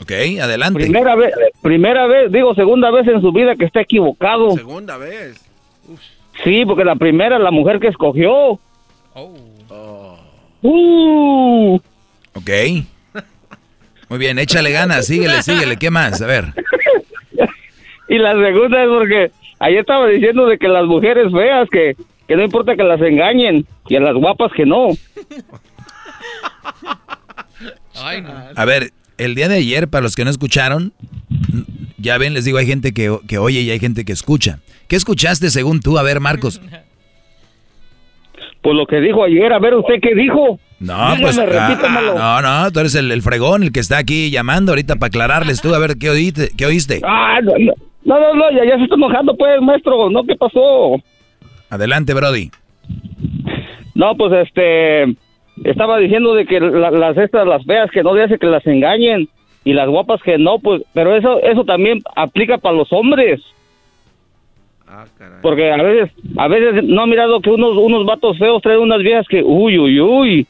Ok, adelante. Primera vez, primera vez, digo segunda vez en su vida que está equivocado. Segunda vez. Sí, porque la primera la mujer que escogió. Oh. Uh. Ok. Muy bien, échale ganas, síguele, síguele. ¿Qué más? A ver. Y la segunda es porque ayer estaba diciendo de que las mujeres feas que, que no importa que las engañen y a las guapas que no. A ver, el día de ayer, para los que no escucharon, ya ven, les digo, hay gente que, que oye y hay gente que escucha. ¿Qué escuchaste según tú? A ver, Marcos. Pues lo que dijo ayer, a ver usted qué dijo. No, Dígame, pues. ah, no, no, tú eres el, el fregón, el que está aquí llamando ahorita para aclararles tú. A ver, ¿qué oíste? ¿Qué oíste? Ah, no, no, no, no, no, ya, ya se está enojando, pues, maestro. ¿No? ¿Qué pasó? Adelante, Brody. No, pues, este, estaba diciendo de que la- las estas, las feas, que no hace que las engañen y las guapas que no, pues, pero eso, eso también aplica para los hombres. Porque a veces, a veces no ha mirado que unos, unos vatos feos traen unas viejas que, uy, uy, uy,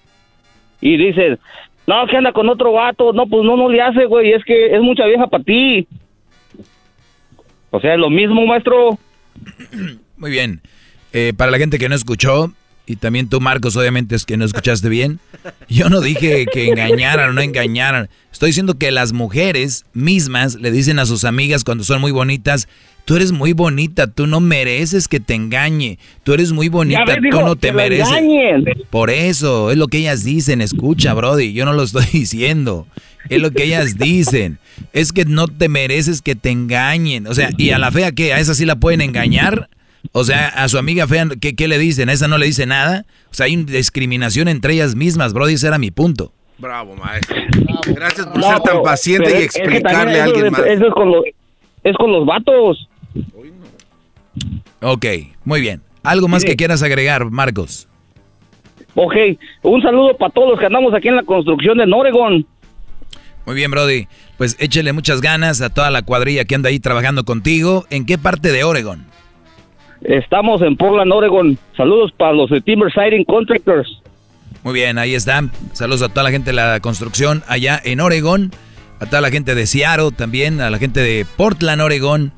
y dicen, no, que anda con otro vato, no, pues no, no le hace, güey, es que es mucha vieja para ti. O sea, es lo mismo, maestro. Muy bien. Eh, para la gente que no escuchó, y también tú, Marcos, obviamente es que no escuchaste bien. Yo no dije que engañaran o no engañaran. Estoy diciendo que las mujeres mismas le dicen a sus amigas cuando son muy bonitas, tú eres muy bonita, tú no mereces que te engañe, tú eres muy bonita, tú no te mereces. Por eso, es lo que ellas dicen, escucha, Brody, yo no lo estoy diciendo. Es lo que ellas dicen. Es que no te mereces que te engañen. O sea, ¿y a la fea qué? ¿A esa sí la pueden engañar? O sea, a su amiga fea, ¿qué, qué le dicen? ¿A esa no le dice nada? O sea, hay una discriminación entre ellas mismas, Brody, ese era mi punto. Bravo, maestro. Gracias por ser tan paciente y explicarle a alguien más. Eso es con, los, es con los vatos. Ok, muy bien. ¿Algo más que quieras agregar, Marcos? Ok, un saludo para todos los que andamos aquí en la construcción de Oregon. Muy bien, Brody. Pues échele muchas ganas a toda la cuadrilla que anda ahí trabajando contigo. ¿En qué parte de Oregon? Estamos en Portland, Oregon. Saludos para los de Timber Siding Contractors. Muy bien, ahí están. Saludos a toda la gente de la construcción allá en Oregon. A toda la gente de Seattle también. A la gente de Portland, Oregon.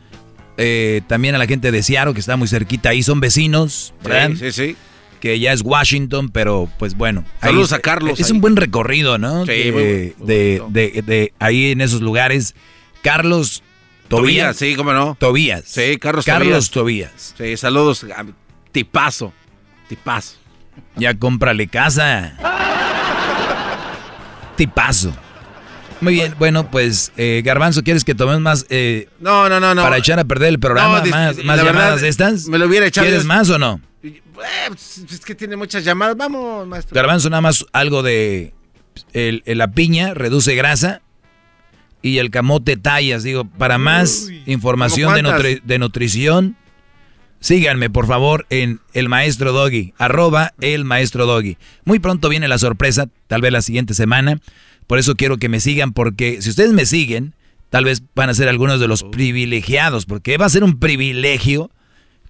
Eh, también a la gente de Seattle que está muy cerquita ahí. Son vecinos. ¿verdad? Sí, sí, sí. Que ya es Washington, pero pues bueno. Saludos ahí- a Carlos Es ahí. un buen recorrido, ¿no? Sí, de, muy bueno, muy de, de- de ahí en esos lugares. Carlos Tobías, sí, cómo no. Tobías. Sí, Carlos Carlos Tobías. Tobías. Sí, saludos. a- Tipazo. Tipazo. Ya cómprale casa. Tipazo. Muy bien, bueno, pues eh, Garbanzo, ¿quieres que tomemos más eh, No, no, no, no. para echar a perder el programa? No, más más verdad, llamadas de estas. me lo hubiera echado ¿Quieres yo- más o no? Eh, pues, es que tiene muchas llamadas. Vamos, maestro. Garbanzo, nada más algo de el- el- la piña reduce grasa y el camote tallas. Digo, para más información de, ¿Cómo nutri- de nutrición, síganme por favor en el maestro Doggy, arroba el maestro Doggy. Muy pronto viene la sorpresa, tal vez la siguiente semana. Por eso quiero que me sigan, porque si ustedes me siguen, tal vez van a ser algunos de los privilegiados, porque va a ser un privilegio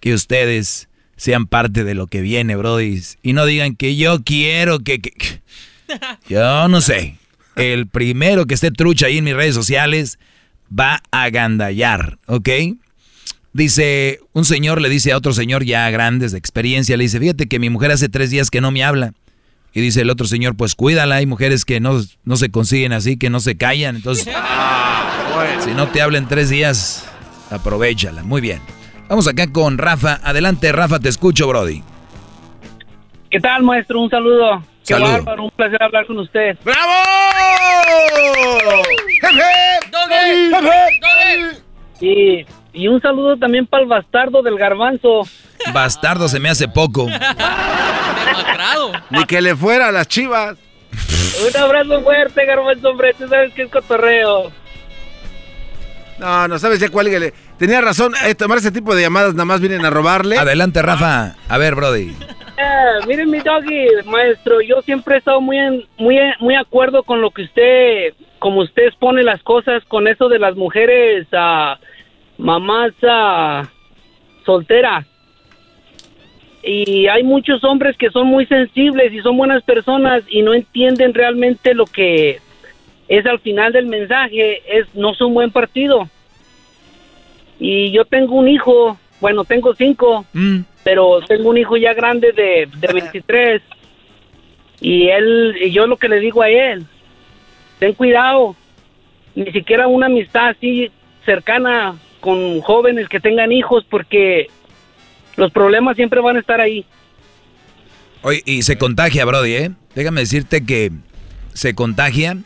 que ustedes sean parte de lo que viene, Brody. Y no digan que yo quiero que- Yo no sé. El primero que esté trucha ahí en mis redes sociales va a gandallar, ¿ok? Dice, un señor le dice a otro señor ya grandes de experiencia, le dice, fíjate que mi mujer hace tres días que no me habla. Y dice el otro señor, pues cuídala, hay mujeres que no, no se consiguen así, que no se callan. Entonces, si no te hablan tres días, aprovechala. Muy bien. Vamos acá con Rafa. Adelante, Rafa, te escucho, Brody. ¿Qué tal, maestro? Un saludo. Qué Saludo. bárbaro, un placer hablar con usted. ¡Bravo! Y, y un saludo también para el bastardo del garbanzo. Bastardo se me hace poco. Ni que le fuera a las chivas. Un abrazo fuerte, garbanzo, hombre. Tú sabes que es cotorreo. No, no sabes ya cuál. Tenía razón. eh, tomar ese tipo de llamadas nada más vienen a robarle. Adelante, Rafa. A ver, Brody. Eh, miren mi doggy, maestro, yo siempre he estado muy en, muy muy acuerdo con lo que usted, como usted expone las cosas con eso de las mujeres ah, mamás ah, solteras. Y hay muchos hombres que son muy sensibles y son buenas personas y no entienden realmente lo que es al final del mensaje, es no es un buen partido. Y yo tengo un hijo, bueno, tengo cinco, pero tengo un hijo ya grande de, de 23 y él, y yo lo que le digo a él, ten cuidado, ni siquiera una amistad así cercana con jóvenes que tengan hijos porque los problemas siempre van a estar ahí. Oye, y se contagia, Brody, ¿eh? Déjame decirte que se contagia.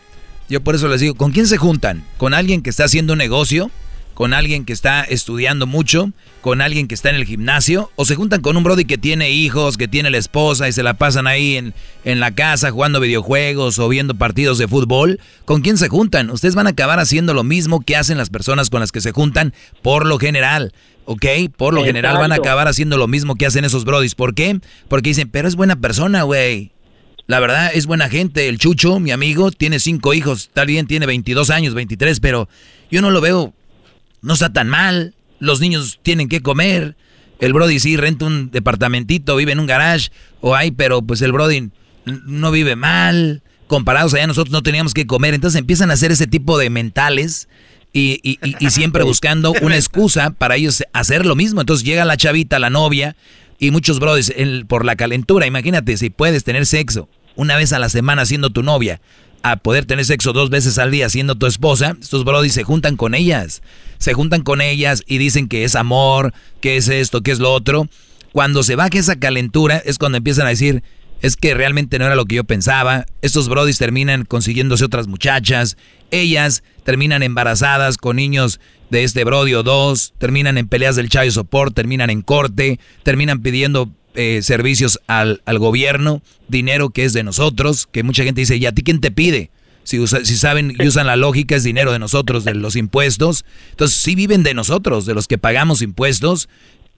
Yo por eso les digo, ¿con quién se juntan? ¿Con alguien que está haciendo un negocio? ¿Con alguien que está estudiando mucho? ¿Con alguien que está en el gimnasio? ¿O se juntan con un Brody que tiene hijos, que tiene la esposa y se la pasan ahí en, en la casa jugando videojuegos o viendo partidos de fútbol? ¿Con quién se juntan? Ustedes van a acabar haciendo lo mismo que hacen las personas con las que se juntan por lo general. ¿Ok? Por lo general van a acabar haciendo lo mismo que hacen esos brodis. ¿Por qué? Porque dicen, pero es buena persona, güey. La verdad, es buena gente. El Chucho, mi amigo, tiene cinco hijos. Está bien, tiene 22 años, 23, pero yo no lo veo. No está tan mal. Los niños tienen que comer. El Brody sí renta un departamentito, vive en un garage. O hay, pero pues el Brody no vive mal. Comparados allá, nosotros no teníamos que comer. Entonces empiezan a hacer ese tipo de mentales. Y, y- y- y siempre buscando una excusa para ellos hacer lo mismo. Entonces llega la chavita, la novia, Y muchos brothers, por la calentura, imagínate si puedes tener sexo una vez a la semana siendo tu novia, a poder tener sexo dos veces al día siendo tu esposa, estos brodis se juntan con ellas. Se juntan con ellas y dicen que es amor, que es esto, que es lo otro. Cuando se baja esa calentura es cuando empiezan a decir, es que realmente no era lo que yo pensaba. Estos brodis terminan consiguiéndose otras muchachas. Ellas terminan embarazadas con niños de este brodio dos. Terminan en peleas del chayo sopor, terminan en corte, terminan pidiendo eh, servicios al, al, gobierno, dinero que es de nosotros, que mucha gente dice, ¿y a ti quién te pide? Si, si saben y usan la lógica, es dinero de nosotros, de los impuestos. Entonces, sí viven de nosotros, de los que pagamos impuestos.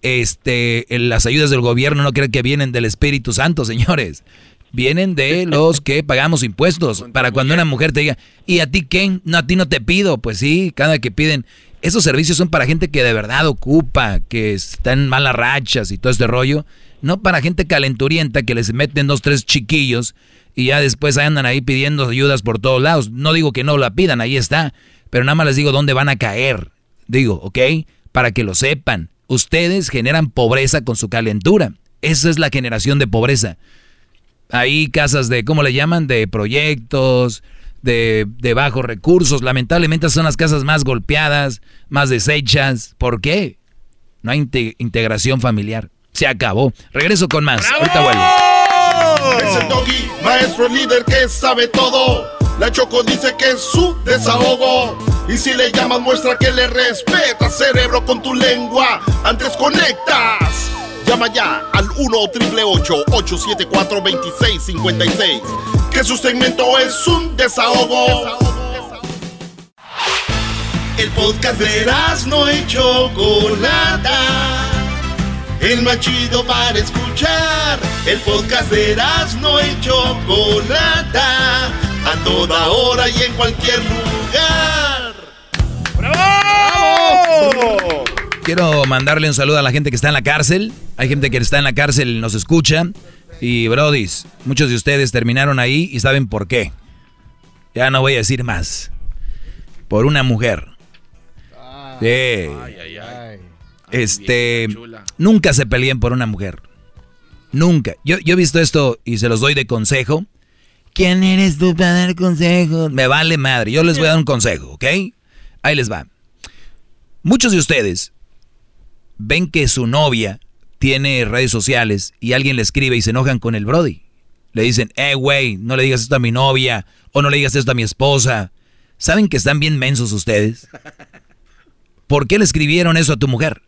Este, las ayudas del gobierno no creen que vienen del Espíritu Santo, señores. Vienen de los que pagamos impuestos. Para cuando una mujer te diga, ¿y a ti qué? No, a ti no te pido. Pues sí, cada que piden. Esos servicios son para gente que de verdad ocupa, que está en malas rachas y todo este rollo. No para gente calenturienta que les meten dos, tres chiquillos y ya después andan ahí pidiendo ayudas por todos lados. No digo que no la pidan, ahí está. Pero nada más les digo dónde van a caer. Digo, ¿ok? Para que lo sepan. Ustedes generan pobreza con su calentura. Esa es la generación de pobreza. Ahí casas de, ¿cómo le llaman? De proyectos, de, de bajos recursos. Lamentablemente son las casas más golpeadas, más deshechas. ¿Por qué? No hay integración familiar. Se acabó. Regreso con más. Ahorita vuelvo. Es el doggy, maestro líder que sabe todo. La Choco dice que es su desahogo. Y si le llamas, muestra que le respeta, cerebro, con tu lengua. Antes conectas. Llama ya al 1-888-874-2656. Que su segmento es un desahogo. El podcast de no y Chocolata el más chido para escuchar. El podcast de no y Chocolata, a toda hora y en cualquier lugar. ¡Bravo! Quiero mandarle un saludo a la gente que está en la cárcel. Hay gente que está en la cárcel y nos escucha. Y brodis, muchos de ustedes terminaron ahí y saben por qué. Ya no voy a decir más. Por una mujer. Sí. Ay, ay, ay. Este, nunca se peleen por una mujer. Nunca. Yo, yo he visto esto y se los doy de consejo. ¿Quién eres tú para dar consejos? Me vale madre. Yo les voy a dar un consejo, ¿ok? Ahí les va. Muchos de ustedes ven que su novia tiene redes sociales y alguien le escribe y se enojan con el Brody. Le dicen, eh, güey, no le digas esto a mi novia o no le digas esto a mi esposa. ¿Saben que están bien mensos ustedes? ¿Por qué le escribieron eso a tu mujer?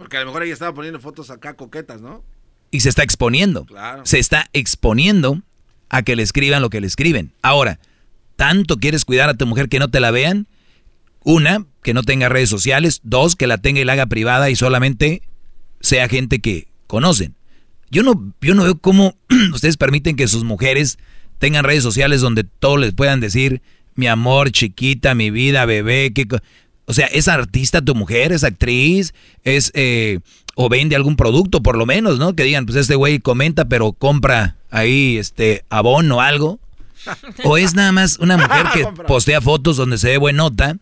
Porque a lo mejor ella estaba poniendo fotos acá coquetas, ¿no? Y se está exponiendo. Claro. Se está exponiendo a que le escriban lo que le escriben. Ahora, ¿tanto quieres cuidar a tu mujer que no te la vean? Una, que no tenga redes sociales. Dos, que la tenga y la haga privada y solamente sea gente que conocen. Yo no, yo no veo cómo ustedes permiten que sus mujeres tengan redes sociales donde todos les puedan decir mi amor, chiquita, mi vida, bebé, qué o sea, ¿es artista tu mujer? ¿Es actriz? ¿Es eh, o vende algún producto por lo menos, ¿no? Que digan, pues este güey comenta, pero compra ahí este abono o algo. O es nada más una mujer que postea fotos donde se ve buenota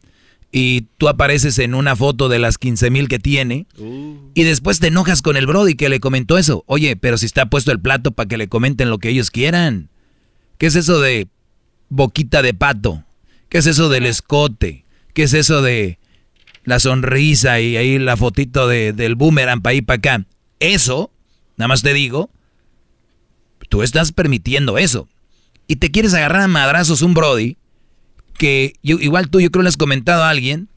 y tú apareces en una foto de las 15 mil que tiene uh. y después te enojas con el Brody que le comentó eso. Oye, pero si está puesto el plato para que le comenten lo que ellos quieran. ¿Qué es eso de boquita de pato? ¿Qué es eso del escote? ¿Qué es eso de la sonrisa y ahí la fotito de, del boomerang para ahí para acá? Eso, nada más te digo, tú estás permitiendo eso. Y te quieres agarrar a madrazos un Brody que igual tú yo creo le has comentado a alguien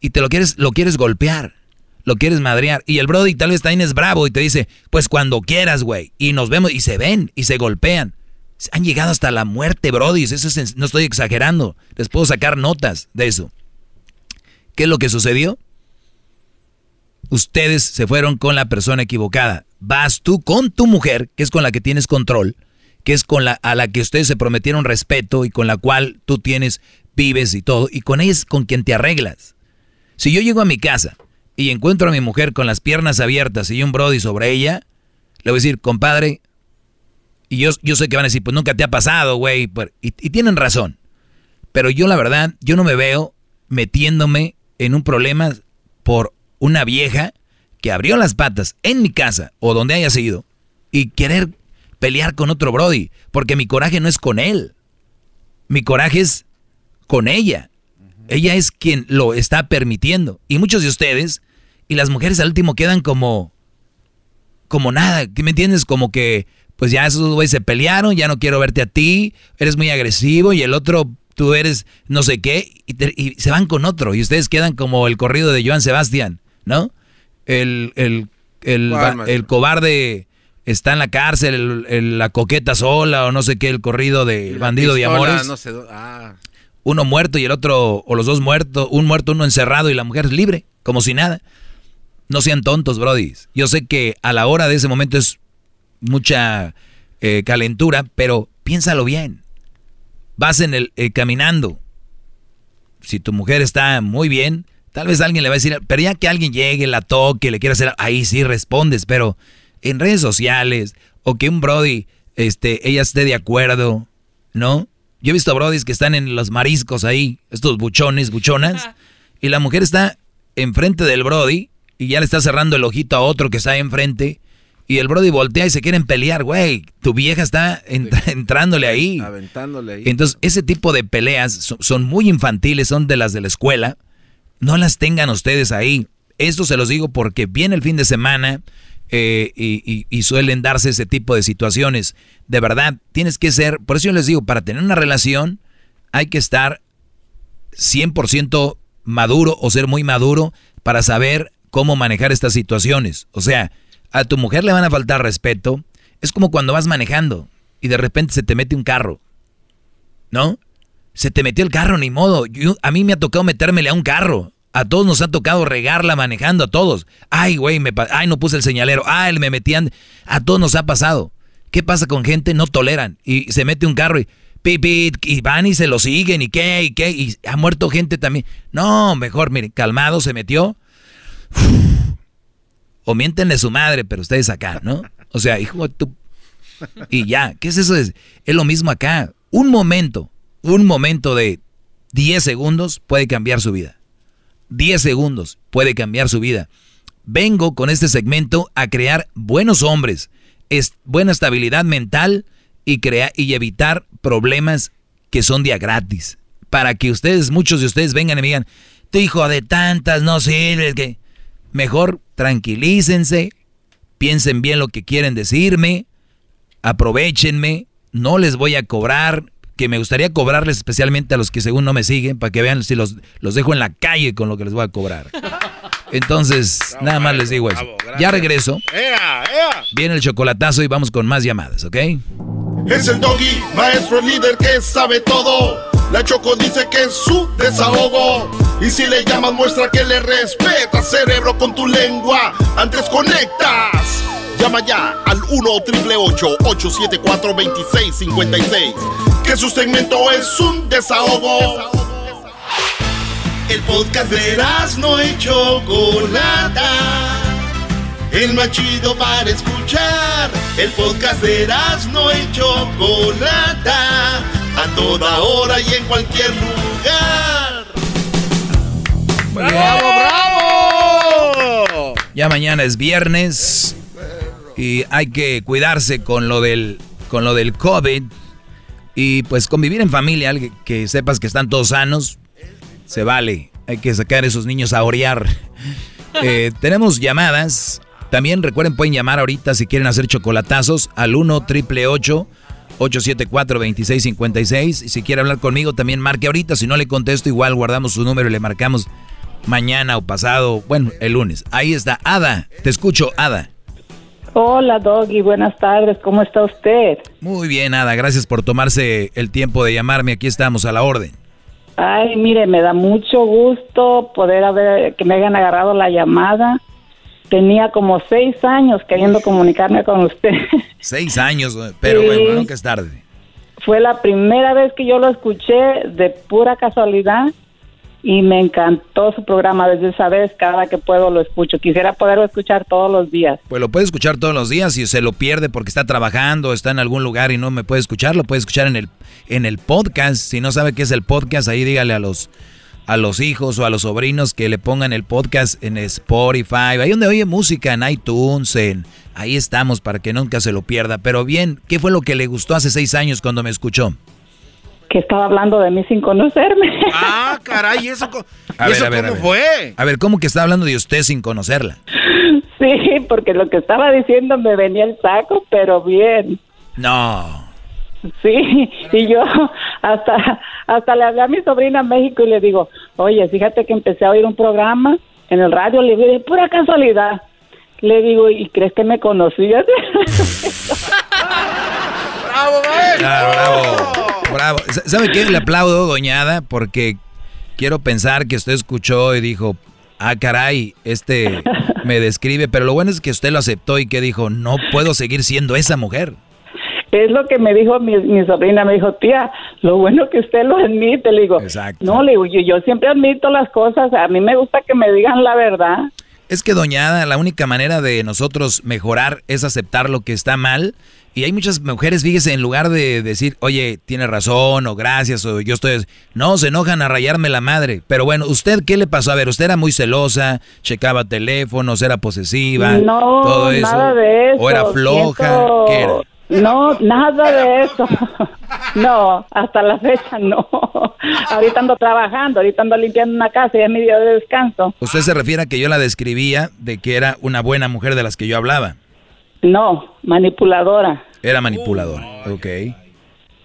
y te lo quieres, lo quieres golpear, lo quieres madrear. Y el Brody tal vez también es bravo y te dice, pues cuando quieras, güey. Y nos vemos y se ven y se golpean. Han llegado hasta la muerte, Brody. Eso no estoy exagerando. Les puedo sacar notas de eso. ¿Qué es lo que sucedió? Ustedes se fueron con la persona equivocada. Vas tú con tu mujer, que es con la que tienes control, que es con la a la que ustedes se prometieron respeto y con la cual tú tienes vives y todo, y con ella es con quien te arreglas. Si yo llego a mi casa y encuentro a mi mujer con las piernas abiertas y un brody sobre ella, le voy a decir, compadre, y yo, yo sé que van a decir, pues nunca te ha pasado, güey, y, y tienen razón. Pero yo la verdad, yo no me veo metiéndome en un problema por una vieja que abrió las patas en mi casa o donde haya sido y querer pelear con otro Brody, porque mi coraje no es con él. Mi coraje es con ella. Ella es quien lo está permitiendo. Y muchos de ustedes y las mujeres al último quedan como como nada, ¿qué me entiendes? Como que pues ya esos güeyes se pelearon, ya no quiero verte a ti, eres muy agresivo y el otro tú eres no sé qué y, se van con otro y ustedes quedan como el corrido de Joan Sebastián, ¿no? El, el, el, el cobarde está en la cárcel, la coqueta sola o no sé qué, el corrido de bandido de amores. Ah. Uno muerto y el otro, o los dos muertos, un muerto, uno encerrado y la mujer es libre, como si nada. No sean tontos, Brody. Yo sé que a la hora de ese momento es mucha eh, calentura, pero piénsalo bien. Vas en el eh, caminando. Si tu mujer está muy bien, tal vez alguien le va a decir, pero ya que alguien llegue, la toque, le quiera hacer, ahí sí respondes, pero en redes sociales o que un Brody, este, ella esté de acuerdo, ¿no? Yo he visto Brodys que están en los mariscos ahí, estos buchones, buchonas, y la mujer está enfrente del Brody y ya le está cerrando el ojito a otro que está ahí enfrente. Y el Brody voltea y se quieren pelear, güey. Tu vieja está entrándole ahí. Aventándole ahí. Entonces, ese tipo de peleas son, son muy infantiles, son de las de la escuela. No las tengan ustedes ahí. Esto se los digo porque viene el fin de semana eh, y, suelen darse ese tipo de situaciones. De verdad, tienes que ser, por eso yo les digo, para tener una relación hay que estar 100% maduro o ser muy maduro para saber cómo manejar estas situaciones. O sea, a tu mujer le van a faltar respeto. Es como cuando vas manejando y de repente se te mete un carro. ¿No? Se te metió el carro, ni modo. a mí me ha tocado metérmele a un carro. A todos nos ha tocado regarla manejando, a todos. Ay, güey, ay, no puse el señalero. Ay, me metían. A todos nos ha pasado. ¿Qué pasa con gente? No toleran. Y se mete un carro y pipit, y van y se lo siguen, y qué, y qué, y ha muerto gente también. No, mejor, mire, calmado se metió. O miéntenle su madre, pero ustedes acá, ¿no? O sea, hijo tú. Y ya, ¿qué es eso? Es, lo mismo acá. Un momento, un momento de 10 segundos puede cambiar su vida. 10 segundos puede cambiar su vida. Vengo con este segmento a crear buenos hombres, es, buena estabilidad mental y, crear, y evitar problemas que son día gratis. Para que ustedes, muchos de ustedes vengan y me digan, tu hijo de tantas no sirve, que mejor tranquilícense, piensen bien lo que quieren decirme, aprovechenme, no les voy a cobrar, que me gustaría cobrarles especialmente a los que según no me siguen, para que vean si los, los dejo en la calle con lo que les voy a cobrar. Entonces, nada más les digo eso. ya regreso. Viene el chocolatazo y vamos con más llamadas, ¿ok? Es el doggy, maestro líder que sabe todo. La Choco dice que es su desahogo. Y si le llamas, muestra que le respeta, cerebro, con tu lengua. Antes conectas. Llama ya al 1-888-874-2656. Que su segmento es un desahogo. El podcast de no hecho Chocolata. El más chido para escuchar. El podcast de no hecho Chocolata. A toda hora y en cualquier lugar. ¡Bravo, bravo! Ya mañana es viernes y hay que cuidarse con lo del, con lo del COVID y pues convivir en familia, que sepas que están todos sanos, se vale. Hay que sacar a esos niños a orear. Eh, tenemos llamadas. También recuerden, pueden llamar ahorita si quieren hacer chocolatazos al 1 triple 874 2656 Y si quiere hablar conmigo, también marque ahorita. Si no le contesto, igual guardamos su número y le marcamos mañana o pasado. Bueno, el lunes. Ahí está. Ada, te escucho, Ada. Hola, Doggy, buenas tardes, ¿cómo está usted? Muy bien, Ada, gracias por tomarse el tiempo de llamarme, aquí estamos a la orden. Ay, mire, me da mucho gusto poder haber, que me hayan agarrado la llamada. Tenía como seis años queriendo comunicarme con usted. Seis años, pero bueno, nunca es tarde. Fue la primera vez que yo lo escuché de pura casualidad y me encantó su programa desde esa vez, cada que puedo lo escucho. Quisiera poderlo escuchar todos los días. Pues lo puede escuchar todos los días y se lo pierde porque está trabajando, está en algún lugar y no me puede escuchar, lo puede escuchar en el en el podcast. Si no sabe qué es el podcast, ahí dígale a los a los hijos o a los sobrinos que le pongan el podcast en Spotify, ahí donde oye música, en iTunes, en, ahí estamos para que nunca se lo pierda. Pero bien, ¿qué fue lo que le gustó hace seis años cuando me escuchó? Que estaba hablando de mí sin conocerme. Ah, caray, ¿y eso, A ¿y ver, eso a ver, cómo a ver. fue? A ver, ¿cómo que está hablando de usted sin conocerla? Sí, porque lo que estaba diciendo me venía el saco, pero bien. No. Sí, y yo hasta hasta le hablé a mi sobrina a México y le digo, oye, fíjate que empecé a oír un programa en el radio, le digo, de pura casualidad. Le digo, ¿y crees que me conocías? ¡Bravo, Bravo, bravo. ¿Sabe qué? Le aplaudo, doñada, porque quiero pensar que usted escuchó y dijo, ah, caray, este me describe, pero lo bueno es que usted lo aceptó y que dijo, no puedo seguir siendo esa mujer. Es lo que me dijo mi, mi sobrina, me dijo, tía, lo bueno que usted lo admite. Le digo, no, le digo, yo, yo siempre admito las cosas, a mí me gusta que me digan la verdad. Es que, doñada, la única manera de nosotros mejorar es aceptar lo que está mal. Y hay muchas mujeres, fíjese, en lugar de decir, oye, tiene razón, o gracias, o yo estoy... No, se enojan a rayarme la madre. Pero bueno, ¿usted qué le pasó? A ver, usted era muy celosa, checaba teléfonos, era posesiva, No, todo eso. nada de eso. O era floja, Siento- ¿qué era? No, nada de eso. No, hasta la fecha no. Ahorita ando trabajando, ahorita ando limpiando una casa y es mi día de descanso. Usted se refiere a que yo la describía de que era una buena mujer de las que yo hablaba. No, manipuladora. Era manipuladora, ok.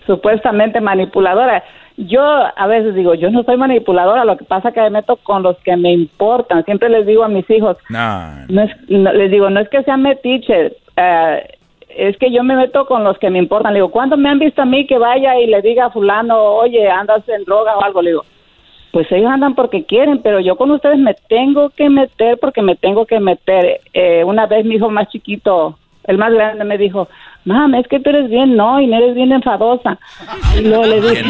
supuestamente manipuladora. Yo a veces digo, yo no soy manipuladora, lo que pasa que me meto con los que me importan. Siempre les digo a mis hijos, No, no es, no- les digo, no es que sea metiche, eh, es que yo me meto con los que me importan. Le digo, ¿cuándo me han visto a mí que vaya y le diga a fulano, oye, andas en droga o algo? Le digo, pues ellos andan porque quieren, pero yo con ustedes me tengo que meter porque me tengo que meter. Eh, una vez mi hijo más chiquito, el más grande, me dijo, mam, es que tú eres bien no y eres bien enfadosa. Y luego le dije,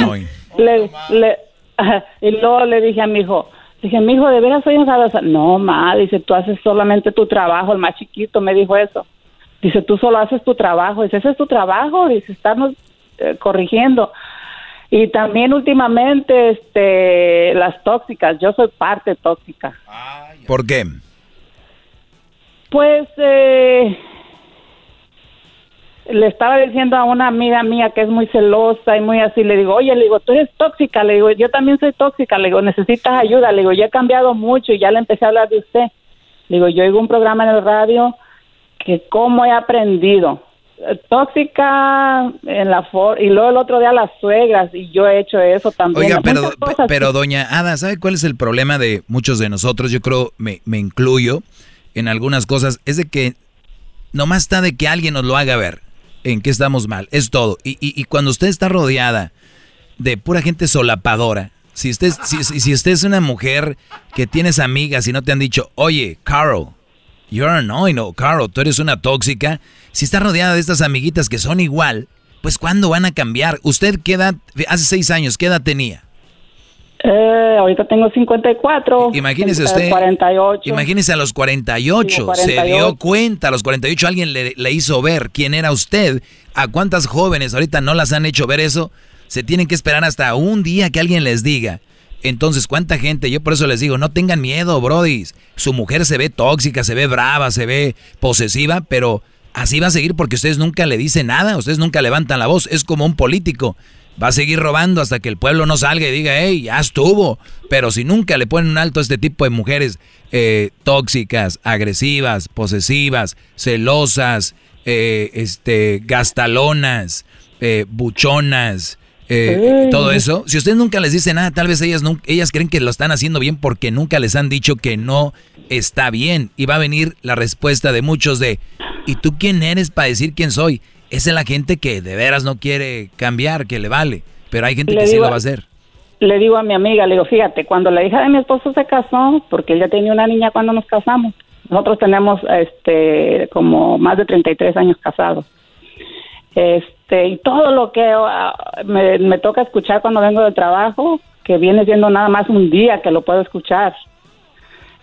le, y luego le dije a mi hijo, dije, mi hijo, ¿de veras soy enfadosa? No, ma, dice, tú haces solamente tu trabajo, el más chiquito me dijo eso. Dice, tú solo haces tu trabajo. Dice, ese es tu trabajo, dice, estarnos eh, corrigiendo. Y también últimamente, este, las tóxicas, yo soy parte tóxica. ¿Por qué? Pues eh, le estaba diciendo a una amiga mía que es muy celosa y muy así, le digo, oye, le digo, tú eres tóxica, le digo, yo también soy tóxica, le digo, necesitas ayuda, le digo, yo he cambiado mucho y ya le empecé a hablar de usted. Le digo, yo oigo un programa en el radio que cómo he aprendido. Tóxica en la for y luego el otro día las suegras y yo he hecho eso también. Oiga, pero, pero doña Ada, ¿sabe cuál es el problema de muchos de nosotros? Yo creo, me, me incluyo en algunas cosas, es de que nomás está de que alguien nos lo haga ver en qué estamos mal, es todo. Y, y, y cuando usted está rodeada de pura gente solapadora, si usted, si, si si usted es una mujer que tienes amigas y no te han dicho, oye, Carol, you're annoying, o Carol, tú eres una tóxica, si está rodeada de estas amiguitas que son igual, pues ¿cuándo van a cambiar? ¿Usted qué edad, hace seis años, qué edad tenía? Eh, ahorita tengo 54. Imagínese usted. 48. Imagínese a los 48. Tengo Se 48. dio cuenta, a los 48 alguien le, le hizo ver quién era usted. ¿A cuántas jóvenes ahorita no las han hecho ver eso? Se tienen que esperar hasta un día que alguien les diga. Entonces, ¿cuánta gente? Yo por eso les digo, no tengan miedo, brodis. Su mujer se ve tóxica, se ve brava, se ve posesiva, pero así va a seguir porque ustedes nunca le dicen nada, ustedes nunca levantan la voz. Es como un político. Va a seguir robando hasta que el pueblo no salga y diga, hey, ya estuvo. Pero si nunca le ponen un alto a este tipo de mujeres eh, tóxicas, agresivas, posesivas, celosas, eh, este, gastalonas, eh, buchonas, eh, todo eso. Si ustedes nunca les dicen nada, tal vez ellas, ellas creen que lo están haciendo bien porque nunca les han dicho que no está bien. Y va a venir la respuesta de muchos de, ¿y tú quién eres para decir quién soy? Esa es la gente que de veras no quiere cambiar, que le vale. Pero hay gente Le que sí lo va a hacer. Le digo a mi amiga, le digo, fíjate, cuando la hija de mi esposo se casó, porque él ya tenía una niña cuando nos casamos, nosotros tenemos este como más de 33 años casados. Este, y todo lo que ah, me, me toca escuchar cuando vengo del trabajo, que viene siendo nada más un día que lo puedo escuchar.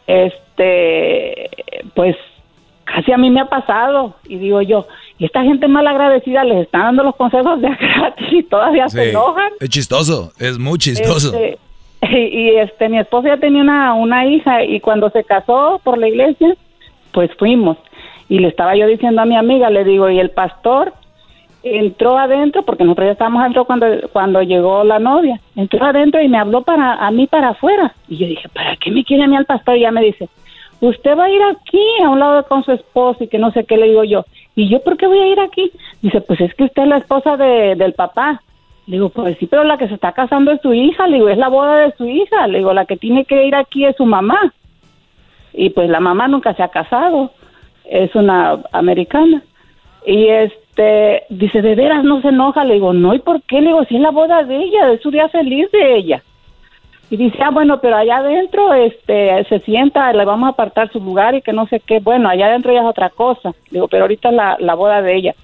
Este, pues casi a mí me ha pasado y digo yo, y esta gente mal agradecida les están dando los consejos de gratis y todavía se enojan. Es chistoso, es muy chistoso. Este, y, este mi esposo ya tenía una, una hija y cuando se casó por la iglesia, pues fuimos. Y le estaba yo diciendo a mi amiga, le digo, y el pastor entró adentro, porque nosotros ya estábamos adentro cuando, cuando llegó la novia, entró adentro y me habló para a mí para afuera. Y yo dije, ¿para qué me quiere a mí al pastor? Y ya me dice, usted va a ir aquí a un lado con su esposo y que no sé qué le digo yo. ¿Y yo por qué voy a ir aquí? Dice, pues es que usted es la esposa de, del papá. Le digo, pues sí, pero la que se está casando es su hija. Le digo, es la boda de su hija. Le digo, la que tiene que ir aquí es su mamá. Y pues la mamá nunca se ha casado. Es una americana. Y este, dice, ¿de veras no se enoja? Le digo, no, ¿y por qué? Le digo, si es la boda de ella, es su día feliz de ella. Y dice, ah, bueno, pero allá adentro este, se sienta, le vamos a apartar su lugar y que no sé qué. Bueno, allá adentro ya es otra cosa. Digo, pero ahorita es la, la boda de ella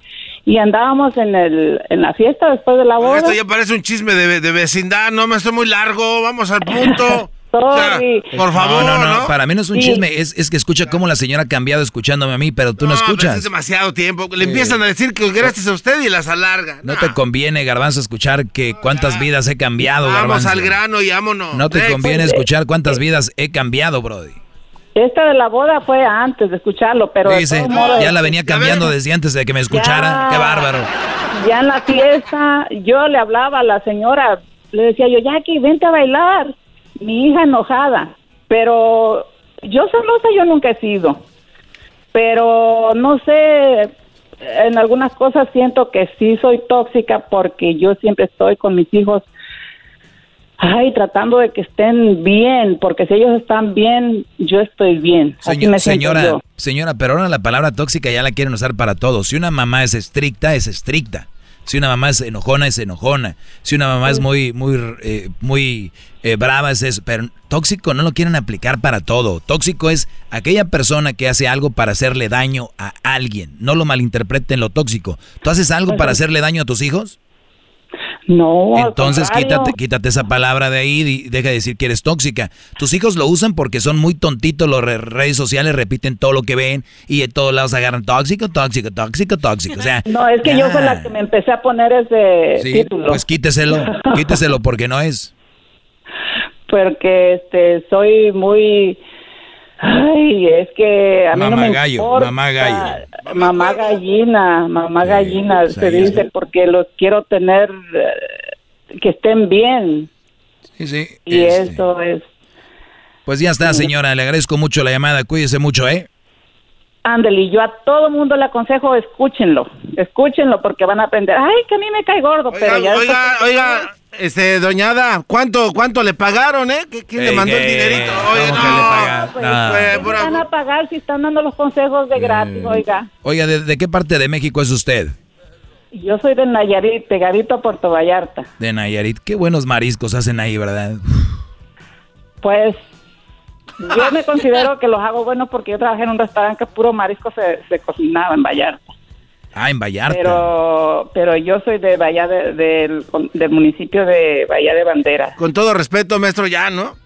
y andábamos en, el, en la fiesta después de la boda. Esto ya parece un chisme de, de vecindad, no me estoy muy largo, vamos al punto. por favor, no, no, no, para mí no es un chisme, es, es, que escucha cómo la señora ha cambiado escuchándome a mí, pero tú no, escuchas. es demasiado tiempo. Le empiezan a decir que gracias a usted y las alarga. No te conviene, Garbanzo, escuchar que cuántas vidas he cambiado, Vamos Garbanzo. al grano y vámonos. No te conviene escuchar cuántas vidas he cambiado, Brody. Esta de la boda fue antes de escucharlo, pero... Dice, ya la venía cambiando desde antes de que me escuchara. Qué bárbaro. Ya en la fiesta, yo le hablaba a la señora, le decía yo, Jackie, vente a bailar. Mi hija enojada, pero yo celosa yo nunca he sido. Pero no sé, en algunas cosas siento que sí soy tóxica porque yo siempre estoy con mis hijos ay, tratando de que estén bien, porque si ellos están bien, yo estoy bien. señora, señora, pero ahora la palabra tóxica ya la quieren usar para todo. Si una mamá es estricta, es estricta. Si una mamá es enojona, es enojona. Si una mamá es muy, muy, eh, muy eh, brava, es eso. Pero tóxico no lo quieren aplicar para todo. Tóxico es aquella persona que hace algo para hacerle daño a alguien. No lo malinterpreten lo tóxico. ¿Tú haces algo para hacerle daño a tus hijos? No. Entonces quítate, quítate esa palabra de ahí y deja de decir que eres tóxica. Tus hijos lo usan porque son muy tontitos, los redes sociales repiten todo lo que ven y de todos lados agarran tóxico, tóxico, tóxico, tóxico. O sea, no, es que yo fue la que me empecé a poner ese sí, Pues quíteselo, quíteselo porque no es. Porque este soy muy Ay, es que a mí mamá no me gallo, mamá gallo. Mamá gallina, mamá gallina, se dice porque los quiero tener eh, que estén bien. Sí, sí. Y este. eso es. Pues ya está, señora, le agradezco mucho la llamada, cuídese mucho, ¿eh? Ándale, yo a todo mundo le aconsejo, escúchenlo, escúchenlo porque van a aprender. Ay, que a mí me cae gordo, pero ya... Oiga, oiga, este, doñada, ¿cuánto, cuánto le pagaron, eh? ¿Quién le mandó el dinerito? Oiga, no, le pues, pues, van a pagar si están dando los consejos de gratis, oiga? Oiga, ¿de, qué parte de México es usted? Yo soy de Nayarit, pegadito a Puerto Vallarta. De Nayarit, qué buenos mariscos hacen ahí, ¿verdad? Pues yo me considero que los hago buenos porque yo trabajé en un restaurante que puro marisco se, cocinaba en Vallarta. Ah, en Vallarta. Pero, pero yo soy de Vallarta, del, municipio de Bahía de Bandera. Con todo respeto, maestro, ya, ¿no?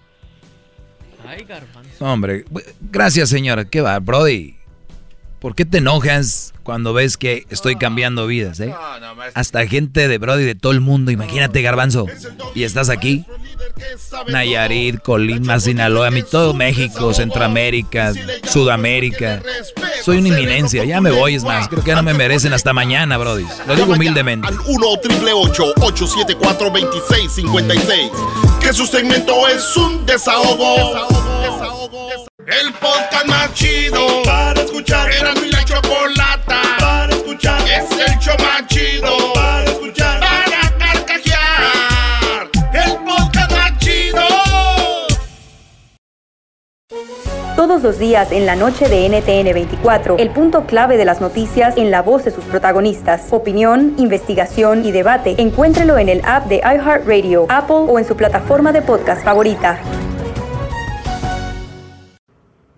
Ay, Hombre, gracias, señora. ¿Qué va, Brody? ¿Por qué te enojas cuando ves que estoy cambiando vidas, eh? Hasta gente de Brody de todo el mundo, imagínate, Garbanzo. Y estás aquí. Nayarit, Colima, Sinaloa, mi todo México, Centroamérica, Sudamérica. Soy una inminencia, ya me voy, es más. Creo que ya no me merecen hasta mañana, Brody. Lo digo humildemente. Al 1 874 2656 Que su segmento es un desahogo. El podcast más chido para escuchar. Era mi la chocolata para escuchar. Es el show más chido para escuchar. Para carcajear. El podcast más chido. Todos los días en la noche de NTN 24, el punto clave de las noticias en la voz de sus protagonistas. Opinión, investigación y debate. Encuéntrelo en el app de iHeartRadio, Apple o en su plataforma de podcast favorita.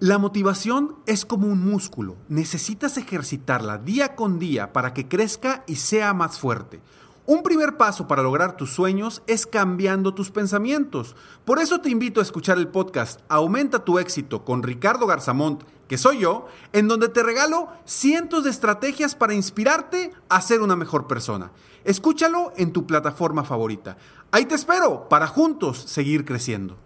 La motivación es como un músculo. Necesitas ejercitarla día con día para que crezca y sea más fuerte. Un primer paso para lograr tus sueños es cambiando tus pensamientos. Por eso te invito a escuchar el podcast Aumenta tu éxito con Ricardo Garzamont que soy yo, en donde te regalo cientos de estrategias para inspirarte a ser una mejor persona. Escúchalo en tu plataforma favorita. Ahí te espero para juntos seguir creciendo.